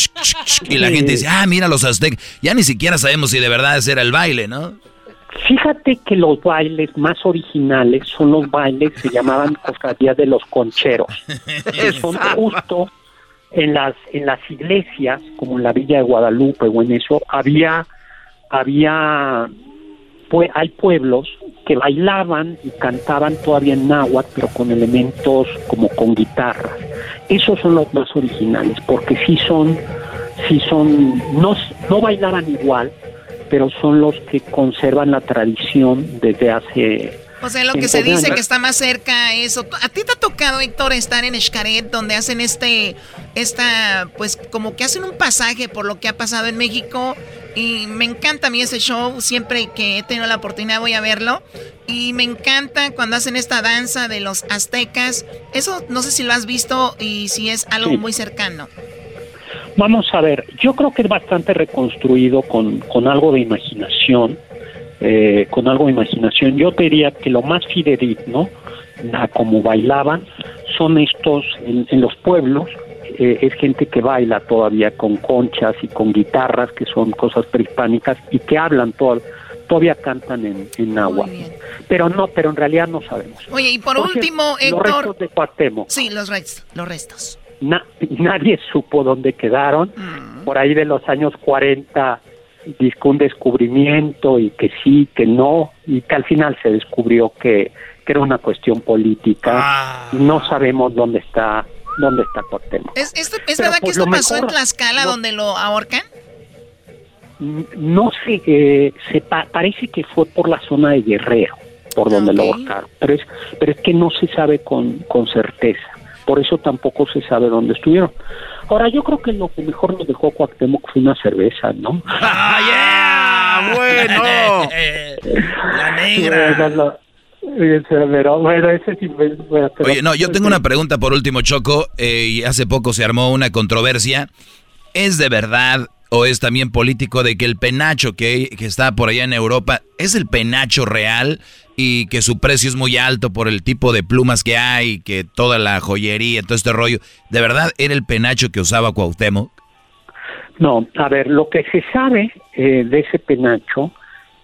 y la gente dice, ah, mira los aztecas. Ya ni siquiera sabemos si de verdad ese era el baile, ¿no? Fíjate que los bailes más originales son los bailes que se llamaban cofradías de los concheros. son justo en las en las iglesias como en la Villa de Guadalupe o en eso había había pues hay pueblos que bailaban y cantaban todavía en náhuatl pero con elementos como con guitarras esos son los más originales porque sí son sí son no no bailaban igual pero son los que conservan la tradición desde hace o sea, lo que se dice que está más cerca eso. ¿A ti te ha tocado, Héctor, estar en Xcaret, donde hacen este, esta, pues como que hacen un pasaje por lo que ha pasado en México? Y me encanta a mí ese show, siempre que he tenido la oportunidad voy a verlo. Y me encanta cuando hacen esta danza de los aztecas. Eso no sé si lo has visto y si es algo muy cercano. Vamos a ver, yo creo que es bastante reconstruido con, con algo de imaginación eh, con algo de imaginación. Yo diría que lo más fidedigno a como bailaban son estos en, los pueblos. Eh, es gente que baila todavía con conchas y con guitarras, que son cosas prehispánicas, y que hablan todo, todavía cantan en, en agua. Pero no, pero en realidad no sabemos. Oye, y por último, Héctor... Los restos de Cuauhtémoc. Sí, los restos. Los restos. nadie supo dónde quedaron. Mm. Por ahí de los años 40 disco un descubrimiento y que sí, que no, y que al final se descubrió que, era una cuestión política. Ah. No sabemos dónde está dónde está Cuauhtémoc. ¿Es, ¿Es, verdad que esto pasó en Tlaxcala, donde lo ahorcan? No sé, eh, se parece que fue por la zona de Guerrero, por donde lo ahorcaron, pero es, pero es que no se sabe con, con certeza, por eso tampoco se sabe dónde estuvieron. Ahora, yo creo que lo que mejor nos dejó Cuauhtémoc fue una cerveza, ¿no? ¡Ah, yeah! ¡Bueno! La negra. Pero bueno, ese sí Oye, no, yo tengo una pregunta por último, Choco. Eh, y hace poco se armó una controversia. ¿Es de verdad o es también político de que el penacho que, que está por allá en Europa es el penacho real y que su precio es muy alto por el tipo de plumas que hay, que toda la joyería, todo este rollo. ¿De verdad era el penacho que usaba Cuauhtémoc? No, a ver, lo que se sabe eh, de ese penacho,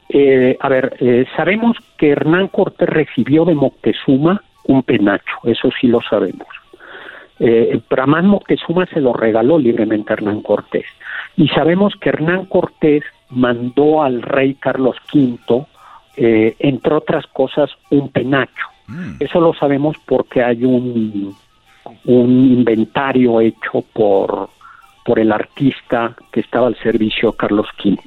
eh, a ver, eh, sabemos que Hernán Cortés recibió de Moctezuma un penacho, eso sí lo sabemos. pero además Moctezuma se lo regaló libremente a Hernán Cortés. Y sabemos que Hernán Cortés mandó al rey Carlos V eh, entre otras cosas, un penacho. Mm. Eso lo sabemos porque hay un, un inventario hecho por, por el artista que estaba al servicio Carlos V.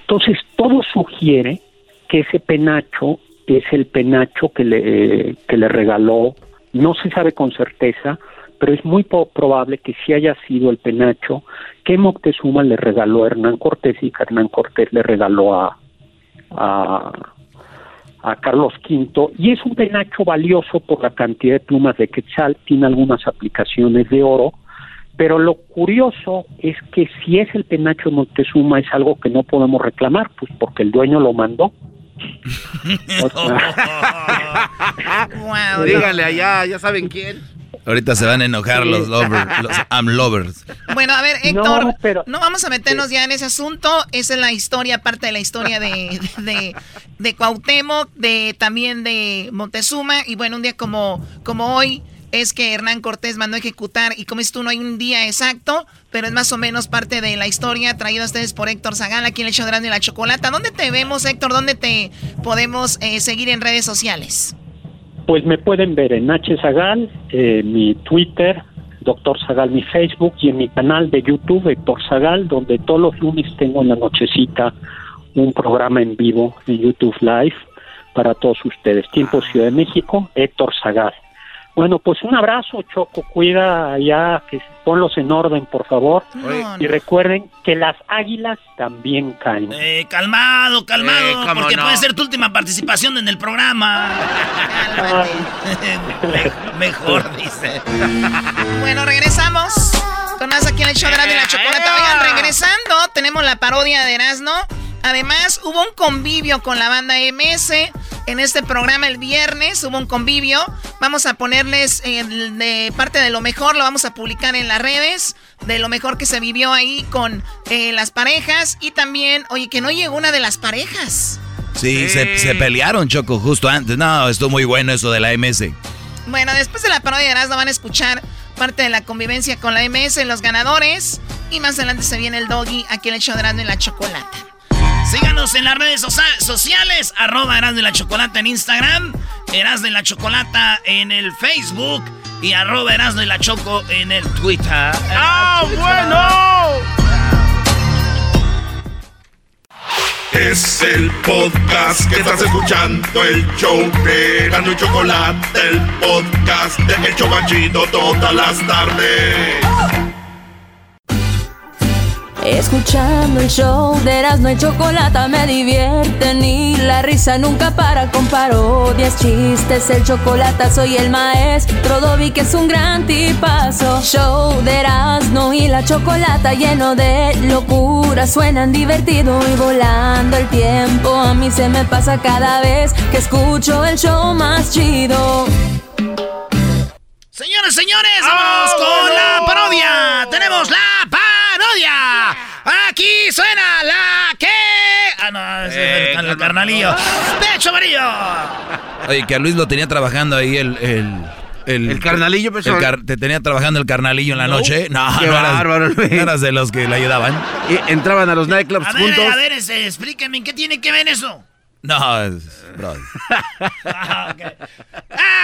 Entonces, todo sugiere que ese penacho es el penacho que le, que le regaló, no se sabe con certeza, pero es muy probable que sí haya sido el penacho que Moctezuma le regaló a Hernán Cortés y que Hernán Cortés le regaló a, a, a Carlos V y es un penacho valioso por la cantidad de plumas de quetzal, tiene algunas aplicaciones de oro, pero lo curioso es que si es el penacho de Montezuma es algo que no podemos reclamar, pues porque el dueño lo mandó. Dígale allá, ya saben quién. Ahorita se van a enojar los lovers, los am lovers. Bueno, a ver, Héctor, no, vamos a meternos ya en ese asunto. Esa es la historia, parte de la historia de, de, de Cuauhtémoc, de, también de Montezuma. Y bueno, un día como, como hoy es que Hernán Cortés mandó ejecutar, y como es tú, no hay un día exacto, pero es más o menos parte de la historia traído a ustedes por Héctor Zagal, aquí en el show de la chocolata. ¿Dónde te vemos, Héctor? ¿Dónde te podemos eh, seguir en redes sociales? Pues me pueden ver en H Zagal, eh, mi Twitter, Doctor Zagal, mi Facebook y en mi canal de YouTube, Héctor Zagal, donde todos los lunes tengo en la nochecita un programa en vivo en YouTube Live para todos ustedes. Tiempo Ciudad de México, Héctor Zagal. Bueno, pues un abrazo, Choco. Cuida ya, que ponlos en orden, por favor. y recuerden que las águilas también caen. Eh, calmado, calmado, eh, porque puede ser tu última participación en el programa. Mejor, dice. bueno, regresamos. Con más aquí en el show de la, la chocolate. Oigan, regresando, tenemos la parodia de Erasmo. Además, hubo un convivio con la banda MS en este programa el viernes. Hubo un convivio. Vamos a ponerles eh, de parte de lo mejor, lo vamos a publicar en las redes. De lo mejor que se vivió ahí con eh, las parejas. Y también, oye, que no llegó una de las parejas. Sí, Se, pelearon, Choco, justo antes. No, estuvo muy bueno eso de la MS. Bueno, después de la parodia de Erasmo van a escuchar parte de la convivencia con la MS, los ganadores. Y más adelante se viene el doggy aquí en el show de Erasmo y la chocolata. Síganos en las redes sociales, arroba Eras de la Chocolata en Instagram, Eras de la Chocolata en el Facebook y arroba Eras de la Choco en el Twitter. ¡Ah, bueno! Es el podcast que estás escuchando, el show de Erasmo y Chocolate, el podcast de El todas las tardes. Escuchando el show de Erasmo y Chocolata me divierte ni la risa nunca para con parodias, chistes, el chocolate soy el maestro Dobby que es un gran tipazo. Show de Erasmo y la Chocolata lleno de locura, suenan divertido y volando el tiempo. A mí se me pasa cada vez que escucho el show más chido. Señores, señores, vamos con la parodia. Tenemos la parodia. Aquí suena la que. Ah, no, es el, carnalillo. ¡Pecho amarillo! Oye, que a Luis lo tenía trabajando ahí el. el... El, carnalillo, pecho. te tenía trabajando el carnalillo en la noche. No, no, eras, eras, de los que le ayudaban. Y entraban a los nightclubs a juntos. a ver, ese, explíqueme, ¿qué tiene que ver eso? No, es. Bro. Ah,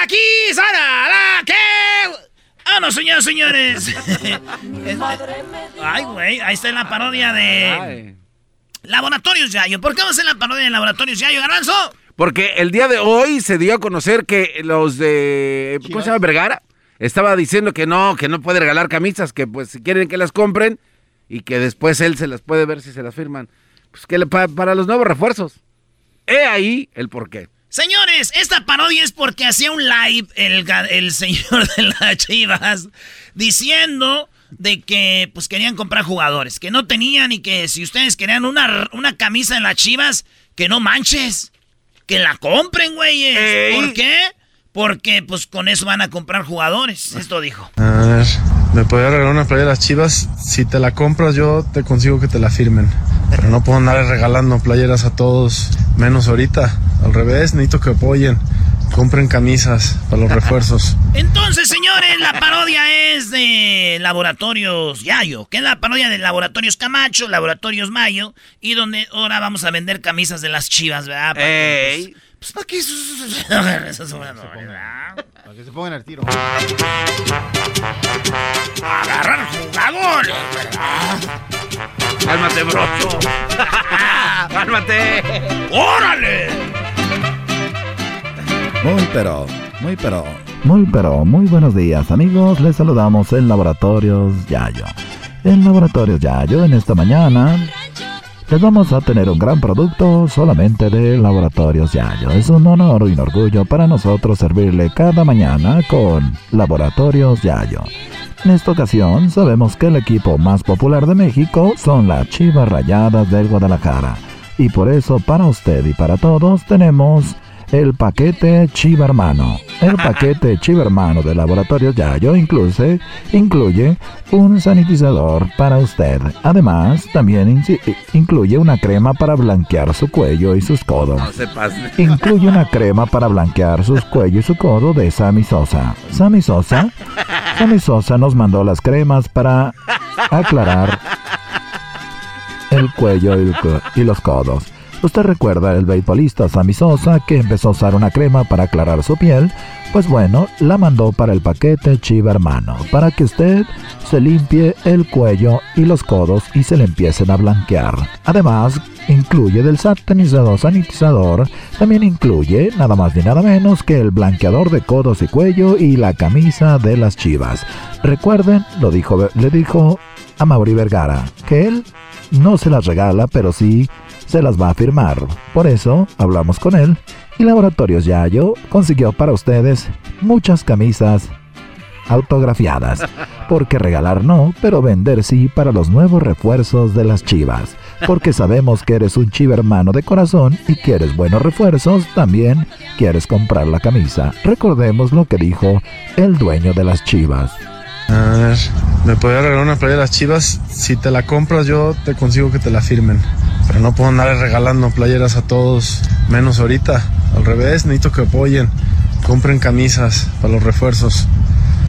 Aquí suena la que. ¡Ah, no, señores, señores! Ay, güey, ahí está en la parodia de... Laboratorios Yayo. ¿Por qué vamos a hacer la parodia de Laboratorios Yayo, Garbanzo? Porque el día de hoy se dio a conocer que los de... ¿Cómo se llama? Vergara. Estaba diciendo que no, que no puede regalar camisas, que pues si quieren que las compren y que después él se las puede ver si se las firman. Pues que para los nuevos refuerzos. He ahí el porqué. Señores, esta parodia es porque hacía un live el, el señor de las chivas diciendo de que pues querían comprar jugadores, que no tenían y que si ustedes querían una, una camisa en las chivas, que no manches, que la compren, güeyes. ¿Por qué? Porque pues con eso van a comprar jugadores, esto dijo. A ver, me podría regalar una playa de las chivas, si te la compras yo te consigo que te la firmen. Pero no puedo andar regalando playeras a todos, menos ahorita. Al revés, necesito que apoyen. Compren camisas para los refuerzos. Entonces, señores, la parodia es de Laboratorios Yayo, que es la parodia de Laboratorios Camacho, Laboratorios Mayo, y donde ahora vamos a vender camisas de las chivas, ¿verdad? Para que, pues, para que para que se pongan al tiro. Agarrar jugadores, ¿verdad? Cálmate, brocho. Cálmate. ¡Órale! Muy pero, muy pero, muy pero, muy buenos días amigos. Les saludamos en Laboratorios Yayo. En Laboratorios Yayo, en esta mañana, les vamos a tener un gran producto solamente de Laboratorios Yayo. Es un honor y un orgullo para nosotros servirle cada mañana con Laboratorios Yayo. En esta ocasión sabemos que el equipo más popular de México son las Chivas Rayadas del Guadalajara. Y por eso para usted y para todos tenemos el paquete Chiva Hermano. El paquete Chiva Hermano de Laboratorios Yayo incluye, incluye un sanitizador para usted. Además, también incluye una crema para blanquear su cuello y sus codos. Incluye una crema para blanquear sus cuello y su codo de Sammy Sosa. Sammy Sosa, Sammy Sosa nos mandó las cremas para aclarar el cuello y, los codos. ¿Usted recuerda el beisbolista Sammy Sosa que empezó a usar una crema para aclarar su piel? Pues bueno, la mandó para el paquete Chiva Hermano, para que usted se limpie el cuello y los codos y se le empiecen a blanquear. Además, incluye del satanizador sanitizador, también incluye nada más ni nada menos que el blanqueador de codos y cuello y la camisa de las chivas. Recuerden, lo dijo, le dijo a Mauri Vergara, que él no se las regala, pero sí se las va a firmar. Por eso hablamos con él y Laboratorios Yayo consiguió para ustedes muchas camisas autografiadas. Porque regalar no, pero vender sí para los nuevos refuerzos de las chivas. Porque sabemos que eres un chiva hermano de corazón y quieres buenos refuerzos, también quieres comprar la camisa. Recordemos lo que dijo el dueño de las chivas. A ver, ¿me podría regalar una playa de chivas? Si te la compras, yo te consigo que te la firmen. Pero no puedo andar regalando playeras a todos, menos ahorita. Al revés, necesito que apoyen. Compren camisas para los refuerzos.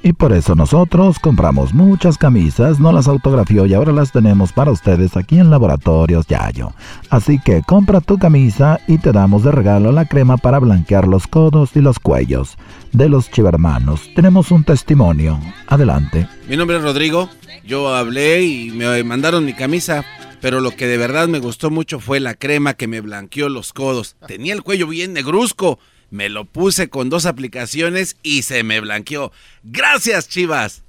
Y por eso nosotros compramos muchas camisas, no las autografió y ahora las tenemos para ustedes aquí en Laboratorios Yayo. Así que compra tu camisa y te damos de regalo la crema para blanquear los codos y los cuellos. De los chivermanos, tenemos un testimonio. Adelante. Mi nombre es Rodrigo, yo hablé y me mandaron mi camisa. Pero lo que de verdad me gustó mucho fue la crema que me blanqueó los codos. Tenía el cuello bien negruzco me lo puse con dos aplicaciones y se me blanqueó. Gracias, Chivas.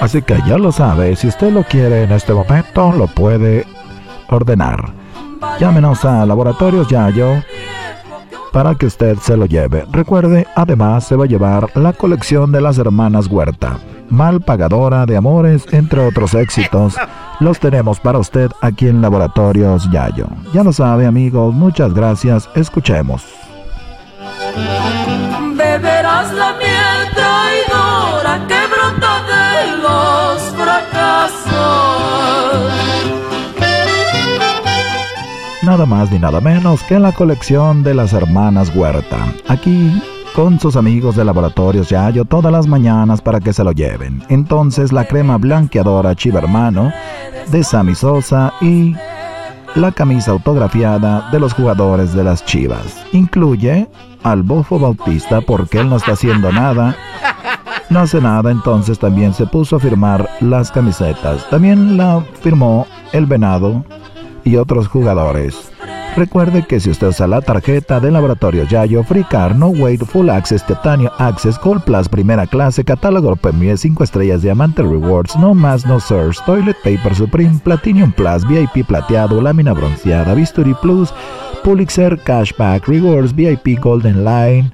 Así que ya lo sabe, si usted lo quiere en este momento, lo puede ordenar. Llámenos a Laboratorios Yayo para que usted se lo lleve. Recuerde, además se va a llevar la colección de las hermanas Huerta. Mal pagadora de amores, entre otros éxitos. Los tenemos para usted aquí en Laboratorios Yayo. Ya lo sabe, amigos, muchas gracias. Escuchemos. Beberás la miel traidora que brota de los fracasos. Nada más ni nada menos que la colección de las hermanas Huerta. Aquí con sus amigos de laboratorios Yayo todas las mañanas para que se lo lleven. Entonces la crema blanqueadora Chiva Hermano de Sammy Sosa y la camisa autografiada de los jugadores de las Chivas. Incluye al Bofo Bautista porque él no está haciendo nada. No hace nada, entonces también se puso a firmar las camisetas. También la firmó el Venado y otros jugadores. Recuerde que si usted usa la tarjeta de Laboratorio Yayo, Free Car, No Wait, Full Access, Titanium Access, Gold Plus, Primera Clase, Catálogo Premier, 5 estrellas, Diamante Rewards, No Más, No Search, Toilet Paper Supreme, Platinum Plus, VIP Plateado, Lámina Bronceada, Bisturí Plus, Pulitzer, Cashback, Rewards, VIP Golden Line,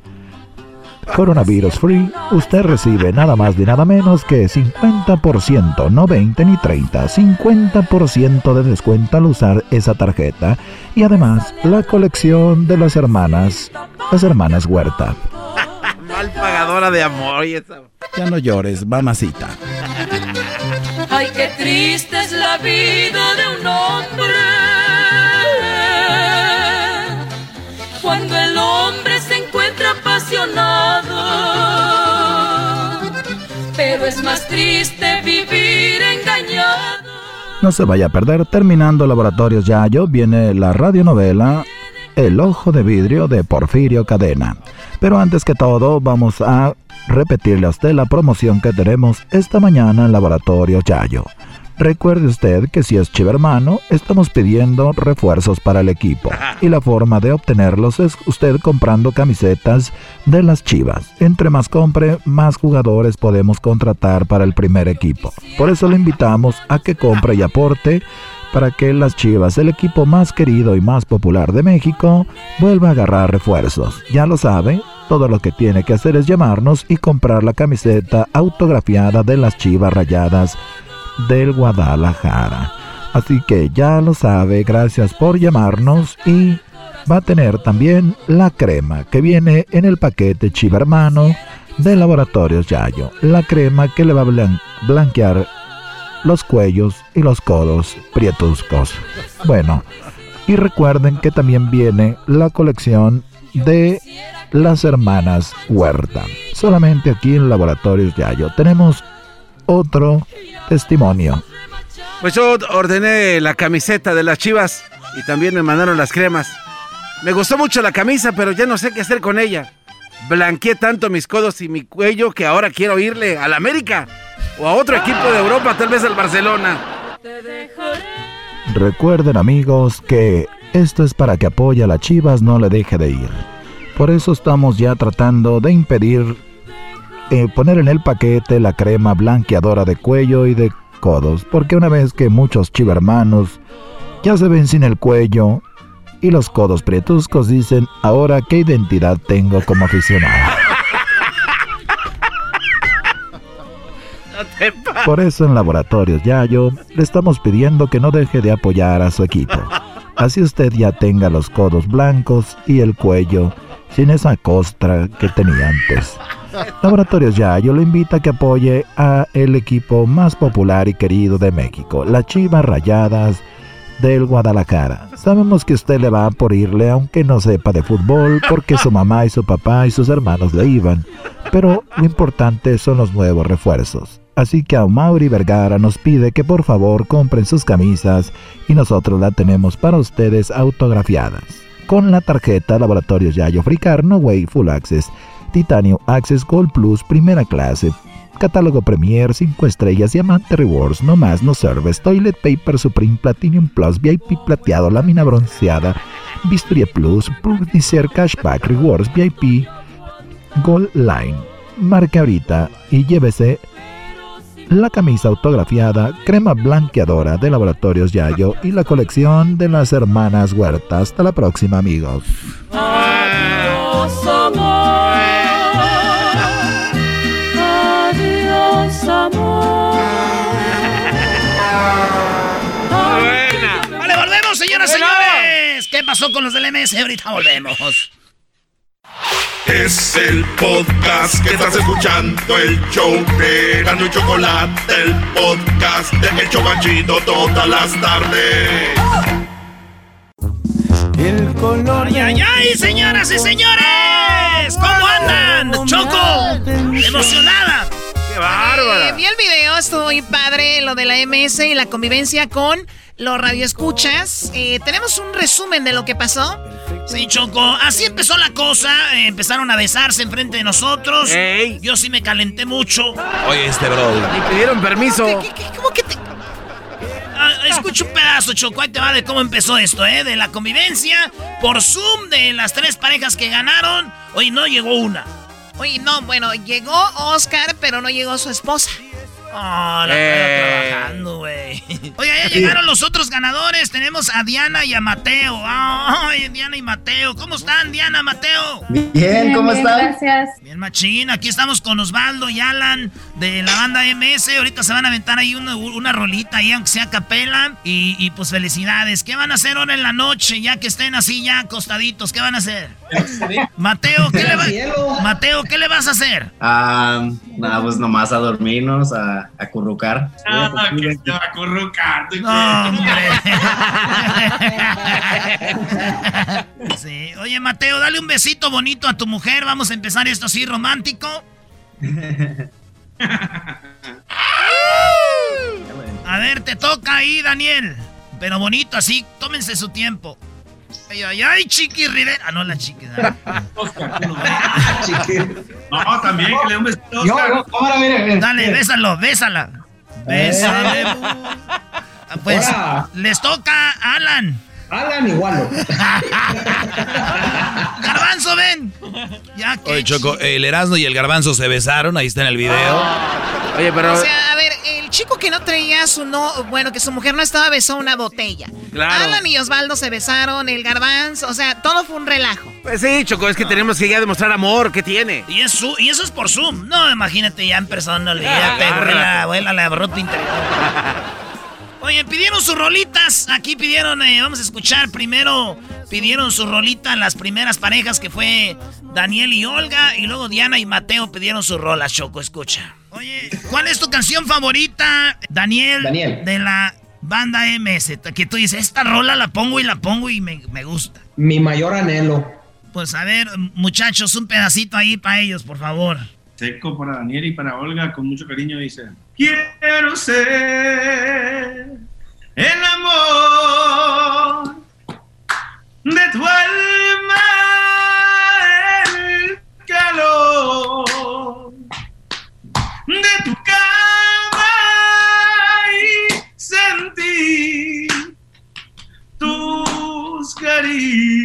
Coronavirus Free, usted recibe nada más ni nada menos que 50%, no 20 ni 30, 50% de descuento al usar esa tarjeta y además la colección de las hermanas, las hermanas Huerta. Mal pagadora de amor y esa... Ya no llores, mamacita. Ay, qué triste es la vida de un hombre es más triste vivir engañado. No se vaya a perder, terminando Laboratorios Yayo, viene la radionovela El Ojo de Vidrio de Porfirio Cadena. Pero antes que todo, vamos a repetirle a usted la promoción que tenemos esta mañana en Laboratorios Yayo. Recuerde usted que si es chivermano, estamos pidiendo refuerzos para el equipo. Y la forma de obtenerlos es usted comprando camisetas de las chivas. Entre más compre, más jugadores podemos contratar para el primer equipo. Por eso le invitamos a que compre y aporte para que las Chivas, el equipo más querido y más popular de México, vuelva a agarrar refuerzos. Ya lo sabe, todo lo que tiene que hacer es llamarnos y comprar la camiseta autografiada de las Chivas Rayadas del Guadalajara. Así que ya lo sabe, gracias por llamarnos y va a tener también la crema que viene en el paquete Chiva Hermano de Laboratorios Yayo. La crema que le va a blanquear los cuellos y los codos prietuscos. Bueno, y recuerden que también viene la colección de las hermanas Huerta. Solamente aquí en Laboratorios Yayo tenemos otro testimonio. Pues yo ordené la camiseta de las chivas y también me mandaron las cremas. Me gustó mucho la camisa, pero ya no sé qué hacer con ella. Blanqueé tanto mis codos y mi cuello que ahora quiero irle al América o a otro equipo de Europa, tal vez al Barcelona. Recuerden amigos que esto es para que apoye a las Chivas no le deje de ir. Por eso estamos ya tratando de impedir eh, poner en el paquete la crema blanqueadora de cuello y de codos, porque una vez que muchos chivermanos ya se ven sin el cuello y los codos prietuscos dicen, ahora qué identidad tengo como aficionado. Por eso en Laboratorios Yayo le estamos pidiendo que no deje de apoyar a su equipo. Así usted ya tenga los codos blancos y el cuello sin esa costra que tenía antes. Laboratorios Yayo lo invita a que apoye a el equipo más popular y querido de México, las Chivas Rayadas del Guadalajara. Sabemos que usted le va por irle aunque no sepa de fútbol porque su mamá y su papá y sus hermanos le iban, pero lo importante son los nuevos refuerzos. Así que a Mauri Vergara nos pide que por favor compren sus camisas y nosotros la tenemos para ustedes autografiadas. Con la tarjeta Laboratorios Yayo Fricar No Way Full Access, Titanio Access Gold Plus Primera Clase, Catálogo Premier 5 estrellas, Diamante Rewards, No Más No Service, Toilet Paper Supreme Platinum Plus, VIP Plateado, Lámina Bronceada, Bisturia Plus, Pulitzer Cashback Rewards, VIP Gold Line. Marque ahorita y llévese la camisa autografiada, crema blanqueadora de Laboratorios Yayo y la colección de las hermanas Huerta. Hasta la próxima, amigos. Pasó con los del MS? Ahorita volvemos. Es el podcast que estás escuchando, el show de Gano y Chocolate, el podcast de El Chocachito todas las tardes. El color. ¡Ay, ay, ay, señoras y señores! ¿Cómo andan? ¡Choco! ¡Emocionada! ¡Qué bárbara! Eh, vi el video, estuvo muy padre lo de la MS y la convivencia con los radioescuchas. Eh, Tenemos un resumen de lo que pasó. Sí, Choco, así empezó la cosa. eh, empezaron a besarse enfrente de nosotros. Yo sí me calenté mucho. Oye, este bro. Y pidieron permiso. ¿Cómo que te.? Ah, escucha un pedazo, Choco. Ahí te va de cómo empezó esto, ¿eh? De la convivencia por Zoom de las tres parejas que ganaron. Hoy no llegó una. Oye, no, bueno, llegó Oscar, pero no llegó su esposa. Ah, la Eh. trabajando, güey. Oye, ya llegaron los otros ganadores. Tenemos a Diana y a Mateo. Ay, Diana y Mateo. ¿Cómo están, Diana, Mateo? Bien, ¿cómo están? Gracias. Bien, machín. Aquí estamos con Osvaldo y Alan de la banda MS. Ahorita se van a aventar ahí una, una rolita ahí, aunque sea a capela. Y, y, pues felicidades. ¿Qué van a hacer ahora en la noche? Ya que estén así ya acostaditos. ¿Qué van a hacer? Mateo, ¿qué le va- Mateo, ¿qué le vas a hacer? Ah, nada, pues nomás a dormirnos, a, a currucar. Ah, que se va a currucar. No, hombre. Sí. Oye, Mateo, dale un besito bonito a tu mujer. Vamos a empezar esto así romántico. A ver, te toca ahí, Daniel. Pero bonito, así, tómense su tiempo. Ay, ay, ay, Chiqui Rivera. Ah, no, la Chiqui. No, también que le dé un besito a Yo, Oscar. yo, Cámara, mire, mire. Dale, bésalo, bésala. Bésale. bu. Ah, Pues Ahora. les toca Alan. Alan igual. Garbanzo, ven. Ya que Oye, Choco, el Erasmo y el Garbanzo se besaron, ahí está en el video. Oye, pero. O sea, a ver, el chico que no traía su no, bueno, que su mujer no estaba besó una botella. Claro. Alan y Osvaldo se besaron, el garbanzo, o sea, todo fue un relajo. Pues sí, Choco, es que tenemos que ya demostrar amor. ¿Qué tiene? Y, es su- y eso es por Zoom. No, imagínate ya en persona, olvídate, Ah, vuela, vuela la brota interior. Oye, pidieron su rolita. parejas. Aquí pidieron, eh, vamos a escuchar primero, pidieron su rolita las primeras parejas que fue Daniel y Olga. Y luego Diana y Mateo pidieron su rola, Choco, escucha. Oye, ¿cuál es tu canción favorita, Daniel? Daniel. De la banda MS. Que tú dices, esta rola la pongo y la pongo y me, me gusta. Mi mayor anhelo. Pues a ver, muchachos, un pedacito ahí para ellos, por favor. Seco para Daniel y para Olga, con mucho cariño dice: Quiero ser el amor de tu alma, el calor de tu cama y sentir tus caricias.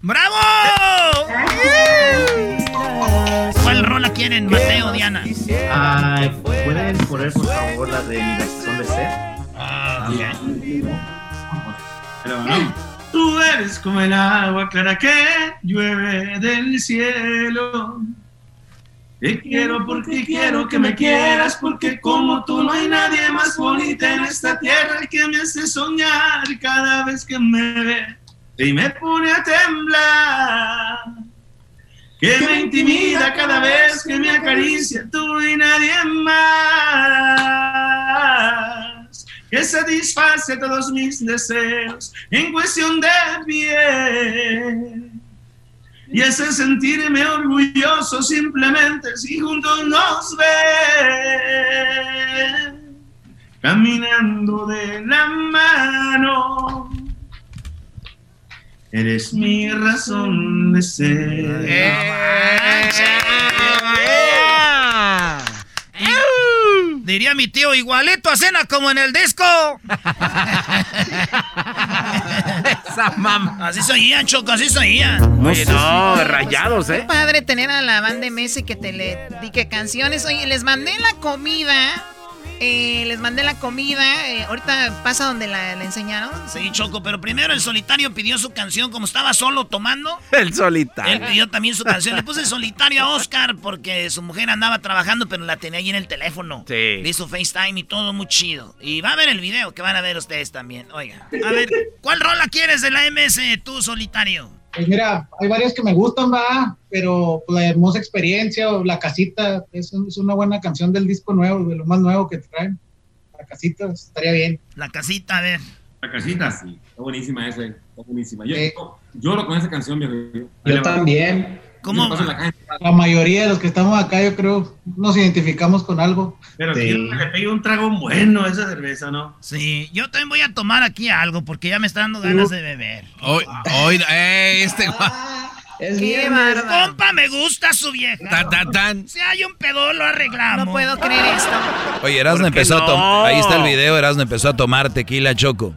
¡Bravo! Quieren, Mateo, Diana? ¿pueden poner por favor la de mi razón de ser? Ah, Pero no. Tú eres como el agua clara que llueve del cielo. Te quiero porque quiero que me quieras, porque como tú no hay nadie más bonita en esta tierra que me hace soñar cada vez que me ve y me pone a temblar. Que me intimida cada vez que me acaricia tú y nadie más. Que satisface todos mis deseos en cuestión de bien. Y ese sentirme orgulloso simplemente si juntos nos ven. Caminando de la mano Eres mi razón de ser. Diría mi tío, igualito a cena como en el disco. Esa mamá. Así soían, Choco, así soían. Oye, no, rayados, ¿eh? Padre tener a la banda MS que te le dique canciones. Oye, les mandé la comida. Eh, les mandé la comida. eh, ahorita pasa donde la, la enseñaron. Sí, Choco, pero primero el solitario pidió su canción como estaba solo tomando. El solitario. Él pidió también su canción. Le puse el solitario a Oscar porque su mujer andaba trabajando, pero la tenía ahí en el teléfono. Sí. Le hizo FaceTime y todo muy chido. Y va a ver el video que van a ver ustedes también. Oiga. A ver, ¿cuál rola quieres de la MS, tú, solitario? Pues mira, hay varias que me gustan, va, pero pues, la hermosa experiencia o la casita es, es una buena canción del disco nuevo, de lo más nuevo que traen. La casita estaría bien. La casita, a ver. La casita, sí. Está buenísima esa. Está buenísima. Yo, Sí. yo lloro con esa canción, viejo. Yo también. ¿Cómo? La mayoría de los que estamos acá, yo creo, nos identificamos con algo. Pero Sí. quiero que le pegue un trago bueno a esa cerveza, ¿no? Sí, yo también voy a tomar aquí algo porque ya me está dando ganas de beber. Hoy, hoy, eh, este. Es ¡Qué bárbaro! Compa, me gusta su vieja. Tan, tan, tan. Si hay un pedo, lo arreglamos. No puedo creer esto. Oye, Erasmo ¿Por qué empezó a tomar. Ahí está el video, Erasmo empezó a tomar tequila choco.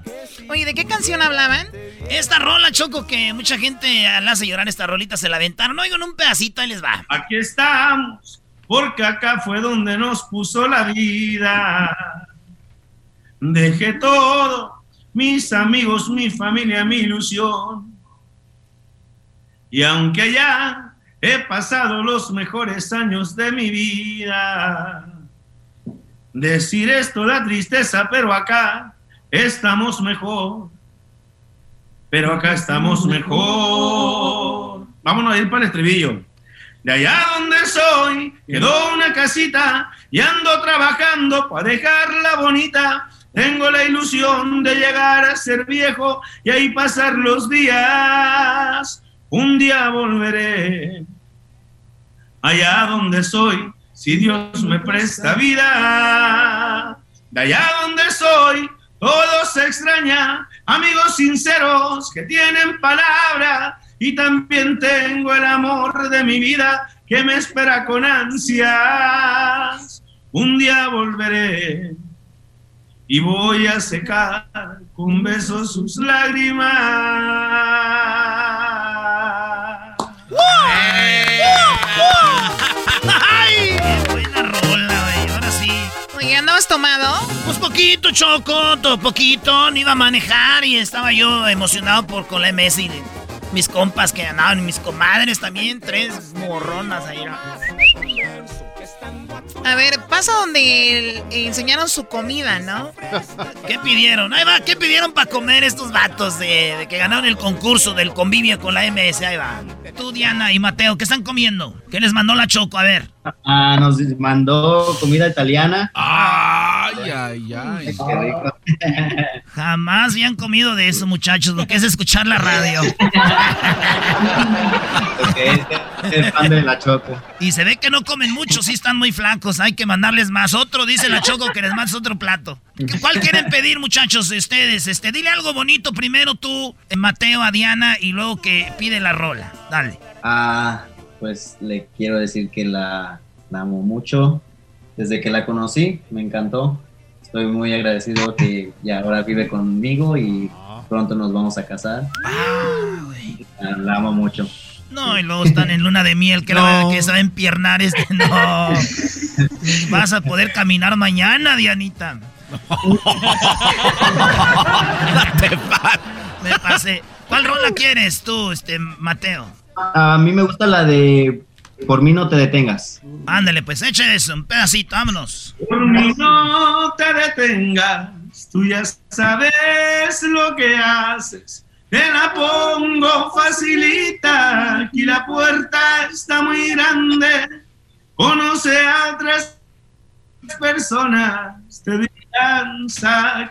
Oye, ¿de qué canción hablaban? Esta rola, Choco, que mucha gente la hace llorar esta rolita, se la aventaron. Oigan un pedacito, ahí les va. Aquí estamos, porque acá fue donde nos puso la vida. Dejé todo, mis amigos, mi familia, mi ilusión. Y aunque allá he pasado los mejores años de mi vida, decir esto da tristeza, pero acá estamos mejor. Pero acá estamos mejor. Vámonos a ir para el estribillo. De allá donde soy, quedó una casita y ando trabajando para dejarla bonita. Tengo la ilusión de llegar a ser viejo y ahí pasar los días. Un día volveré allá donde soy, si Dios me presta vida. De allá donde soy, todo se extraña, amigos sinceros que tienen palabra. Y también tengo el amor de mi vida que me espera con ansias. Un día volveré y voy a secar con besos sus lágrimas. ¡Ay! ¿Andabas tomado? Pues poquito, Choco, todo poquito. No iba a manejar y estaba yo emocionado por con la MS y mis compas que andaban, y mis comadres también. Tres morronas ahí. A ver, pasa donde enseñaron su comida, ¿no? ¿Qué pidieron? Ahí va, ¿qué pidieron para comer estos vatos de, que ganaron el concurso del convivio con la MS? Ahí va. Tú, Diana y Mateo, ¿qué están comiendo? ¿Qué les mandó la Choco? A ver. Ah, nos mandó comida italiana. Ay, ay, ay. Jamás habían comido de eso, muchachos. Lo que es escuchar la radio. es fan de la Choco. Y se ve que no comen mucho, sí están muy flacos. Hay que mandarles más. Otro, dice la Choco, que les mandes otro plato. ¿Cuál quieren pedir, muchachos, ustedes? Este, dile algo bonito primero tú, Mateo, a Diana, y luego que pide la rola. Dale. Ah, pues le quiero decir que la, amo mucho. Desde que la conocí, me encantó. Estoy muy agradecido que ya ahora vive conmigo y pronto nos vamos a casar. Ah, la amo mucho. No, y luego están en luna de miel, que, la, que saben piernar este. No. vas a poder caminar mañana, Dianita. Me pasé. ¿Cuál rola quieres tú, este, Mateo? A mí me gusta la de Por mí no te detengas. Ándale, pues eche eso, un pedacito, vámonos. Por mí no te detengas, tú ya sabes lo que haces. Te la pongo facilita, aquí la puerta está muy grande. Conoce a otras personas, te dirán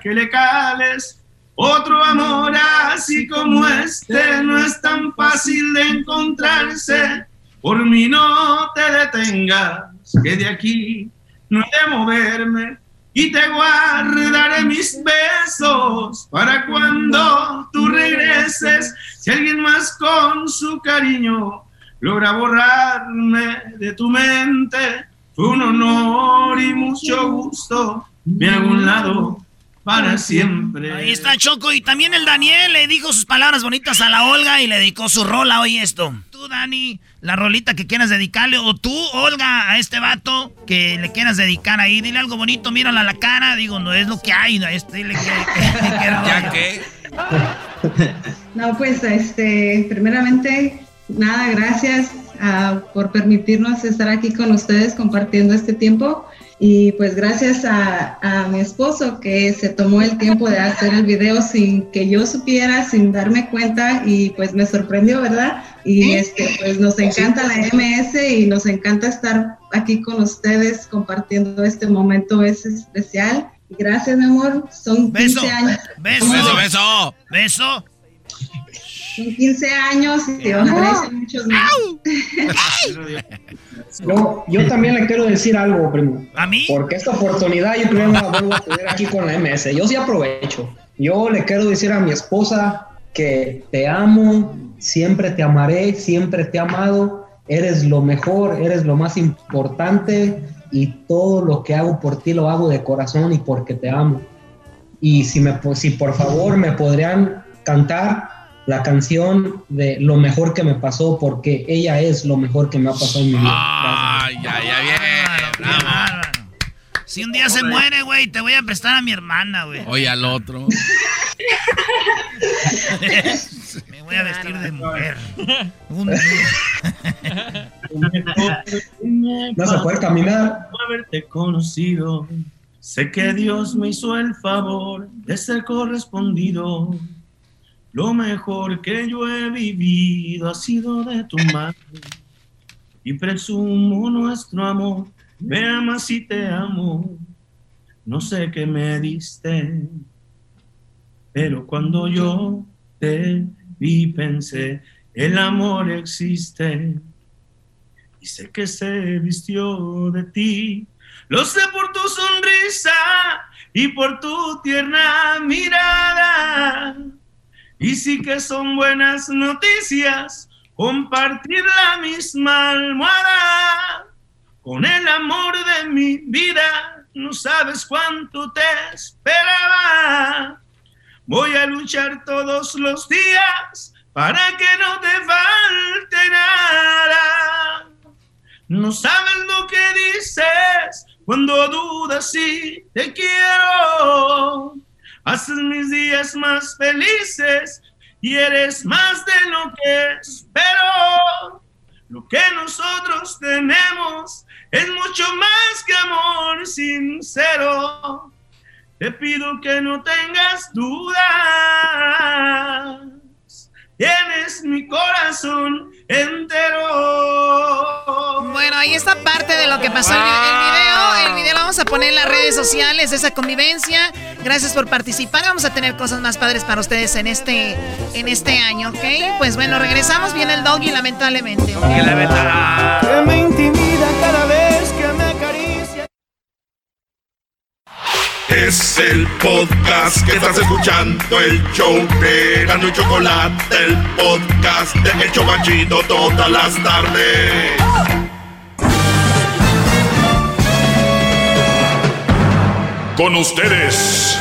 que le cales. Otro amor así como este no es tan fácil de encontrarse. Por mí no te detengas, que de aquí no he de moverme y te guardaré mis besos para cuando tú regreses. Si alguien más con su cariño logra borrarme de tu mente, fue un honor y mucho gusto. Me hago un lado para siempre. Ahí está Choco y también el Daniel le dijo sus palabras bonitas a la Olga y le dedicó su rola hoy esto. Tú, Dani, la rolita que quieras dedicarle o tú, Olga, a este vato que le quieras dedicar ahí, dile algo bonito, mírala a la cara, digo, no es lo que hay, no, este, que, ¿Ya qué? No, pues, este, primeramente, nada, gracias ah, por permitirnos estar aquí con ustedes compartiendo este tiempo. Y pues gracias a, mi esposo que se tomó el tiempo de hacer el video sin que yo supiera, sin darme cuenta y pues me sorprendió, ¿verdad? Y este, pues nos encanta la MS y nos encanta estar aquí con ustedes compartiendo este momento es especial. Gracias, mi amor. Son 15 años. Beso, beso, beso, beso. Son 15 años y ojalá muchos más. Yo, yo también le quiero decir algo, primo. ¿A mí? Porque esta oportunidad yo creo que la vuelvo a tener aquí con la MS. Yo sí aprovecho. Yo le quiero decir a mi esposa que te amo, siempre te amaré, siempre te he amado. Eres lo mejor, eres lo más importante y todo lo que hago por ti lo hago de corazón y porque te amo. Y si, me, si por favor me podrían cantar la canción de lo mejor que me pasó porque ella es lo mejor que me ha pasado en mi vida. Ay, ya, ya, bien. Si un día se muere, güey, te voy a prestar a mi hermana, güey. Oye, al otro. me voy a vestir de mujer. no se puede caminar. haberte conocido. Sé que Dios me hizo el favor de ser correspondido lo mejor que yo he vivido ha sido de tu madre y presumo nuestro amor. Me amas y te amo. No sé qué me diste, pero cuando yo te vi pensé, el amor existe y sé que se vistió de ti. Lo sé por tu sonrisa y por tu tierna mirada y sí que son buenas noticias compartir la misma almohada con el amor de mi vida. No sabes cuánto te esperaba. Voy a luchar todos los días para que no te falte nada. No sabes lo que dices cuando dudas si te quiero haces mis días más felices y eres más de lo que espero. Lo que nosotros tenemos es mucho más que amor sincero. Te pido que no tengas dudas. Tienes mi corazón entero. Bueno, ahí está parte de lo que pasó en el video. El video lo vamos a poner en las redes sociales, esa convivencia. Gracias por participar. Vamos a tener cosas más padres para ustedes en este, en este año, ¿ok? Pues bueno, regresamos. Viene el doggy, lamentablemente. Que me intimida cada vez Es el podcast que estás escuchando, el show de y Chocolate, el podcast de El Chocachito todas las tardes. Con ustedes.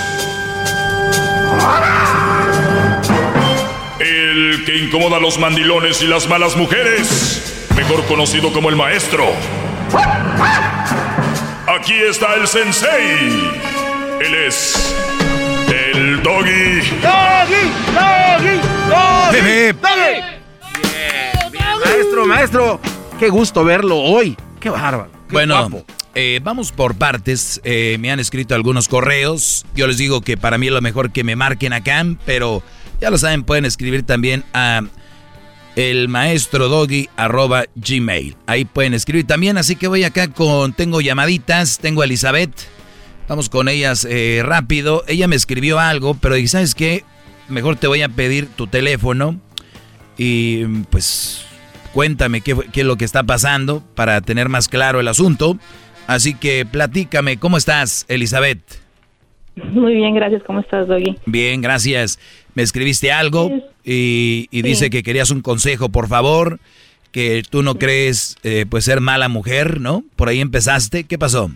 El que incomoda a los mandilones y las malas mujeres, mejor conocido como el maestro. Aquí está el sensei. Él es el doggy. ¡Doggy! ¡Doggy! ¡Doggy! Maestro, maestro, qué gusto verlo hoy. Qué bárbaro. qué Bueno, eh, vamos por partes. Eh, me han escrito algunos correos. Yo les digo que para mí es lo mejor que me marquen acá, pero ya lo saben, pueden escribir también a el maestro doggy arroba gmail. Ahí pueden escribir también, así que voy acá con, tengo llamaditas, tengo a Elizabeth. Vamos con ellas eh, rápido. Ella me escribió algo, pero dije, ¿sabes qué? Mejor te voy a pedir tu teléfono y pues cuéntame qué, qué es lo que está pasando para tener más claro el asunto. Así que platícame, ¿cómo estás, Elizabeth? Muy bien, gracias. ¿Cómo estás, Doggy? Bien, gracias. Me escribiste algo y, y dice que querías un consejo, por favor, que tú no crees eh, pues ser mala mujer, ¿no? Por ahí empezaste. ¿Qué pasó?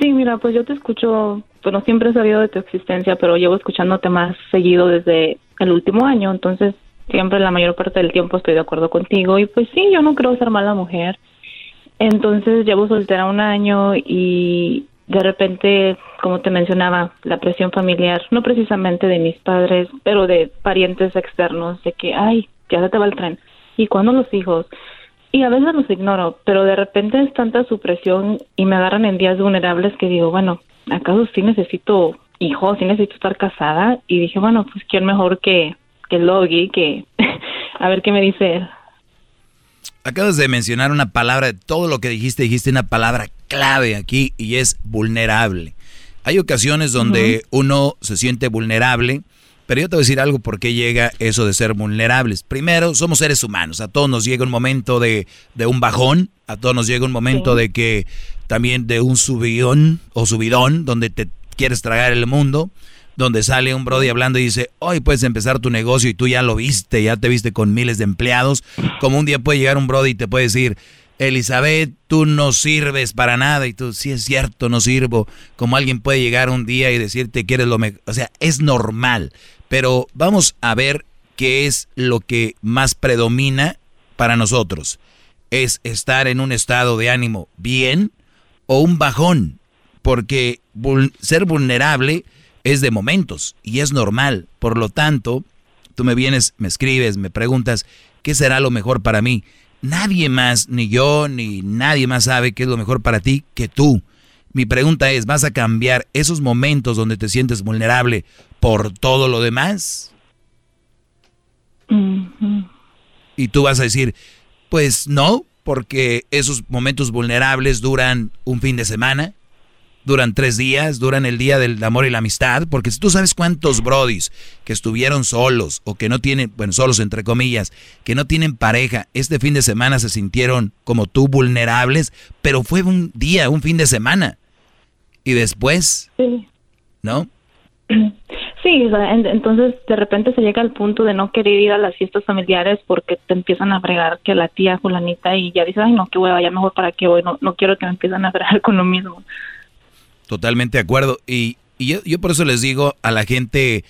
Sí, mira, pues yo te escucho, bueno, siempre he sabido de tu existencia, pero llevo escuchándote más seguido desde el último año, entonces siempre la mayor parte del tiempo estoy de acuerdo contigo y pues sí, yo no creo ser mala mujer. Entonces llevo soltera un año y de repente, como te mencionaba, la presión familiar, no precisamente de mis padres, pero de parientes externos, de que, ay, ya se te va el tren. ¿Y cuándo los hijos? Y a veces los ignoro, pero de repente es tanta su presión y me agarran en días vulnerables que digo, bueno, ¿acaso sí necesito hijos? ¿Sí necesito estar casada? Y dije, bueno, pues quién mejor que, que Logi, que a ver qué me dice él. Acabas de mencionar una palabra, de todo lo que dijiste, dijiste una palabra clave aquí y es vulnerable. Hay ocasiones donde uno se siente vulnerable, pero yo te voy a decir algo por qué llega eso de ser vulnerables. Primero, somos seres humanos, a todos nos llega un momento de, de un bajón, a todos nos llega un momento de que también de un subidón o subidón, donde te quieres tragar el mundo, donde sale un brody hablando y dice, hoy puedes empezar tu negocio y tú ya lo viste, ya te viste con miles de empleados, como un día puede llegar un brody y te puede decir, Elizabeth, tú no sirves para nada y tú, sí es cierto, no sirvo, como alguien puede llegar un día y decirte que eres lo mejor, o sea, es normal, pero vamos a ver qué es lo que más predomina para nosotros. ¿Es estar en un estado de ánimo bien o un bajón? Porque ser vulnerable es de momentos y es normal. Por lo tanto, tú me vienes, me escribes, me preguntas, ¿qué será lo mejor para mí? Nadie más, ni yo, ni nadie más sabe qué es lo mejor para ti que tú. Mi pregunta es, ¿vas a cambiar esos momentos donde te sientes vulnerable por todo lo demás? Y tú vas a decir, pues no, porque esos momentos vulnerables duran un fin de semana, duran tres días, duran el día del amor y la amistad, porque si tú sabes cuántos brodis que estuvieron solos o que no tienen, bueno, solos entre comillas, que no tienen pareja, este fin de semana se sintieron como tú vulnerables, pero fue un día, un fin de semana. Y después, Sí. ¿no? Sí, o sea, en- entonces de repente se llega al punto de no querer ir a las fiestas familiares porque te empiezan a fregar que la tía fulanita y ya dices, ay no, qué hueva, ya mejor para qué voy, no, no quiero que me empiecen a fregar con lo mismo. Totalmente de acuerdo. Y, y yo, yo por eso les digo a la gente,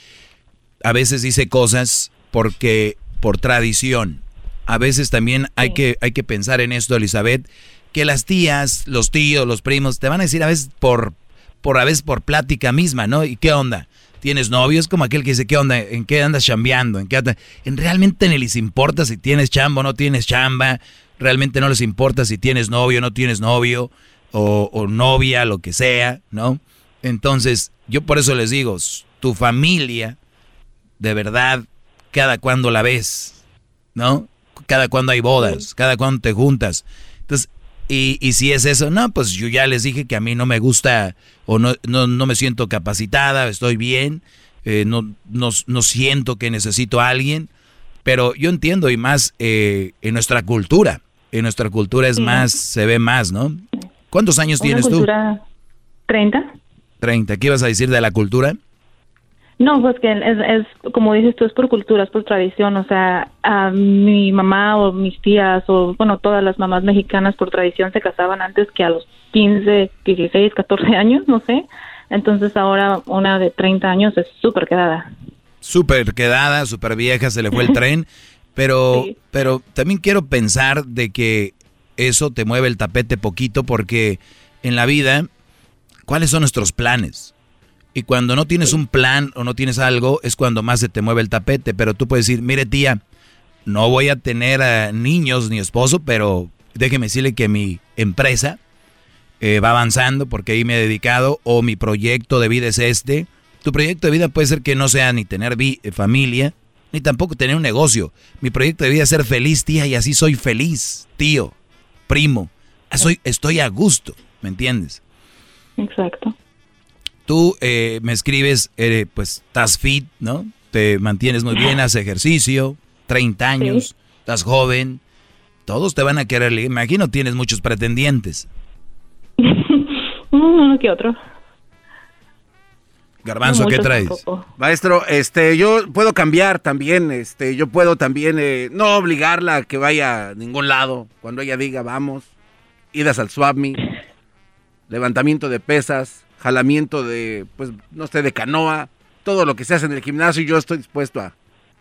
a veces dice cosas porque por tradición. A veces también hay que, hay que pensar en esto, Elizabeth, que las tías, los tíos, los primos, te van a decir a veces por, por a veces por plática misma, ¿no? ¿Y qué onda? ¿Tienes novio? Es como aquel que dice, ¿qué onda? ¿En qué andas chambeando? ¿En qué En realmente ni les importa si tienes chamba o no tienes chamba. Realmente no les importa si tienes novio o no tienes novio. O, o novia, lo que sea, ¿no? Entonces, yo por eso les digo, tu familia, de verdad, cada cuando la ves, ¿no? Cada cuando hay bodas, cada cuando te juntas. Entonces, y, y, si es eso, no, pues yo ya les dije que a mí no me gusta o no, no, no me siento capacitada, estoy bien, eh, no, no, no, siento que necesito a alguien, pero yo entiendo y más eh, en nuestra cultura, en nuestra cultura es más, se ve más, ¿no? ¿Cuántos años tienes cultura, tú? 30. 30, ¿qué ibas a decir de la cultura? No, pues que es, es, como dices tú, es por cultura, es por tradición. O sea, a mi mamá o mis tías o, bueno, todas las mamás mexicanas por tradición se casaban antes que a los 15, 16, 14 años, no sé. Entonces ahora una de 30 años es súper quedada. Súper quedada, súper vieja, se le fue el tren. Pero, pero también quiero pensar de que eso te mueve el tapete poquito porque en la vida, ¿cuáles son nuestros planes? Y cuando no tienes un plan o no tienes algo, es cuando más se te mueve el tapete. Pero tú puedes decir, mire tía, no voy a tener eh, niños ni esposo, pero déjeme decirle que mi empresa eh, va avanzando porque ahí me he dedicado o mi proyecto de vida es este. Tu proyecto de vida puede ser que no sea ni tener eh, familia, ni tampoco tener un negocio. Mi proyecto de vida es ser feliz, tía, y así soy feliz, tío, primo. Soy, estoy a gusto, ¿me entiendes? Exacto. Tú eh, me escribes, eh, pues estás fit, ¿no? Te mantienes muy bien, haces ejercicio, 30 años, estás joven. Todos te van a querer. Imagino tienes muchos pretendientes. Uno que otro. Garbanzo, ¿qué traes? Maestro, este, yo puedo cambiar también, este, yo puedo también eh, no obligarla a que vaya a ningún lado. Cuando ella diga vamos, idas al swap levantamiento de pesas, jalamiento de, pues, no sé, de canoa, todo lo que se hace en el gimnasio, yo estoy dispuesto a.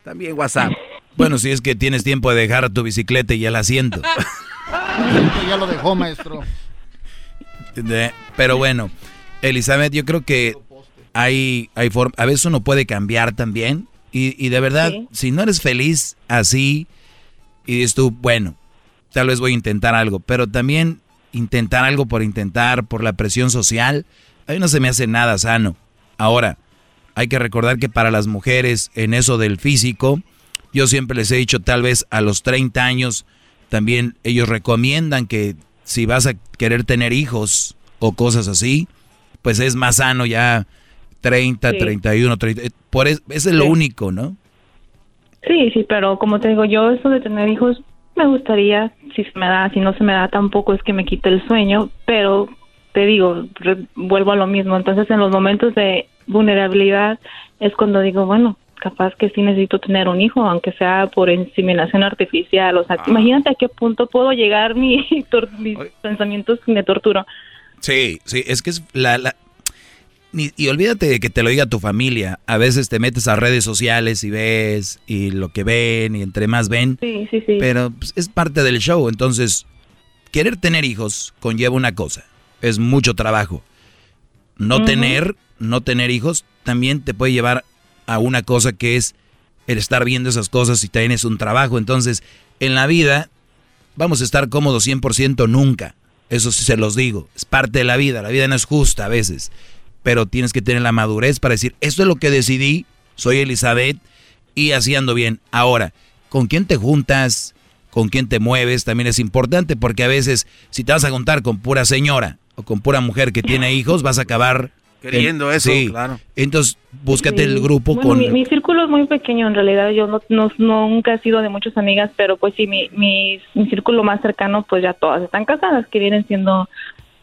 También WhatsApp. Bueno, si es que tienes tiempo de dejar tu bicicleta y el asiento. ya lo dejó, maestro. pero bueno, Elizabeth, yo creo que hay, hay forma, a veces uno puede cambiar también. Y, y de verdad, si no eres feliz así, y dices tú, bueno, tal vez voy a intentar algo, pero también intentar algo por intentar, por la presión social, a mí no se me hace nada sano. Ahora, hay que recordar que para las mujeres en eso del físico, yo siempre les he dicho tal vez a los 30 años, también ellos recomiendan que si vas a querer tener hijos o cosas así, pues es más sano ya 30, 31, 30. Por eso, es lo único, ¿no? Sí, sí, pero como te digo, yo eso de tener hijos me gustaría, si se me da, si no se me da tampoco es que me quite el sueño, pero te digo, vuelvo a lo mismo. Entonces, en los momentos de vulnerabilidad es cuando digo, bueno, capaz que sí necesito tener un hijo, aunque sea por inseminación artificial. O sea, ah. imagínate a qué punto puedo llegar mi mis pensamientos me torturo. Sí, sí, es que es la... la... y olvídate de que te lo diga tu familia. A veces te metes a redes sociales y ves y lo que ven y entre más ven. Sí, sí, sí. Pero pues, es parte del show. Entonces, querer tener hijos conlleva una cosa es mucho trabajo. No tener, no tener hijos también te puede llevar a una cosa que es el estar viendo esas cosas y tienes un trabajo. Entonces, en la vida vamos a estar cómodos 100% nunca. Eso sí se los digo. Es parte de la vida. La vida no es justa a veces. Pero tienes que tener la madurez para decir, esto es lo que decidí, soy Elizabeth y así ando bien. Ahora, ¿con quién te juntas? ¿Con quién te mueves? También es importante porque a veces si te vas a juntar con pura señora o con pura mujer que tiene hijos, vas a acabar queriendo eso, claro. Entonces, búscate el grupo con... Mi, círculo es muy pequeño, en realidad. Yo no, no, nunca he sido de muchas amigas, pero pues sí, mi, mi, círculo más cercano, pues ya todas están casadas, que vienen siendo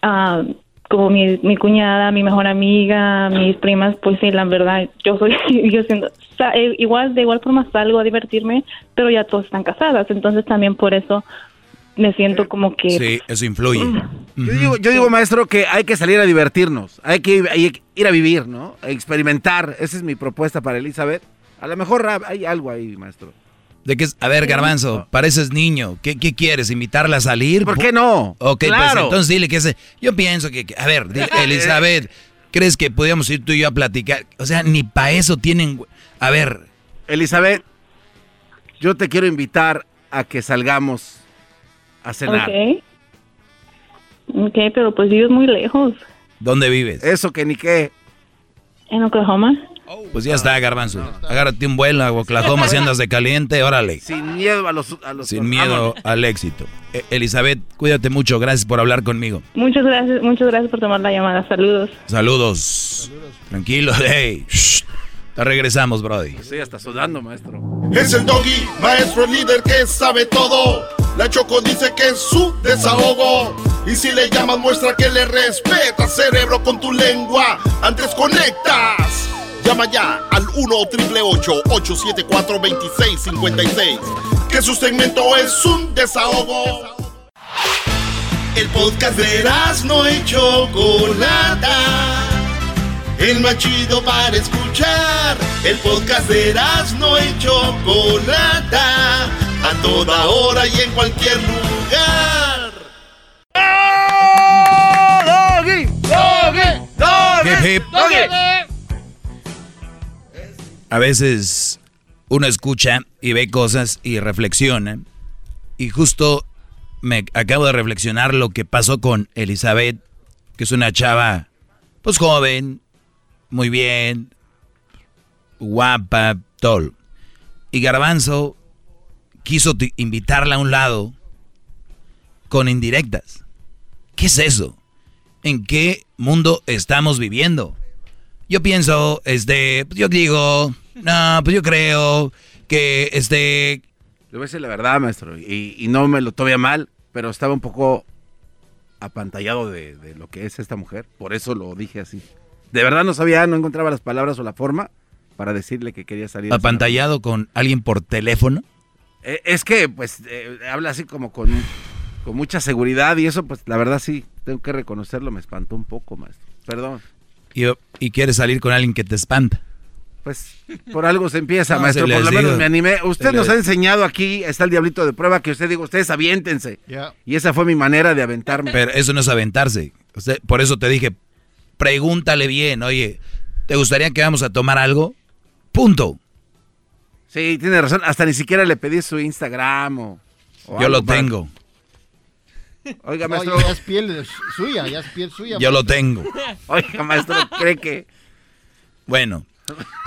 uh, como mi, mi cuñada, mi mejor amiga, mis primas, pues sí, la verdad, yo soy, yo siendo, eh, igual, de igual forma salgo a divertirme, pero ya todas están casadas, entonces también por eso me siento como que... Sí, eso influye. Yo digo, maestro, que hay que salir a divertirnos, hay que, ir a vivir, ¿no? A experimentar. Esa es mi propuesta para Elizabeth. A lo mejor hay algo ahí, maestro. De que, a ver, Garbanzo, pareces niño. ¿Qué, quieres? ¿Invitarla a salir? ¿Por qué no? Ok, pues entonces dile que ese. Yo pienso que, a ver, Elizabeth, ¿Crees que podíamos ir tú y yo a platicar? O sea, ni para eso tienen... A ver. Elizabeth, yo te quiero invitar a que salgamos a cenar. Ok. Ok, pero pues vives muy lejos. ¿Dónde vives? Eso que ni qué. En Oklahoma. Pues ya está, Garbanzo. Agárrate un vuelo a Oklahoma si andas de caliente, órale. Sin miedo a los... A los Sin miedo al éxito. E- Elizabeth, cuídate mucho. Gracias por hablar conmigo. Muchas gracias, muchas gracias por tomar la llamada. Saludos. Saludos. Tranquilo, hey. Shh. Ya regresamos, Brody. Estoy hasta sudando, maestro. Es el doggy, maestro líder que sabe todo. La Choco dice que es su desahogo. Y si le llamas, muestra que le respeta, cerebro, con tu lengua. Antes conectas. Llama ya al 1-888-874-2656. Que su segmento es un desahogo. El podcast de no y Chocolata. El más chido para escuchar. El podcast de no y Chocolata. A toda hora y en cualquier lugar. ¡Doggy! ¡Doggy! ¡Doggy! Hip, hip. A veces uno escucha y ve cosas y reflexiona. Y justo me acabo de reflexionar lo que pasó con Elizabeth, que es una chava, pues joven, muy bien, guapa, todo. Y Garbanzo quiso invitarla a un lado con indirectas. ¿Qué es eso? ¿En qué mundo estamos viviendo? Yo pienso, este, yo digo, no, pues yo creo que, este, Le voy a decir la verdad, maestro, y, y no me lo tome a mal, pero estaba un poco apantallado de, de lo que es esta mujer, por eso lo dije así. De verdad no sabía, no encontraba las palabras o la forma para decirle que quería salir. apantallado con alguien por teléfono. Eh, es que, pues, eh, habla así como con, con mucha seguridad y eso, pues, la verdad sí, tengo que reconocerlo, me espantó un poco, maestro. Perdón. Y, y quieres salir con alguien que te espanta. Pues por algo se empieza, No, maestro. se Por lo menos me animé. Usted Se nos les- ha enseñado aquí, está el diablito de prueba, que usted digo, ustedes aviéntense. Y esa fue mi manera de aventarme. Pero eso no es aventarse. Usted- por eso te dije, pregúntale bien, oye, ¿te gustaría que vamos a tomar algo? Punto. Sí, tiene razón. Hasta ni siquiera le pedí su Instagram o. o Yo algo lo para- tengo. Oiga, No, maestro. ya es piel suya, ya es piel suya. Yo lo tengo. Oiga, maestro, ¿cree que.? Bueno,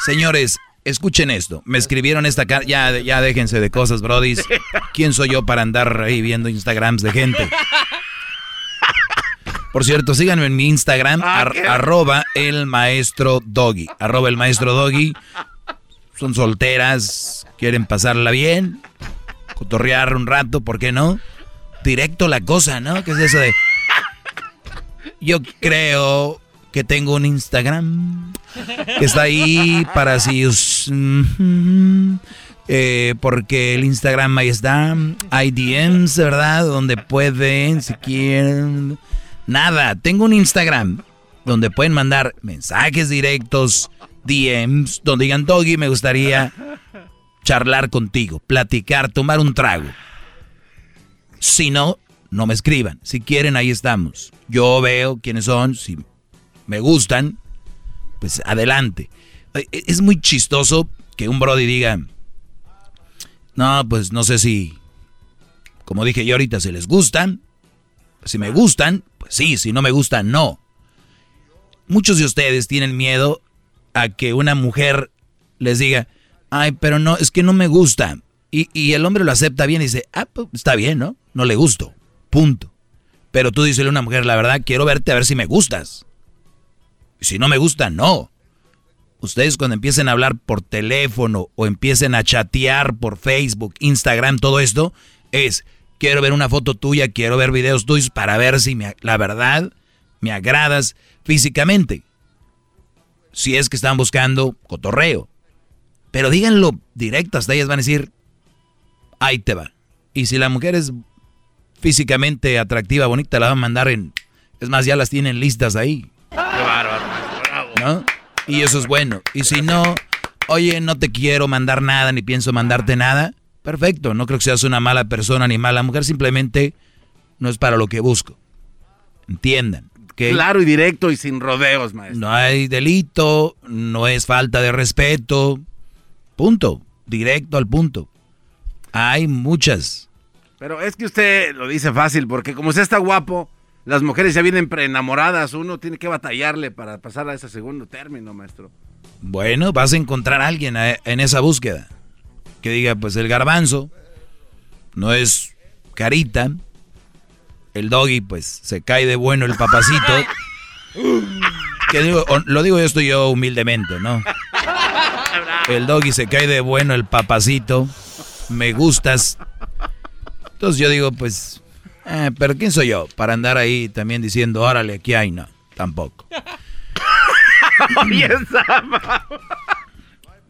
señores, escuchen esto. Me escribieron esta carta. Ya, ya déjense de cosas, brodis. ¿Quién soy yo para andar ahí viendo Instagrams de gente? Por cierto, síganme en mi Instagram, Ah, arroba el maestro doggy. Arroba el maestro doggy. Son solteras, quieren pasarla bien, cotorrear un rato, ¿por qué no? Directo la cosa, ¿no? ¿Qué es eso de...? Yo creo que tengo un Instagram que está ahí para si... Eh, porque el Instagram ahí está, hay DMs, ¿verdad? Donde pueden, si quieren... Nada, tengo un Instagram donde pueden mandar mensajes directos, DMs, donde digan, Doggy, me gustaría charlar contigo, platicar, tomar un trago. Si no, no me escriban. Si quieren, ahí estamos. Yo veo quiénes son, si me gustan, pues adelante. Eh, Es muy chistoso que un Brody diga, no, pues no sé si, como dije yo ahorita, si les gustan, si me gustan, pues sí, si no me gustan, no. Muchos de ustedes tienen miedo a que una mujer les diga, ay, pero no, es que no me gusta. Y, y el hombre lo acepta bien y dice, ah, pues está bien, ¿no? No le gusto, punto. Pero tú dices a una mujer, la verdad, quiero verte a ver si me gustas. Si no me gusta, no. Ustedes cuando empiecen a hablar por teléfono o empiecen a chatear por Facebook, Instagram, todo esto, es, quiero ver una foto tuya, quiero ver videos tuyos para ver si me, la verdad me agradas físicamente. Si es que están buscando cotorreo. Pero díganlo directo, hasta ellas van a decir, ahí te va. Y si la mujer es físicamente atractiva, bonita, la van a mandar en... Es más, ya las tienen listas ahí. Y eso es bueno. Y si no, oye, no te quiero mandar nada, ni pienso mandarte nada, perfecto. No creo que seas una mala persona ni mala mujer, simplemente no es para lo que busco. Entiendan. Claro y directo y sin rodeos, maestro. No hay delito, no es falta de respeto. Punto. Directo al punto. Hay muchas. Pero es que usted lo dice fácil, porque como usted está guapo, las mujeres ya vienen preenamoradas, uno tiene que batallarle para pasar a ese segundo término, maestro. Bueno, vas a encontrar a alguien eh, en esa búsqueda. Que diga, pues el garbanzo no es carita. El doggy, pues se cae de bueno el papacito. que digo, lo digo esto yo humildemente, ¿no? El doggy se cae de bueno el papacito. Me gustas. Entonces yo digo, pues, eh, pero ¿quién soy yo para andar ahí también diciendo, órale, aquí hay? No, tampoco.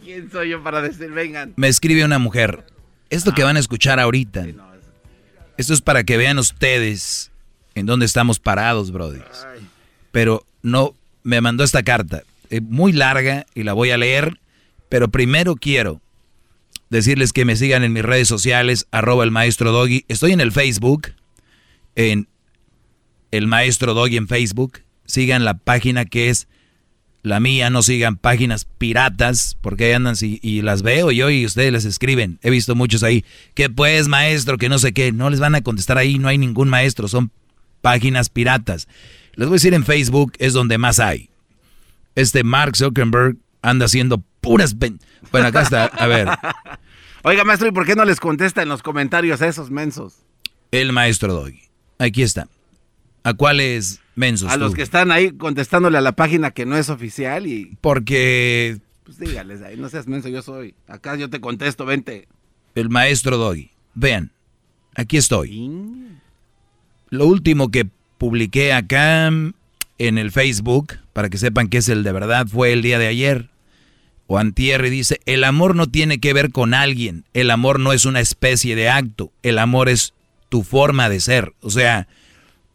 ¿Quién soy yo para decir, vengan? Me escribe una mujer, esto que van a escuchar ahorita, esto es para que vean ustedes en dónde estamos parados, Brody. Pero no, me mandó esta carta, eh, muy larga y la voy a leer, pero primero quiero decirles que me sigan en mis redes sociales, arroba el maestro Doggy. Estoy en el Facebook, en el maestro Doggy en Facebook. Sigan la página que es la mía, no sigan páginas piratas, porque ahí andan y, las veo yo y ustedes les escriben. He visto muchos ahí, que pues maestro, que no sé qué, no les van a contestar ahí, no hay ningún maestro, son páginas piratas. Les voy a decir en Facebook es donde más hay. Este Mark Zuckerberg anda haciendo puras... Bueno, acá está, a ver. Oiga, maestro, ¿y por qué no les contesta en los comentarios a esos mensos? El maestro Doggy. Aquí está. ¿A cuáles mensos? A los que están ahí contestándole a la página que no es oficial y... Porque... Pues dígales ahí, no seas menso, yo soy. Acá yo te contesto, vente. El maestro Doggy. Vean, aquí estoy. Lo último que publiqué acá en el Facebook, para que sepan que es el de verdad, fue el día de ayer. O Antierre dice, el amor no tiene que ver con alguien, el amor no es una especie de acto, el amor es tu forma de ser. O sea,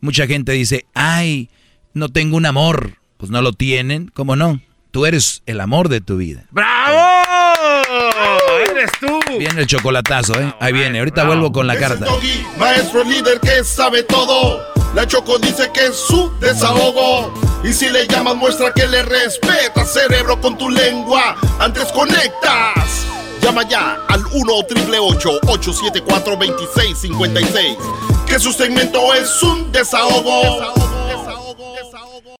mucha gente dice, ay, no tengo un amor. Pues no lo tienen, ¿cómo no? Tú eres el amor de tu vida. ¡Bravo! ¡Eres tú! Viene el chocolatazo, ¿eh? Ahí viene, ahorita vuelvo con la carta. maestro líder que sabe todo. La Choco dice que es su desahogo. Y si le llamas, muestra que le respeta, cerebro, con tu lengua. Antes conectas. Llama ya al 1-888-874-2656. Que su segmento es un desahogo. desahogo, desahogo.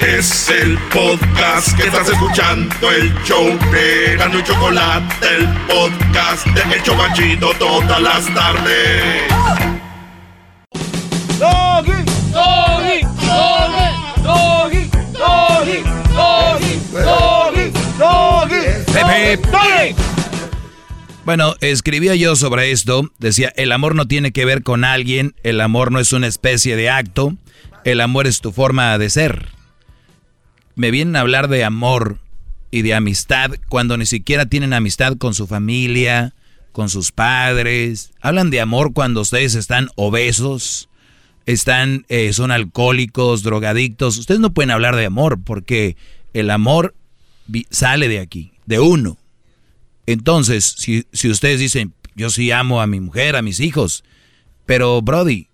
Es el podcast que estás escuchando, el show de Gano y Chocolate, el podcast de El Chocachito todas las tardes. Doggy, doggy, doggy, doggy, doggy, doggy, doggy, doggy, doggy. Bueno, escribía yo sobre esto, decía, el amor no tiene que ver con alguien, el amor no es una especie de acto, el amor es tu forma de ser. Me vienen a hablar de amor y de amistad cuando ni siquiera tienen amistad con su familia, con sus padres. Hablan de amor cuando ustedes están obesos, están, eh, son alcohólicos, drogadictos. Ustedes no pueden hablar de amor porque el amor sale de aquí, de uno. Entonces, si, si ustedes dicen, yo sí amo a mi mujer, a mis hijos, pero Brody,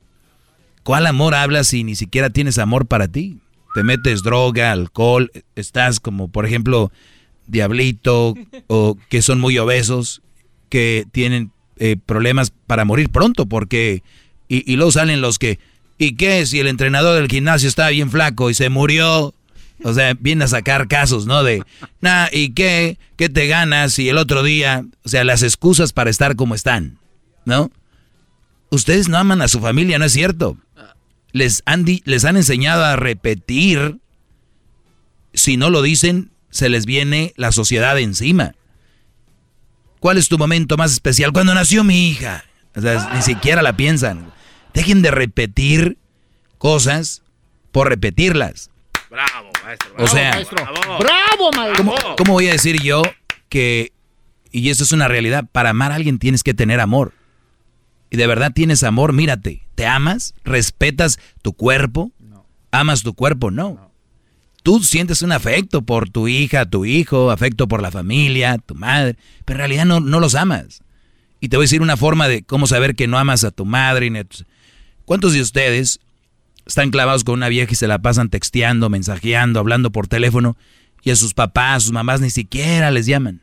¿cuál amor hablas si ni siquiera tienes amor para ti? Te metes droga, alcohol, estás como, por ejemplo, Diablito, o que son muy obesos, que tienen eh, problemas para morir pronto, porque, y, y luego salen los que, ¿y qué si el entrenador del gimnasio estaba bien flaco y se murió? O sea, viene a sacar casos, ¿no? De, nah, ¿y qué? ¿Qué te ganas? Y el otro día, o sea, las excusas para estar como están, ¿no? Ustedes no aman a su familia, ¿no es cierto? Les han, les han enseñado a repetir. Si no lo dicen, se les viene la sociedad encima. ¿Cuál es tu momento más especial? Cuando nació mi hija. O sea, ni siquiera la piensan. Dejen de repetir cosas por repetirlas. Bravo, maestro. o sea, ¡Bravo, maestro! ¿cómo, ¿cómo voy a decir yo que, y eso es una realidad, para amar a alguien tienes que tener amor? Y de verdad tienes amor, mírate, ¿te amas? ¿Respetas tu cuerpo? ¿Amas tu cuerpo? No. Tú sientes un afecto por tu hija, tu hijo, afecto por la familia, tu madre, pero en realidad no, no los amas. Y te voy a decir una forma de cómo saber que no amas a tu madre. ¿Cuántos de ustedes están clavados con una vieja y se la pasan texteando, mensajeando, hablando por teléfono y a sus papás, sus mamás ni siquiera les llaman.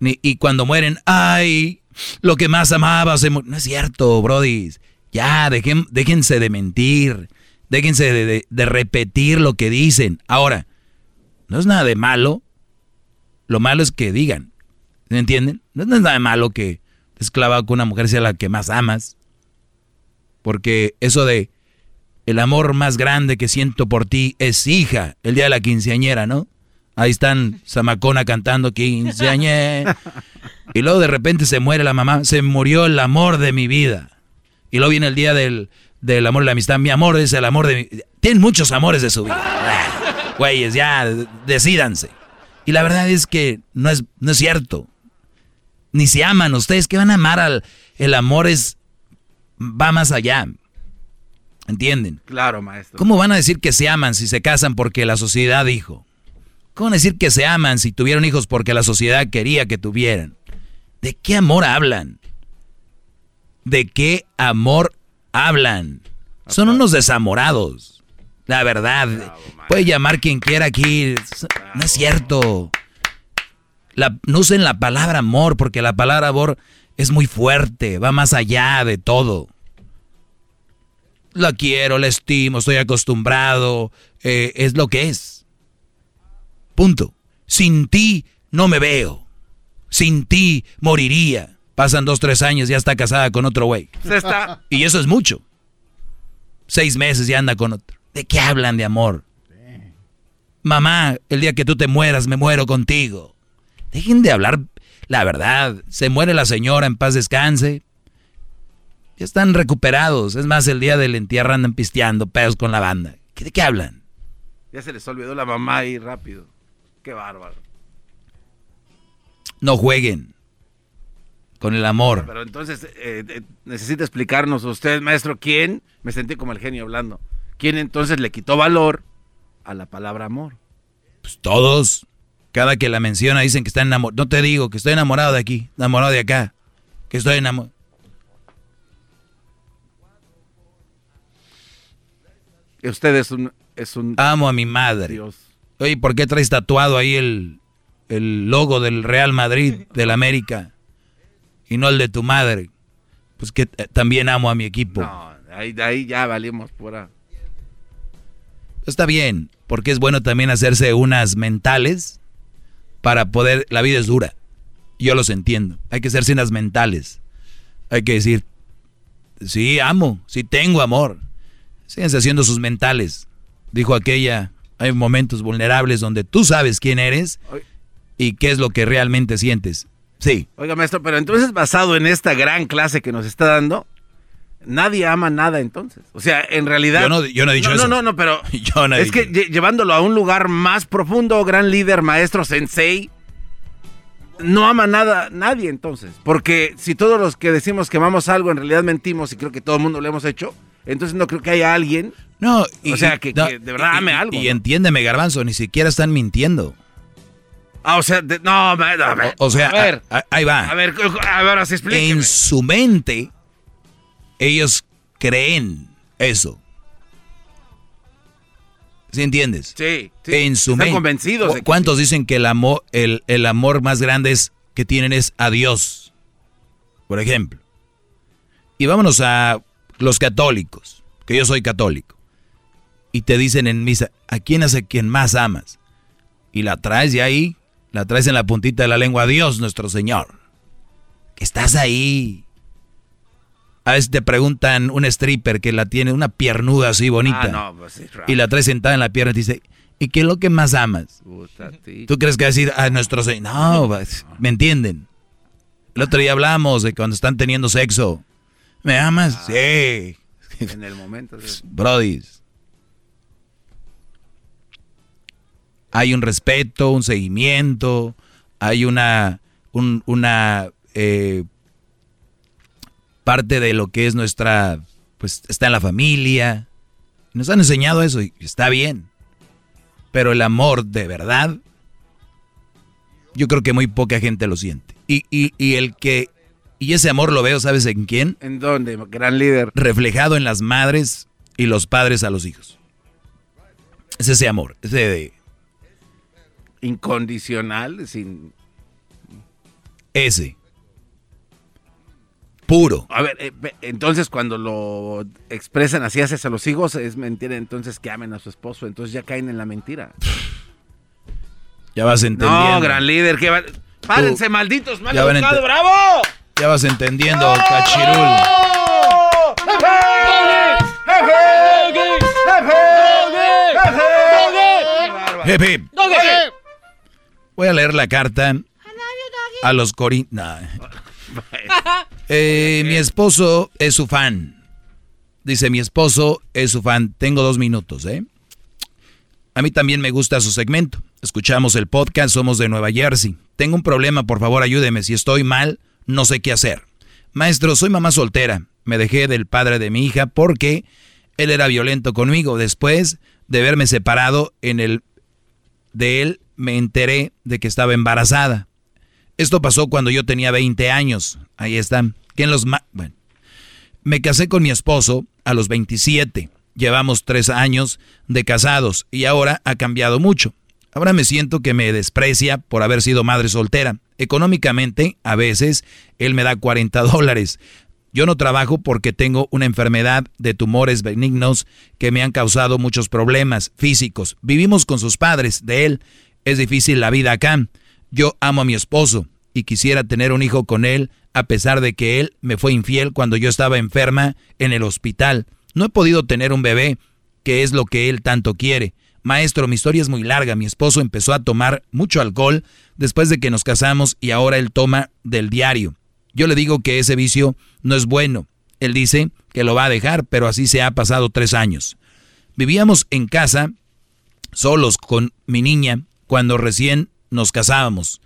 Y cuando mueren, ay, lo que más amaba No es cierto, Brody. Ya, dejen, déjense de mentir. Déjense de, de, repetir lo que dicen. Ahora, no es nada de malo. Lo malo es que digan. ¿Me entienden? No es nada de malo que esclava con una mujer sea la que más amas. Porque eso de el amor más grande que siento por ti es hija, el día de la quinceañera, ¿no? Ahí están Samacona cantando quinceañera. Y luego de repente se muere la mamá, se murió el amor de mi vida. Y luego viene el día del, del amor y la amistad. Mi amor es el amor de mi... Tienen muchos amores de su vida. Güeyes, ya, decídanse. Y la verdad es que no es, no es cierto. Ni se aman ustedes. que van a amar al... El amor es... Va más allá. ¿Entienden? Claro, maestro. ¿Cómo van a decir que se aman si se casan porque la sociedad dijo? ¿Cómo van a decir que se aman si tuvieron hijos porque la sociedad quería que tuvieran? ¿De qué amor hablan? ¿De qué amor hablan? Son unos desamorados. La verdad. Puede llamar quien quiera aquí. No es cierto. no usen la palabra amor porque la palabra amor es muy fuerte. Va más allá de todo la quiero, la estimo, estoy acostumbrado, eh, es lo que es. Punto. Sin ti no me veo. Sin ti moriría. Pasan dos, tres años, ya está casada con otro güey. Y eso es mucho. Seis meses ya anda con otro. ¿De qué hablan de amor? Mamá, el día que tú te mueras, me muero contigo. Dejen de hablar la verdad. Se muere la señora, en paz descanse. Ya están recuperados. Es más, el día del entierro andan pisteando pedos con la banda. ¿De qué hablan? Ya se les olvidó la mamá ahí rápido. Qué bárbaro. No jueguen con el amor. Pero entonces eh, eh, necesita explicarnos usted, maestro, quién, me sentí como el genio hablando, quién entonces le quitó valor a la palabra amor. Pues todos. Cada que la menciona dicen que está enamorado. No te digo que estoy enamorado de aquí, enamorado de acá, que estoy enamorado. Usted es un, es un... Amo a mi madre. Dios. Oye, ¿por qué traes tatuado ahí el, el logo del Real Madrid, del América? Y no el de tu madre. Pues que eh, también amo a mi equipo. No, ahí, ahí ya valimos pura. Está bien, porque es bueno también hacerse unas mentales para poder... La vida es dura. Yo los entiendo. Hay que hacerse unas mentales. Hay que decir, sí, amo, sí tengo amor Síguense haciendo sus mentales. Dijo aquella, hay momentos vulnerables donde tú sabes quién eres y qué es lo que realmente sientes. Sí. Oiga, maestro, pero entonces basado en esta gran clase que nos está dando, nadie ama nada entonces. O sea, en realidad... Yo no, yo no he dicho eso. No, no, no, pero es que llevándolo a un lugar más profundo, gran líder, maestro, sensei, no ama nada nadie entonces. Porque si todos los que decimos que amamos algo en realidad mentimos y creo que todo el mundo lo hemos hecho, entonces no creo que haya alguien. No, o sea, que, de verdad ame algo. Y entiéndeme, Garbanzo, ni siquiera están mintiendo. Ah, o sea, no, a O, sea, a ver, ahí va. A ver, a ver, así En su mente, ellos creen eso. ¿Sí entiendes? Sí, sí. En su Están convencidos. De ¿Cuántos dicen que el amor, el, el amor más grande es, que tienen es a Dios? Por ejemplo. Y vámonos a los católicos, que yo soy católico, y te dicen en misa, ¿a quién es a quien más amas? Y la traes de ahí, la traes en la puntita de la lengua, Dios nuestro Señor. Que estás ahí. A veces te preguntan un stripper que la tiene una piernuda así bonita. Ah, pues y la traes sentada en la pierna y te dice, ¿y qué es lo que más amas? ¿Tú crees que va a decir a nuestro Señor? No, pues, ¿me entienden? El otro día hablamos de cuando están teniendo sexo. ¿Me amas? Ah, sí. En el momento. Brody. Hay un respeto, un seguimiento, hay una, una eh, parte de lo que es nuestra, pues está en la familia. Nos han enseñado eso y está bien. Pero el amor de verdad, yo creo que muy poca gente lo siente. Y, y, y el que y ese amor lo veo, ¿sabes en quién? ¿En dónde, gran líder? Reflejado en las madres y los padres a los hijos. Es ese amor, ese de... Incondicional, sin... Ese. Puro. A ver, eh, entonces cuando lo expresan así haces a los hijos, es mentira entonces que amen a su esposo, entonces ya caen en la mentira. Ya vas entendiendo. No, gran líder, que va... Párense, malditos, mal educado, bravo. Ya vas entendiendo, cachirul. Voy a leer la carta a los corintios. Eh, mi esposo es su fan. Dice, mi esposo es su fan. Tengo dos minutos, ¿eh? A mí también me gusta su segmento. Escuchamos el podcast, somos de Nueva Jersey. Tengo un problema, por favor ayúdeme. Si estoy mal, no sé qué hacer. Maestro, soy mamá soltera. Me dejé del padre de mi hija porque él era violento conmigo. Después de verme separado en el de él, me enteré de que estaba embarazada. Esto pasó cuando yo tenía 20 años. Ahí están. ¿Quién los. Me casé con mi esposo a los 27. Llevamos tres años de casados y ahora ha cambiado mucho. Ahora me siento que me desprecia por haber sido madre soltera. Económicamente, a veces, él me da 40 dólares. Yo no trabajo porque tengo una enfermedad de tumores benignos que me han causado muchos problemas físicos. Vivimos con sus padres, de él. Es difícil la vida acá. Yo amo a mi esposo y quisiera tener un hijo con él a pesar de que él me fue infiel cuando yo estaba enferma en el hospital. No he podido tener un bebé, que es lo que él tanto quiere. Maestro, mi historia es muy larga. Mi esposo empezó a tomar mucho alcohol después de que nos casamos y ahora él toma del diario. Yo le digo que ese vicio no es bueno. Él dice que lo va a dejar, pero así se ha pasado tres años. Vivíamos en casa, solos con mi niña, cuando recién nos casábamos.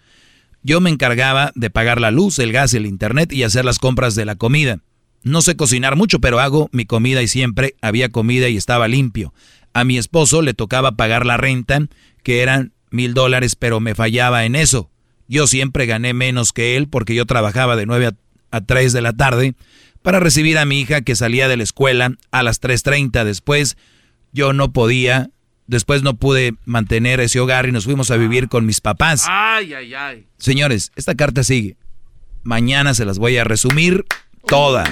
Yo me encargaba de pagar la luz, el gas, el internet y hacer las compras de la comida. No sé cocinar mucho, pero hago mi comida y siempre había comida y estaba limpio. A mi esposo le tocaba pagar la renta, que eran mil dólares, pero me fallaba en eso. Yo siempre gané menos que él porque yo trabajaba de 9 a, 3 de la tarde para recibir a mi hija que salía de la escuela a las 3.30. Después yo no podía, después no pude mantener ese hogar y nos fuimos a vivir con mis papás. Ay, ay, ay. Señores, esta carta sigue. Mañana se las voy a resumir toda.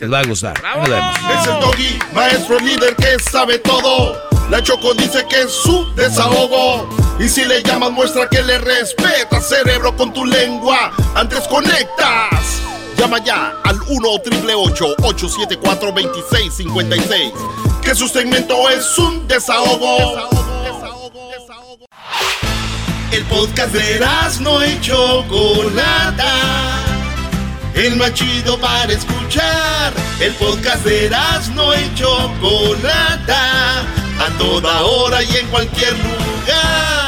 Les va a gustar. Nos vemos. Es el doggy, maestro líder que sabe todo. La Choco dice que es su desahogo. Y si le llamas, muestra que le respeta, cerebro, con tu lengua. Antes conectas. Llama ya al 1-888-874-2656. Que su segmento es un desahogo. desahogo, desahogo. El podcast de no y Chocolata el más chido para escuchar. El podcast de no y Chocolata, a toda hora y en cualquier lugar.